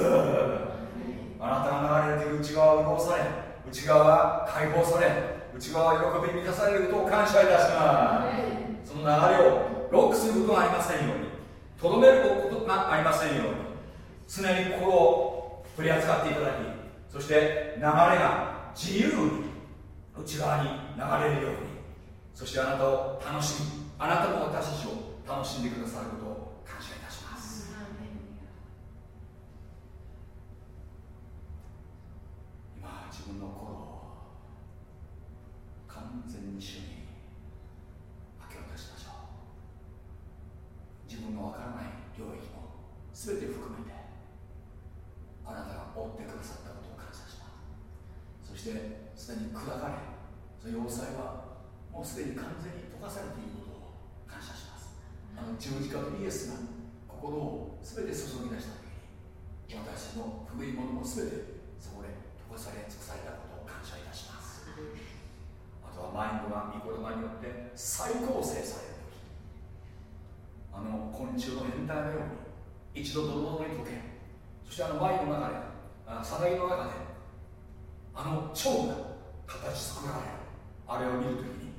あなたが流れている内側は潤され内側は解放され内側は喜びに満たされることを感謝いたします。その流れをロックすることがありませんようにとどめることがありませんように常に心を取り扱っていただきそして流れが自由に内側に流れるようにそしてあなたを楽しみあなたも私たちを楽しんでくださること。完全に主に明け渡しましょう。自分のわからない領域も全て含めてあなたが追ってくださったことを感謝します。そしてすでに砕かれその要塞はもうすでに完全に溶かされていることを感謝します。あの十字架のイエスが心を全て注ぎ出した時に私の古いものも全てそこで溶かされ尽くされたことを感謝いたします。はマインドが御言葉によって再構成されるきあの昆虫の変態のように一度泥ロに溶けそしてあのワインの中でさなぎの中であの蝶が形作られるあれを見る。ときに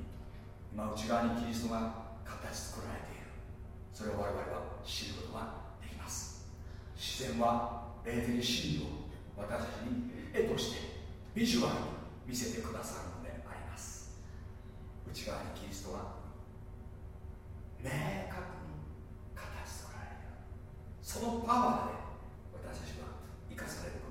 今内側にキリストが形作られている。それを我々は知ることができます。自然は霊的真理を私たちに絵としてビジュアルに見せてくださる。内側にキリストは明確に形作られてる。そのパワーで私たちは生かされる。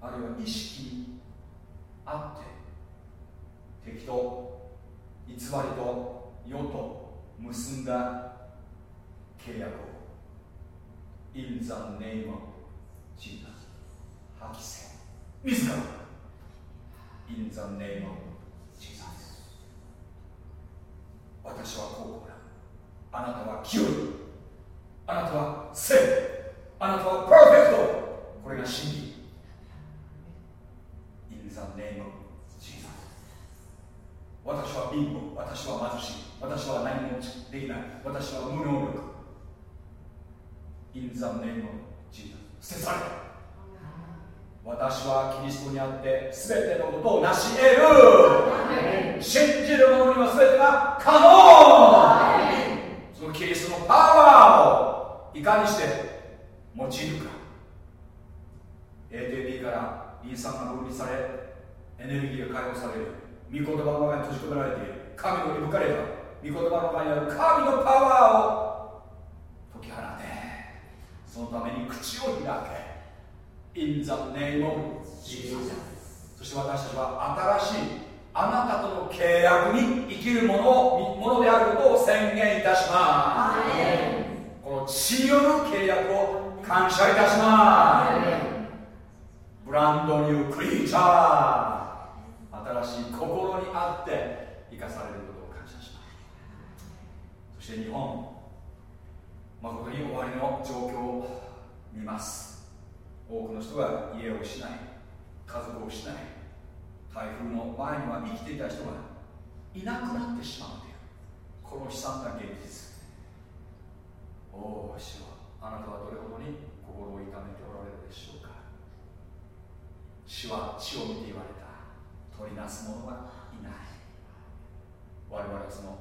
あるい。は意識にあって敵と偽りと世と結んだ契約を In the name of Jesus 破棄せ自ら In the name of Jesus 私はこうこうだあなたは清い。あなたは聖あなたはパーフェクトこれが真理 In the name of Jesus. 私は貧乏私は貧しい私は何もできない私は無能力。In the name of Jesus 捨て去れ。私はキリストにあって全てのことを成し得る。信じる者には全てが可能。そのキリストのパワーをいかにして用いるか。ATB からリン酸が分離されエネルギーが解放される。御言葉の中に閉じ込められている。神の息吹かれた御言葉の中にある神のパワーを解き放て。そのために口を開け。In the name of Jesus そして私たちは新しいあなたとの契約に生きるものものであることを宣言いたします。この血による契約を感謝いたしますブランドニュークリーチャー新しい心にあって生かされることを感謝しますそして日本誠に終わりの状況を見ます。多くの人が家を失い家族を失い台風の前には生きていた人がいなくなってしまうというこの悲惨な現実。おお主はあなたはどれほどに心を痛めておられるでしょうか。主は血を見て言われた。取りなす者はいない我々はその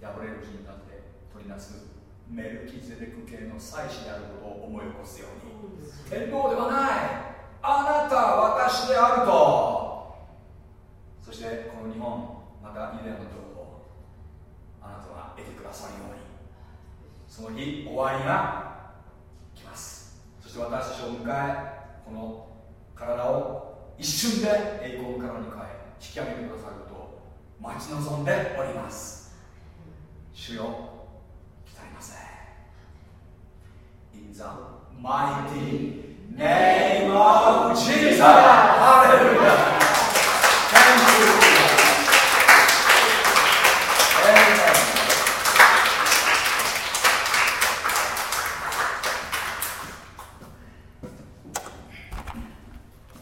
破れる日になって取りなす。メルキゼデク系の祭司であることを思い起こすように。天皇ではない。あなたは私であるとそしてこの日本またユダヤの情報あなたは得てくださるように。その日終わりが来ます。そして私たちを迎えこの体を一瞬で栄光の体に変え引き上げてくださることを待ち望んでおります。主よ鍛えませ In the mighty name of Jesus.